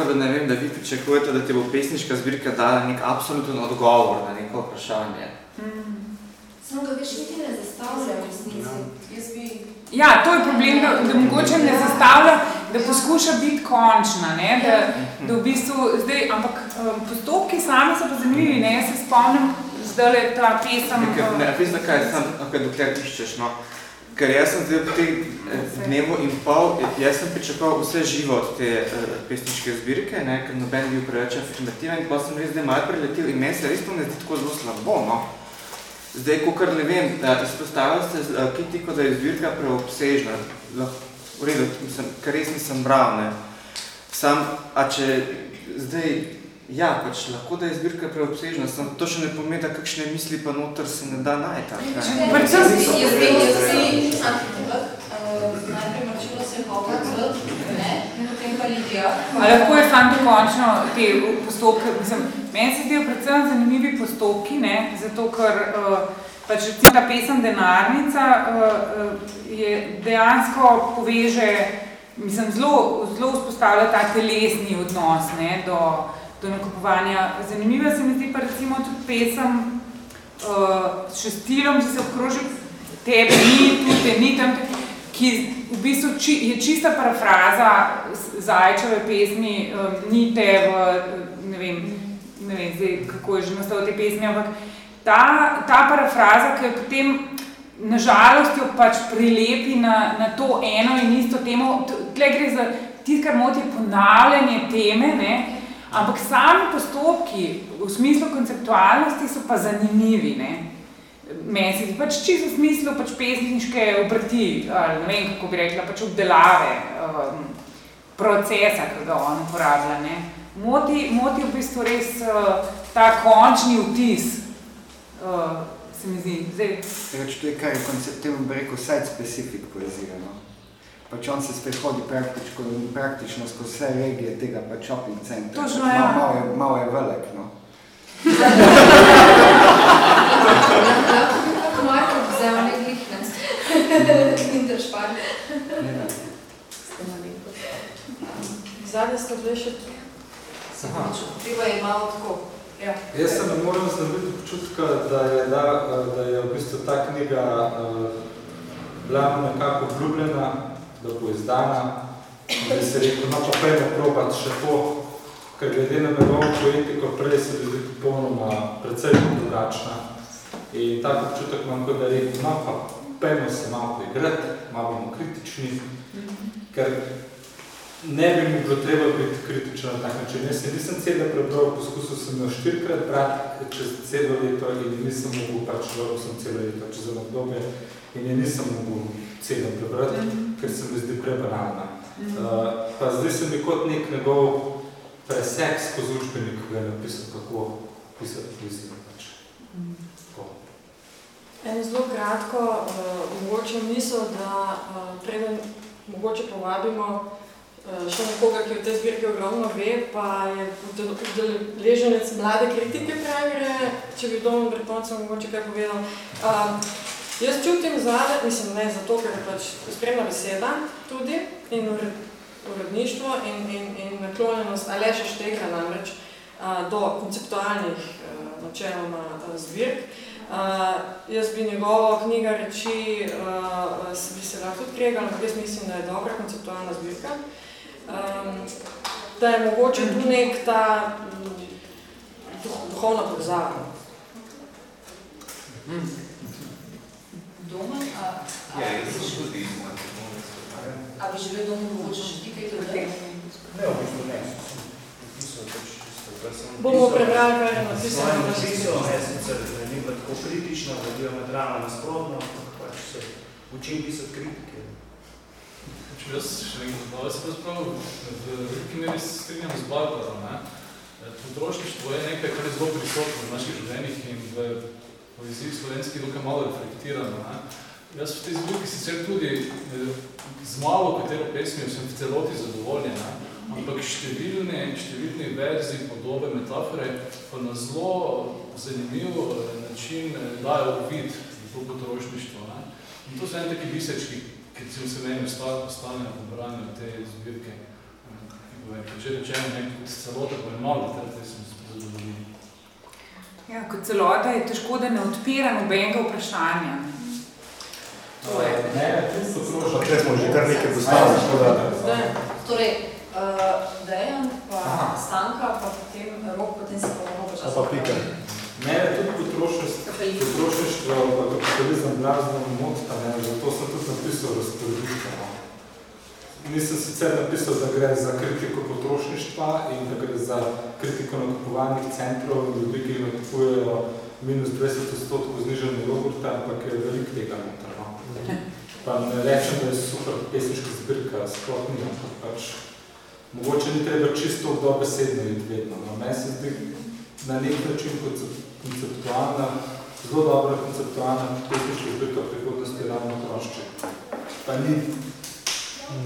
da ne vem, da vi pričakujete, da ti bo pesniška zbirka dala nek absoluten odgovor na neko vprašanje. Mm. Samo ga veš niti ne zastavlja v resnici. Jaz bi... Ja, to je problem, da, da mogoče ne zastavlja, da poskuša biti končna, ne? Da, da v bistvu zdaj, ampak um, postopki sami so pa zanimivi, ne? Jaz se spomnim, zdaj je ta pesem... Ne, ne, veš, zakaj sem, okay, dokler iščeš, no? Ker jaz sem zdaj v tem dnevu in pol, jaz sem pričakoval vse živo od te uh, pesniške zbirke, ne, ker noben bil preveč afirmativen in pa sem res zdaj malo preletel in meni se res to ne zdi tako zelo slabo, no. Zdaj, ko kar ne vem, da izpostavljal ste uh, kritiko, da je zbirka preobsežna, v redu, mislim, ker res nisem bral, ne. Sam, a če zdaj, Ja, pač lahko da je zbirka preobsežna, sem to še ne pomeni, da kakšne misli pa noter se ne da najti. Predvsem si jaz vem, jaz si najprej Marčilo se hovac, ne, potem pa Lidija. A lahko je sam dokončno te postopke, mislim, meni se zdijo predvsem zanimivi postopki, ne, zato ker uh, pač recimo ta pesem Denarnica uh, je dejansko poveže, mislim, zelo, zelo vzpostavlja ta telesni odnos, ne, do, do nakupovanja. Zanimivo se mi zdi pa recimo tudi pesem uh, s šestilom, če se obkroži tebe, ni, tudi ni tam, ki v bistvu či, je čista parafraza Zajčeve pesmi, um, ni te v, ne vem, ne vem zdaj, kako je že nastal te pesmi, ampak ta, ta parafraza, ki je potem nažalost jo pač prilepi na, na to eno in isto temo, tle gre za tisto, kar moti ponavljanje teme, ne, Ampak sami postopki v smislu konceptualnosti so pa zanimivi. Ne? Meni se pač čisto v smislu pač pesniške obrti, ali ne vem, kako bi rekla, pač obdelave um, procesa, ki ga on uporablja. Ne? Moti, moti v bistvu res uh, ta končni vtis, uh, se mi zdi. Zdaj. Reč, to je kaj koncept, temu bi rekel site-specific poezija, no? Pač on se spet hodi praktično, praktično skozi vse regije tega pač shopping centra. Točno, pač ja. Malo, malo, je, malo je velik, no. Kako Marko vzel nekih, ne? Interšpar. Zadnje ste bili še Treba je malo tako. Ja. Jaz se ne moram znabiti občutka, da je, da, da je v bistvu ta knjiga uh, bila nekako obljubljena, da bo izdana, da se rekel, no pa pojmo probati še to, ker glede na njegovo poetiko prej se bi zdi popolnoma precej drugačna. In tak občutek imam, kot da rekel, no pa pojmo se malo poigrati, malo bomo kritični, ker ne bi mi bilo treba biti kritično na tak način. Jaz nisem celo prebral, poskusil sem jo štirikrat brati čez celo leto in nisem mogel pač, dobro sem celo leto čez eno obdobje in je nisem mogel celo prebrati, mm -hmm. ker se mi zdi prebanalna. Mm -hmm. uh, pa zdi se mi kot nek njegov presek skozi učbenik, ko je napisal, kako pisati poezijo. Pač. Mm -hmm. En zelo kratko, uh, mogoče misel, da uh, preden mogoče povabimo uh, še nekoga, ki v tej zbirki ogromno ve, pa je udeleženec mlade kritike pravire, če bi domov Bretoncev mogoče kaj povedal. Uh, jaz čutim zade, mislim ne zato, ker je pač spremna beseda tudi in uredništvo in, in, in naklonjenost Aleša Štegra namreč uh, do konceptualnih uh, načeloma uh, zbirk. Uh, jaz bi njegovo knjiga reči, uh, bi se lahko tudi kregala, ampak jaz mislim, da je dobra konceptualna zbirka. Um, da je mogoče tu nek ta duh, duhovna povezava. Domen, a, a, ja, jaz sem tudi a bi želel domen mogoče še ti kaj tudi? Ne, v bistvu ne. Bomo prebrali, kaj je napisano. Svojem napisal, ne, sicer ne ni pa tako kritično, da diametralno nasprotno, ampak pač se učim pisati kritike. Če jaz še nekaj znova se razpravljal, v veliki meri se strinjam z Barbarom. Ne? Potrošništvo je nekaj, kar je zelo prisotno v naših življenjih in v poeziji slovenski dokaj malo reflektirano. Ne? Jaz v tej zbirki sicer tudi z malo katero pesmijo sem v celoti zadovoljen, ne? ampak številne, številne verzi, podobe, metafore pa na zelo zanimiv način dajo vid v to potrošništvo. Ne? In to so ene taki bisečki, ki se se meni ostane na pobranju te zbirke. Če rečemo nekaj celota, pa je malo, te sem zadovoljni. Ja, kot celota je težko, da ne odpira nobenega vprašanja. To je. Ne, tu so trošno. Če smo že kar nekaj postavili. Torej, Uh, Dejan, pa Aha. Stanka, pa potem Rok, potem se pa lahko počasno. Pa pika. Mene tudi potrošništvo, pa kapitalizem blazno motita, ne, zato sem tudi napisal razporedišče. Nisem sicer napisal, da gre za kritiko potrošništva in da gre za kritiko nakupovalnih centrov in ljudi, ki nakupujejo minus 20 odstotkov znižanje jogurta, ampak je velik tega noter. No. Pa ne rečem, da je super pesniška zbirka, sploh ni, ampak pač Mogoče ni treba čisto dobesedno iti vedno. No. Meni se zdi na nek način konceptualna, zelo dobra konceptualna pesniška zbirka prihodnosti ravno trošče. Pa ni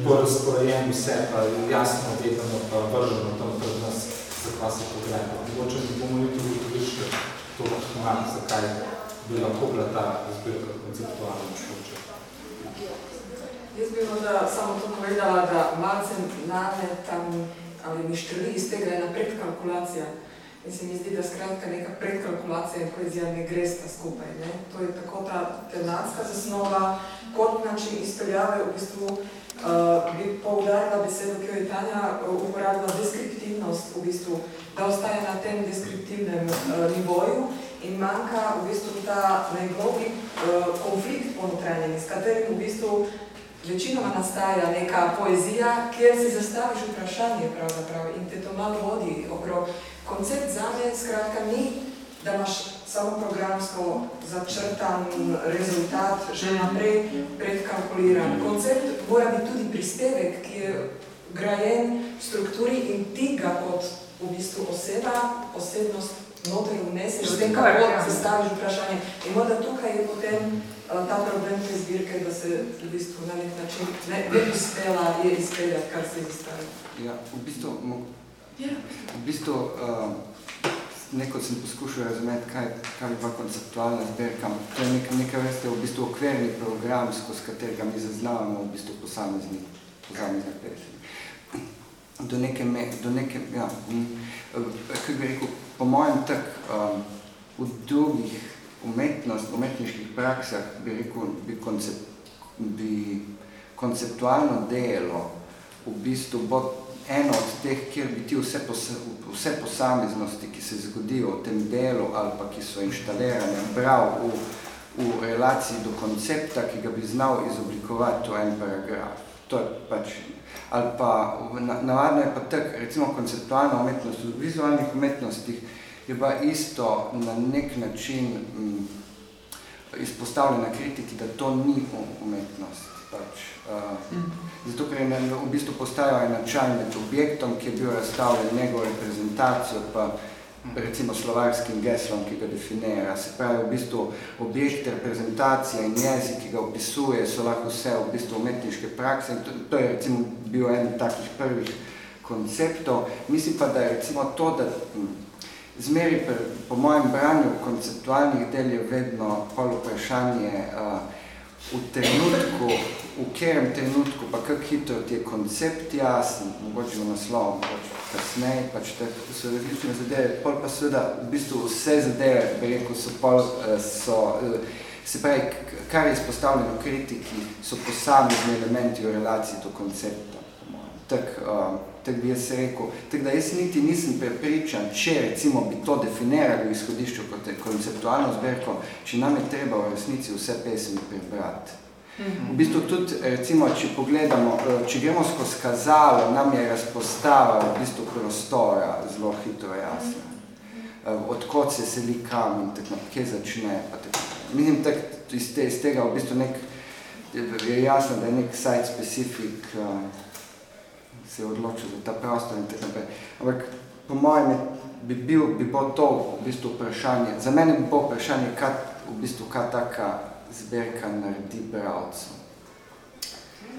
po razporejenju vse, pa jasno vedeno, pa vrženo tam pred nas, za kva se pogleda. Mogoče ne bomo niti ugotovili to lahko zakaj bi lahko bila ta zbirka konceptualna človče. Jaz bi morda samo to povedala, da malce name tam ali mi štrli iz tega ena predkalkulacija. In se mi zdi, da skratka neka predkalkulacija in poezija ne gre sta skupaj. Ne? To je tako ta tematska zasnova, kot način izpeljave v bistvu uh, bi poudarila besedo, ki jo je Tanja uporabila deskriptivnost v bistvu, da ostaje na tem deskriptivnem uh, nivoju in manjka v bistvu ta najglobi uh, konflikt ponotranjeni, s katerim v bistvu večinoma nastaja neka poezija, kjer si zastaviš vprašanje pravzaprav in te to malo vodi okrog. Koncept zame skratka ni, da imaš samo programsko začrtan rezultat, že naprej predkalkuliran. Koncept mora biti tudi prispevek, ki je grajen v strukturi in ti ga kot v bistvu oseba, osebnost notri vneseš, s tem, kako zastaviš vprašanje. In morda tukaj je potem ta problem te zbirke, da se v bistvu na nek način ne bi uspela je izpeljati, kar se izstavi. Ja, v bistvu, ja. v bistvu uh, neko sem poskušal razumeti, kaj, kaj bi pa konceptualna zbirka. To je nek, nekaj vrste v bistvu okvirni program, skozi katerega mi zaznavamo v bistvu posamezni, posamezni pesmi. Do neke, me, do neke, ja, kaj bi rekel, po mojem tak, um, v drugih umetnost, umetniških praksah bi rekel, bi, koncep, bi konceptualno delo v bistvu bo eno od teh, kjer bi ti vse, pos, vse posameznosti, ki se zgodijo v tem delu ali pa ki so inštalirane, bral v, v relaciji do koncepta, ki ga bi znal izoblikovati v en paragraf. To je pač, ali pa navadno je pa tak, recimo konceptualna umetnost v vizualnih umetnostih, je pa isto na nek način m, izpostavljena kritiki, da to ni umetnost. Pač, zato, ker je na, v bistvu postajal enačaj med objektom, ki je bil razstavljen njegovo reprezentacijo, pa recimo slovarskim geslom, ki ga definira. Se pravi, v bistvu objekt, reprezentacija in jezik, ki ga opisuje, so lahko vse v bistvu umetniške prakse. In to, to je recimo bil en takih prvih konceptov. Mislim pa, da je recimo to, da zmeri po mojem branju konceptualnih del je vedno pol vprašanje uh, v trenutku, v katerem trenutku, pa kako hitro ti je koncept jasen, mogoče v naslovu, mogoče kasneje, pač te so različne zadeve, pol pa seveda v bistvu vse zadeve, bi rekel, so pol, so, se pravi, kar je izpostavljeno kritiki, so posamezni elementi v relaciji do koncepta, po mojem. Tak, um, tak bi jaz rekel, tak da jaz niti nisem prepričan, če recimo bi to definirali v izhodišču kot konceptualno zberko, če nam je treba v resnici vse pesmi prebrati. V bistvu tudi, recimo, če pogledamo, če gremo skozi kazalo, nam je razpostava v bistvu prostora zelo hitro jasna. Odkot se seli kam in tako, kje začne, pa tako. Mislim, tak, iz, te, iz tega v bistvu nek, je jasno, da je nek site specific se je odločil za ta prostor in tako naprej. Ampak po mojem je, bi, bil, bi bilo to v bistvu vprašanje, za mene bi bilo vprašanje, kaj, v bistvu, kaj taka zberka naredi bravcu.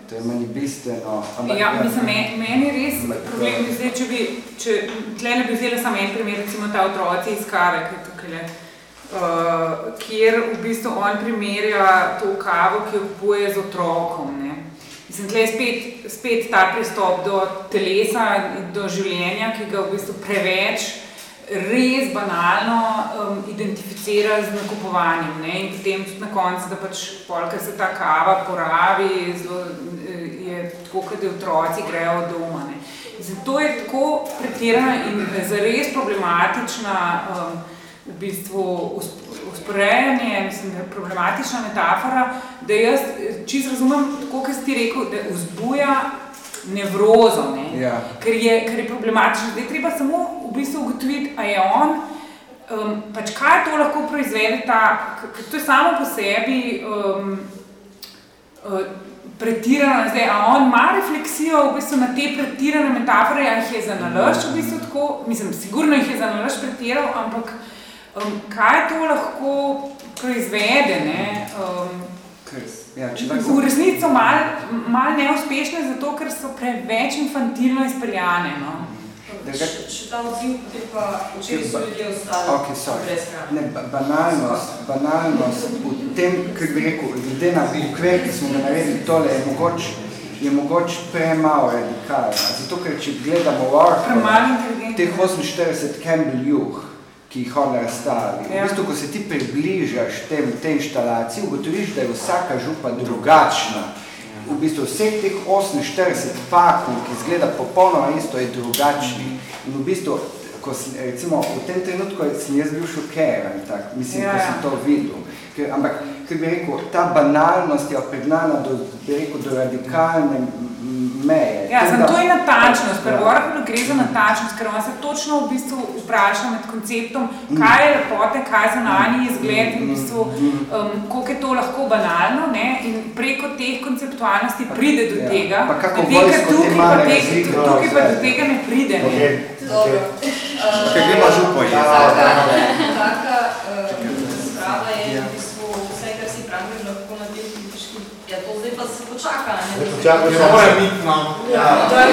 To je meni bistveno. Ampak, ja, mislim, meni, meni res problem, zdaj, če bi, če, tle ne bi vzela samo en primer, recimo ta otroci iz kave, ki je tukaj uh, kjer v bistvu on primerja to kavo, ki jo kupuje z otrokom, ne. Mislim, tle je spet, spet ta pristop do telesa, do življenja, ki ga v bistvu preveč res banalno um, identificira z nakupovanjem. Ne? In potem tudi na koncu, da pač polka se ta kava porabi, zelo, je tako, kot da otroci grejo od doma. Ne? Zato je tako pretirana in zares problematična um, v bistvu usporejanje, mislim, da je problematična metafora, da jaz čisto razumem, tako, kot ti rekel, da vzbuja nevrozo, ne? Ja. Ker, je, ker je problematično. Zdaj treba samo v bistvu ugotoviti, a je on, um, pač kaj to lahko proizvede ta, ker to je samo po sebi um, uh, pretirano, zdaj, a on ima refleksijo v bistvu na te pretirane metafore, a jih je za nalašč v bistvu tako, mislim, sigurno jih je za nalašč pretiral, ampak um, kaj to lahko proizvede, ne? Um, Ja, v resnici so malo mal neuspešne, zato ker so preveč infantilno izpeljane. No? Še ta odziv, potem pa včeraj so ljudje ostali okay, brez hrane. Ne, banalnost, banalnost v tem, kar bi rekel, glede na ukvir, ki smo ga naredili, tole je mogoče je mogoče premalo radikalna. Zato, ker če gledamo Warhol, teh 48 Campbell Juh, ki jih on razstavi. Ja. V bistvu, ko se ti približaš tem, te inštalaciji, ugotoviš, da je vsaka župa drugačna. V bistvu vseh teh 48 pakov, ki izgleda popolnoma isto, je drugačni. In v bistvu, ko recimo, v tem trenutku sem jaz bil šokeran, tak, mislim, ja, ko sem to videl. Ker, ampak, ker bi rekel, ta banalnost je pregnana do, bi rekel, do radikalne meje. Ja, sem, to je natančnost, ker Warhol gre za natančnost, ker on se točno v bistvu vpraša med konceptom, kaj je lepote, kaj je zanani izgled in v bistvu, um, koliko je to lahko banalno ne? in preko teh konceptualnosti pride do Ja. tega, Pa kako medtem, ker vojsko te tukaj, pa te, razlike tukaj pa do tega ne pride. Ne? Okay. Dobro. Kaj gremo župo je? Taka, taka uh, razprava je v bistvu vse, kar si pravi, lahko na tem politički, ja to počaka. Ne? Zdaj počaka, ne more biti, no. Ja. To je,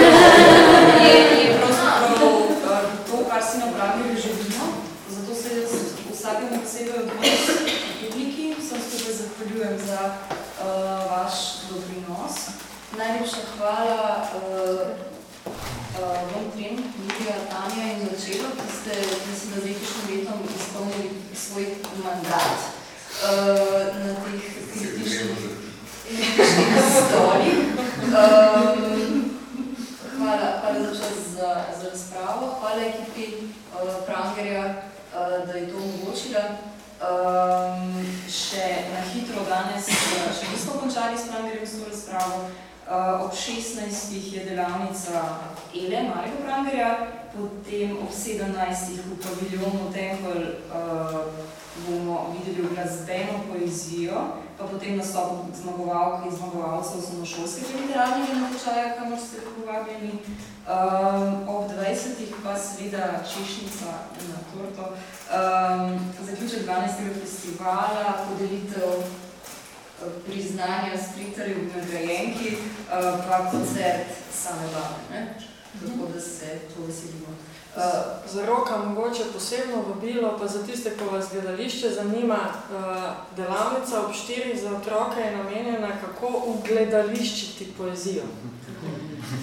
je, je pravzaprav uh, to, kar si napravili, želimo. Zato se jaz vsakemu posebej od vas publiki vsem skupaj zahvaljujem za uh, vaš doprinos. Najlepša hvala uh, uh, vam trem, Lidija, Tanja in Začelo, ki ste, mislim, da z letošnjim letom izpolnili svoj mandat uh, na teh kritičnih stolih. Um, hvala, hvala za čas za, za razpravo. Hvala ekipi uh, Prangerja, uh, da je to omogočila. Um, še na hitro danes uh, še nismo končali s Prangerjem s to razpravo. Uh, ob 16. je delavnica Ele, Mariko Prangerja, potem ob 17. v paviljonu Tempel uh, bomo videli glasbeno poezijo, pa potem nastop zmagovalk in zmagovalcev osnovnošolskega literarnega natečaja, kamor ste povabljeni. Um, ob 20. pa seveda češnica na torto. Um, zaključek 12. festivala, podelitev priznanja striktarjev in nagrajenki, uh, pa koncert same babe, ne? Tako da se to veselimo. Uh, za roka mogoče posebno vabilo, pa za tiste, ko vas gledališče zanima, uh, delavnica ob štirih za otroke je namenjena, kako ugledališčiti poezijo.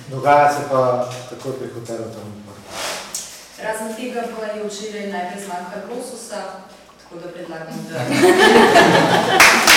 Dogaja se pa tako pri hotelu tam. Razen tega pa je včeraj najprej zmanjkalo lososa, tako da predlagam, da...